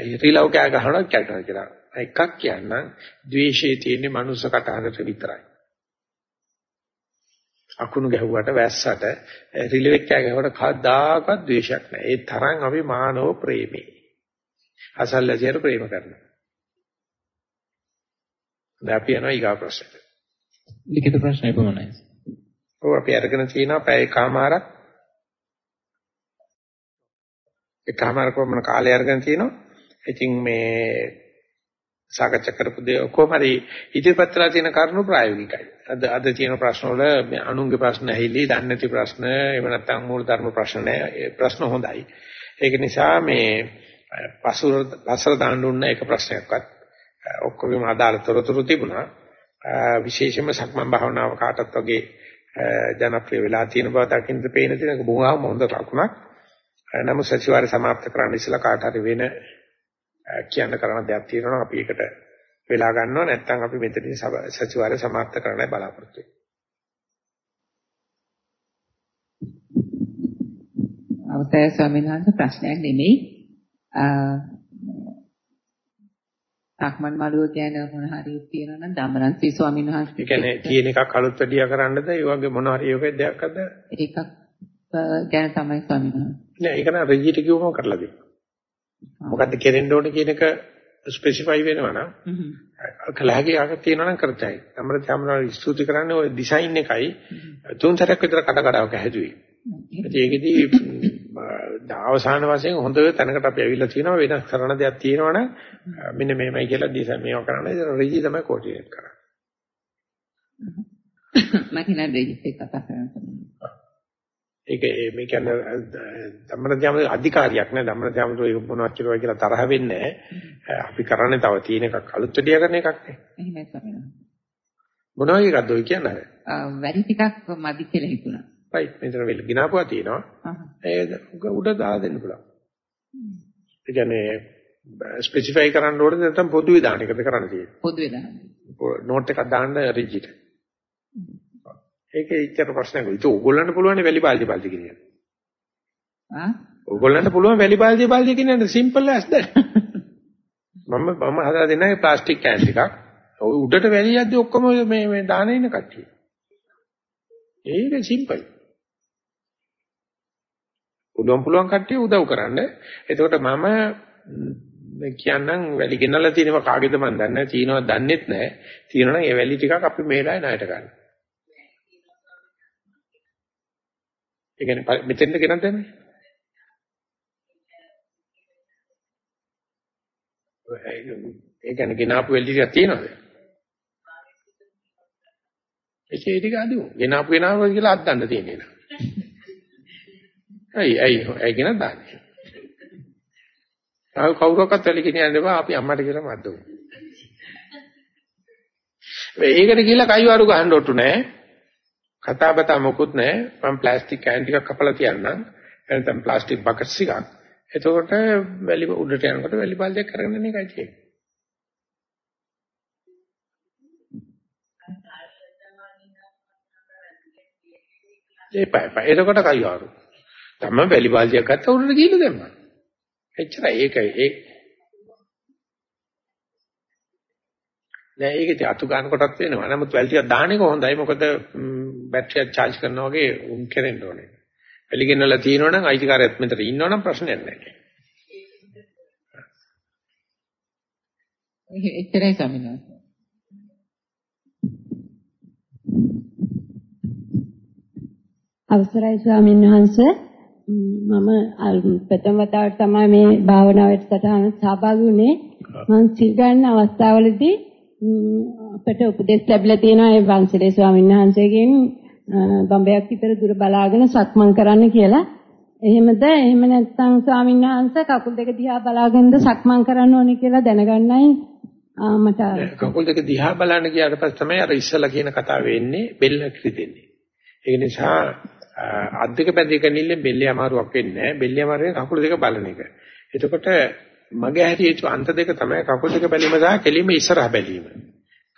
ඊරිලව් කෑ ගහනවත් කැඩෙනවද කියලා. එකක් කියන්නම්, ද්වේෂයේ තියෙන්නේ මනුස්ස කටහඬට විතරයි. අකුණු ගැහුවට වැස්සට රිලෙවෙක් කෑ ගැහුවට කවදාකවත් ද්වේෂයක් නැහැ. ඒ තරම් අපි මානව ප්‍රේමී. අසල්ලාසියට ප්‍රේම කරනවා. දැන් අපි යනවා ඊගා ප්‍රශ්නට. ලිඛිත ප්‍රශ්න එපමණයි. ඔව් අපි අරගෙන තියෙනවා පැය කමාරක්. එකමාරක වමන කාලය අරගෙන තියෙනවා. ඉතින් මේ සාකච්ඡා කරපු දේ ඔක්කොම හරි ඉදිරිපත්ලා තියෙන කරුණු ප්‍රායෝගිකයි. අද අද තියෙන ප්‍රශ්න වල අනුන්ගේ ප්‍රශ්න ඇහිලි, දන්නේ නැති ප්‍රශ්න, එහෙම නැත්නම් මූල ධර්ම ප්‍රශ්න නෑ. ප්‍රශ්න හොඳයි. ඒක නිසා මේ පසුර පසර දාන්නුන්න එක ප්‍රශ්නයක්වත් ඔක්කොගේම අදාළ තොරතුරු තිබුණා. විශේෂයෙන්ම සක්මන් භාවනාව කාටත් වගේ ජනප්‍රිය වෙලා තියෙන බව දකින්න පේන තියෙනක බොහොම හොඳ ලකුණක්. නමුත් සතිವಾರය સમાપ્ત කරන්න ඉස්සලා කාට හරි වෙන කියන්න කරන දෙයක් තියෙනවා අපි ඒකට වෙලා ගන්නවා. නැත්නම් අපි මෙතනින් සතිವಾರය સમાપ્ત කරන්නයි බලාපොරොත්තු වෙන්නේ. අවතේ ස්වාමීන් වහන්සේ. ප්‍රශ්නයක් නෙමෙයි. සක්මන් මළුව ගැන මොන හරි තියෙනවා නම් දමරන්ති ස්වාමීන් වහන්සේ. ඒ කියන්නේ තියෙන එකක් අලුත් වැඩියා කරන්නද? ඒ වගේ මොන හරි ඒකේ දෙයක්ද? ඒකක් ගැන තමයි ස්වාමීන් වහන්සේ. නෑ ඒක නම් රජීට කිව්වම කරලා දෙන්න. මොකද්ද කෙරෙන්න ඕනේ කියන එක ස්පෙસિෆයි වෙනවා නම් කලහගේ ආගත තියෙනවා නම් කරතයි. අපේ තමනාර ස්තුති කරන්නේ ওই ඩිසයින් එකයි. තුන් සැරයක් විතර කඩ කඩාවක හැදුවේ. ඒකෙදී අවසාන වශයෙන් හොඳ තැනකට අපි ඇවිල්ලා තියෙනවා. වෙනස් කරන දෙයක් තියෙනවා නම් මෙන්න මේමයි කියලා ඩිසයින් මේවා කරන්න. ඒක රිජි තමයි කෝටිනේට් කරන්නේ. මම හිනා දෙයි ඒක කතා කරනවා. ඒක මේ කියන්නේ ධම්මරජාම අධිකාරියක් නෑ. ධම්මරජාමතු ඒක මොනවද කියලා කියලා තරහ වෙන්නේ නෑ. අපි කරන්නේ තව තියෙන එකක් අලුත් දෙයක් කරන එකක් නේ. එහෙමයි ස්වාමීනි. මොනවා එකක්ද ඔය කියන්නේ? වැඩි ටිකක් මදි කියලා හිතුණා. right මෙතන වෙල ගිනාපුවා තියෙනවා. ඒ උඩ දාලා දෙන්න පුළුවන්. ඒ කියන්නේ ස්පෙસિෆයි කරන්න ඕනේ නැත්නම් පොදු විධානයකද කරන්න තියෙන්නේ? පොදු විධානය නෝට් එකක් දාන්න රිජිට ඒකේ ඉච්චර ප්‍රශ්නයක් නෙවෙයි. ඒක ඕගොල්ලන්ට පුළුවන් වැලි බාල්දි බාල්දි කියන්න. ආ? ඕගොල්ලන්ට පුළුවන් වැලි බාල්දි බාල්දි කියන්න සිම්පල් ඇස් දැන්. මම මම හදලා දෙන්නේ ප්ලාස්ටික් කෑන් ටිකක්. ඔය උඩට වැලි යද්දි ඔක්කොම මේ මේ දාන ඉන්න කට්ටිය. ඒක සිම්පල්. පුළුවන් පුළුවන් කට්ටිය උදව් කරන්න. එතකොට මම කියන්නම් වැලි ගෙනල්ලා තියෙනවා කාගේද මන් දන්නේ නැහැ. තියෙනවද දන්නෙත් නැහැ. තියෙනවා නම් ඒ වැලි ටිකක් අපි මේලායි ණයට ගන්න. ඒ කියන්නේ මෙතෙන්ද ගෙනත් දැම්මේ? ඒ කියන්නේ ගෙනාපු වෙල්ඩි ටිකක් තියෙනවද? ඒ ටික අදිමු. ගෙනාපු ගෙනාපු කියලා අද්දන්න තියෙන්නේ නා. ඇයි ඇයි ඇයි ගෙනත් දාන්නේ? ආව කවුරක්වත් වැලි ගෙනියන්න එපා අපි අම්මට කියලා මද්දමු. ඒකට කියලා කයිවාරු ගහන්න ඔට්ටු නැහැ. කතා බතා මොකුත් නැහැ. මම ප්ලාස්ටික් කෑන් ටිකක් කපලා තියන්නම්. නැත්නම් ප්ලාස්ටික් බකට්ස් ටිකක්. එතකොට වැලි උඩට යනකොට වැලි බල්දයක් කරගෙන යන එකයි තියෙන්නේ. ඒපා ඒපා එතකොට කයිවාරු තමයි වැලි බල්දියක් ගත්ත උඩට ගිහින් දැම්මා. එච්චරයි. ඒකයි ඒ නෑ ඒකේ අතු ගන්න කොටත් වෙනවා. නමුත් වැල් ටිකක් දාන එක හොඳයි. මොකද බැටරියක් charge කරනවා වගේ උන් කෙරෙන්න ඕනේ. එලිගෙනලා තියෙනවනම් අයිතිකාරයත් මෙතන ඉන්නවනම් ප්‍රශ්නයක් නැහැ. එච්චරයි සමිනා. අවසරයි ස්වාමීන් වහන්සේ මම ප්‍රථම වතාවට තමයි මේ භාවනාවට සටහන සහභාගී වුණේ මම සිල් ගන්න අවස්ථාවලදී අපට උපදෙස් ලැබිලා තියෙනවා ඒ වංශලේ ස්වාමීන් වහන්සේගෙන් බම්බයක් විතර දුර බලාගෙන සක්මන් කරන්න කියලා. එහෙමද? එහෙම නැත්නම් ස්වාමීන් වහන්සේ කකුල් දෙක දිහා බලාගෙනද සක්මන් කරන්න ඕනේ කියලා දැනගන්නයි මට කකුල් දෙක දිහා බලන්න ගියාට පස්සේ තමයි අර ඉස්සලා කියන කතාව වෙන්නේ බෙල්ල කිරිදෙන්නේ. ඒ නිසා අත් දෙක පැදෙක නිල්ලෙන් බෙල්ලේ අමාරුවක් වෙන්නේ නැහැ. බෙල්ලේ අමාරුවෙන් කකුල් දෙක බලන එක. එතකොට මගේ හැටි යුතු අන්ත දෙක තමයි කකුල් දෙක බැලීම සහ කෙලින්ම ඉස්සරහ බැලීම.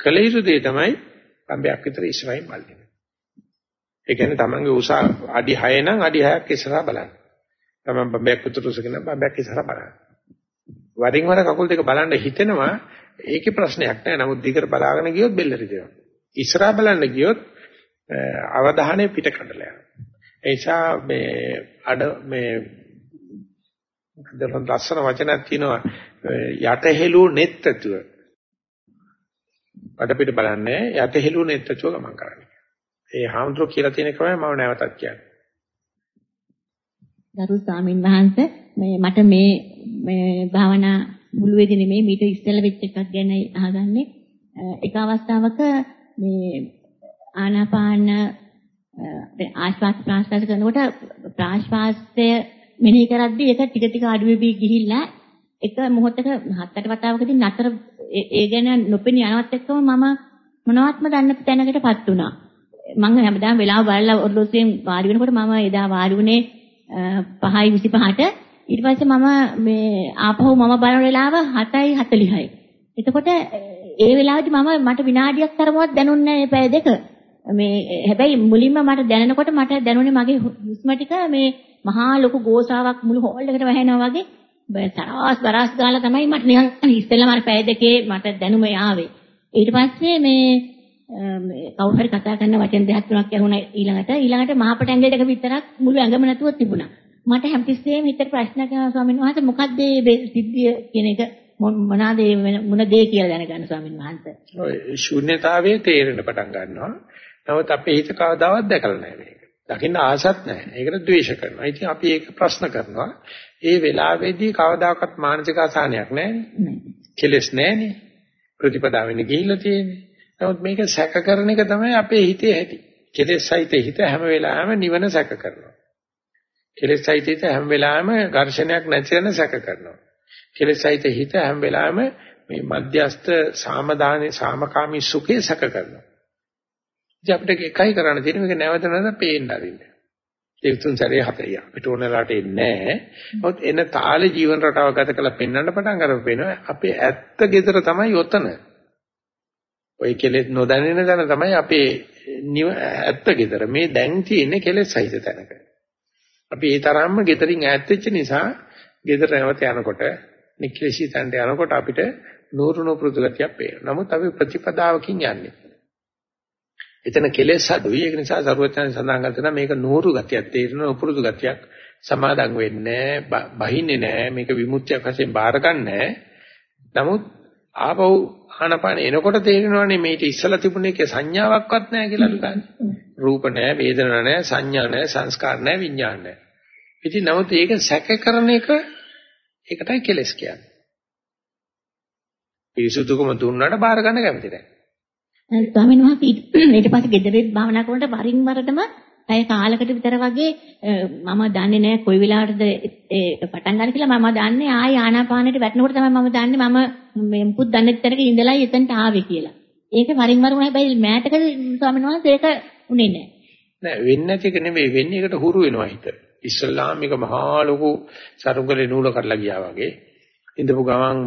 කල යුතු දේ තමයි බම්බයක් විතර ඉස්සරහින් බලන්න. ඒ කියන්නේ තමන්ගේ උස අඩි 6 නම් අඩි 6ක් ඉස්සරහා බලන්න. තමන් බම්බයක් විතර උසගෙන බම්බයක් ඉස්සරහා බලන්න. වරින් වර කකුල් දෙක බලන්න හිතෙනවා ඒකේ ප්‍රශ්නයක් නෑ. නමුත් දිගට බලාගෙන ගියොත් බෙල්ල රිදෙනවා. ඉස්සරහා බලන්න ගියොත් අවධානය පිට කඩලා යනවා. ඒ නිසා මේ අඩ මේ දැන් ලස්සන වචනක් තියෙනවා යට හෙළු නෙත් ඇතුව. අඩ පිට බලන්නේ යට හෙළු නෙත් ඇතුව ගමන් කරන්නේ. ඒ හාමුදුරුවෝ කියලා තියෙන ක්‍රමය මම නැවතත් කියන්නේ. ගරු ස්වාමින් වහන්සේ මේ මට මේ මේ භාවනා මුළුවේදී නෙමෙයි මීට ඉස්සෙල්ලා වෙච්ච එකක් ගැන අහගන්නේ. එක අවස්ථාවක මේ ආනාපාන ආශ්වාස ප්‍රාශ්වාස කරනකොට ප්‍රාශ්වාසය මෙනෙහි කරද්දී ඒක ටික ටික අඩු වෙවි ගිහිල්ලා එක මොහොතක හතර වතාවකදී නතර ඒ ගැන නොපෙනී යනවත් එක්කම මම මොනවත්ම දන්න තැනකටපත් වුණා. මම හැමදාම වෙලාව බලලා ඔර්ලෝසුවෙන් වාඩි වෙනකොට මම එදා වාඩි වුණේ 5යි 25ට ඊට පස්සේ මම මේ ආපහු මම බලන වෙලාව 7යි 40යි. එතකොට ඒ වෙලාවේදී මම මට විනාඩියක් තරමවත් දැනුන්නේ නැහැ පැය දෙක. මේ හැබැයි මුලින්ම මට දැනෙනකොට මට දැනුනේ මගේ හුස්ම ටික මේ මහා ලොකු ගෝසාවක් මුළු හෝල් එකට වැහෙනවා වගේ තරස් බරස් ගාලා තමයි මට නිකන් ඉස්සෙල්ලාම අර පැය දෙකේ මට දැනුම ආවේ. ඊට පස්සේ මේ කවුරු හරි කතා කරන වචන දෙකක් තුනක් ඇහුණා ඊළඟට ඊළඟට මහපට ඇඟිලි දෙක විතරක් මුළු ඇඟම නැතුව තිබුණා. මට හැමතිස්සෙම හිතට ප්‍රශ්න කරනවා ස්වාමීන් වහන්සේ මොකක්ද මේ සිද්ධිය කියන එක මොනවාද මොන දේ කියලා දැනගන්න ස්වාමීන් වහන්සේ. ඔය ශූන්‍යතාවයේ තේරෙන පටන් ගන්නවා. නමුත් අපේ හිත කවදාවත් දැකලා නැහැ මේක. දකින්න ආසත් නැහැ. ඒකට ද්වේෂ කරනවා. ඉතින් අපි ඒක ප්‍රශ්න කරනවා. ඒ වෙලාවේදී කවදාකවත් මානසික අසහනයක් නැහැ කෙලස් නැහැනේ. ප්‍රතිපදාවෙන් ගිහිල්ලා තියෙන්නේ. නමුත් මේක සැක කරන එක තමයි අපේ හිතේ ඇති. කෙලස් සහිත හිත හැම වෙලාවෙම නිවන සැක කරනවා. කෙලස් සහිත හිත හැම වෙලාවෙම ඝර්ෂණයක් නැති වෙන සැක කරනවා. කෙලස් සහිත හිත හැම වෙලාවෙම මේ මධ්‍යස්ත සාමදානේ සාමකාමී සුඛේ සැක කරනවා. ඉතින් අපිට එකයි කරන්න තියෙන්නේ මේක නැවත නැවත පේන්න අරින්න. ඒ තුන් සැරේ හතේ අපිට ඕනලාට එන්නේ නැහැ. මොකද එන තාලේ ජීවන රටාව ගත කළා පෙන්වන්න පටන් ගන්නවෙනවා. අපේ ඇත්ත gedara තමයි යොතන. ඔය කෙලෙස් නොදැනෙන දන තමයි අපේ ඇත්ත gedara. මේ දැන් තියෙන්නේ කෙලෙස් සහිත තැනක. අපි ඒ තරම්ම gederin ඈත් වෙච්ච නිසා gedara නැවත යනකොට නික්ලේශී තැනට යනකොට අපිට නూరు නුපුරුදු ගතියක් පේනවා. නමුත් අපි ප්‍රතිපදාවකින් යන්නේ. එතන කෙලෙස් අඩුයි. ඒක නිසා සරුවචන සඳහන් කරනවා මේක නూరు ගතියක් තේරෙන උපුරුදු ගතියක් සමාදන් වෙන්නේ බහින්නේ නැහැ. මේක විමුක්තියක් වශයෙන් බාර ගන්නෑ. නමුත් ආපහු ආනපාන එනකොට තේරෙනවානේ මේක ඉස්සලා තිබුණ එකේ සංඥාවක්වත් නැහැ කියලා දුකන්නේ. රූප නැහැ, වේදනා නැහැ, සංඥා නැහැ, සංස්කාර නැහැ, විඥාන නැහැ. ඉතින් නමුත් ඒක සැක කරන එක ඒකටයි කෙලස් කියන්නේ. පිරිසුදුකම දුන්නාට බාර ගන්න කැමති නැහැ. ස්වාමීන් වහන්සේ ඊට පස්සේ ගෙදරෙත් භාවනා කරනකොට වරින් වරටම පැය කාලකට විතර වගේ මම දන්නේ නැහැ කොයි වෙලාවටද ඒ පටන් ගන්න කියලා මම දන්නේ ආයි ආනාපානෙට වැටෙනකොට තමයි මම දන්නේ මම මේ මුකුත් දන්නේ නැතරක ඉඳලා එතනට ආවේ කියලා. ඒක වරින් වර උනේ හැබැයි මෑතක ස්වාමීන් වහන්සේ ඒක උනේ නැහැ. නෑ වෙන්නේ නැති එක නෙමෙයි වෙන්නේ ඒකට හුරු වෙනවා හිත. ඉස්ලාම් එක මහා ලොකු සරුංගලේ නූල කඩලා ගියා වගේ ඉඳපු ගමන්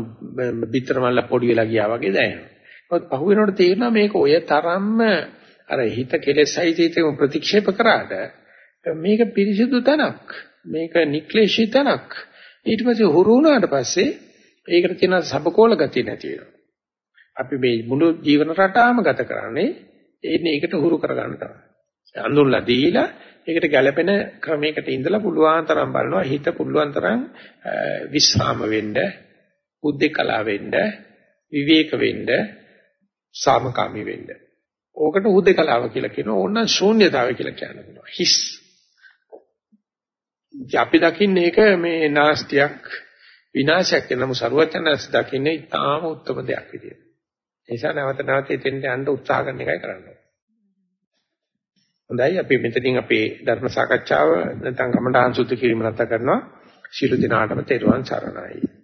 පිටර මල්ල පොඩි වෙලා ගියා වගේ දැනෙනවා. ඔත් පහු වෙනකොට තේරෙනවා මේක ඔය තරම්ම අර හිත කෙලෙසයි හිතේම ප්‍රතික්ෂේප කරාට මේක පිරිසිදු තැනක්. මේක නික්ලේශී තැනක්. ඊට පස්සේ හුරු වුණාට පස්සේ ඒකට තියෙන සබකෝල ගතිය නැති වෙනවා. අපි මේ මුළු ජීවන රටාවම ගත කරන්නේ එන්නේ ඒකට හුරු කරගන්න තමයි. අඳුල්ලා දීලා ඒකට ගැළපෙන ක්‍රමයකට ඉඳලා පුළුවන් තරම් බලනවා හිත පුළුවන් තරම් විස්්‍රාම වෙන්න, උද්දේකලා වෙන්න, විවේක වෙන්න, සාමකාමී වෙන්න. ඕකට උද්දේකලාව කියලා කියනවා. ඕන ශූන්‍යතාවය කියලා කියන්න පුළුවන්. හිස්. අපි දකින්නේ ඒක මේ නාස්තියක් විනාශයක් වෙනම ਸਰවඥාස් දකින්නේ ඊටාම උත්තම දෙයක් විදියට. ඒ නිසා නැවත නැවත එතෙන්ට යන්න උත්සාහ කරන එකයි කරන්නේ. හොඳයි අපි මෙතනින් අපේ ධර්ම සාකච්ඡාව නැත්නම් කමඨාන් සුද්ධ කිරීම නැත කරනවා. ශිරු දිනාටම තෙරුවන් සරණයි.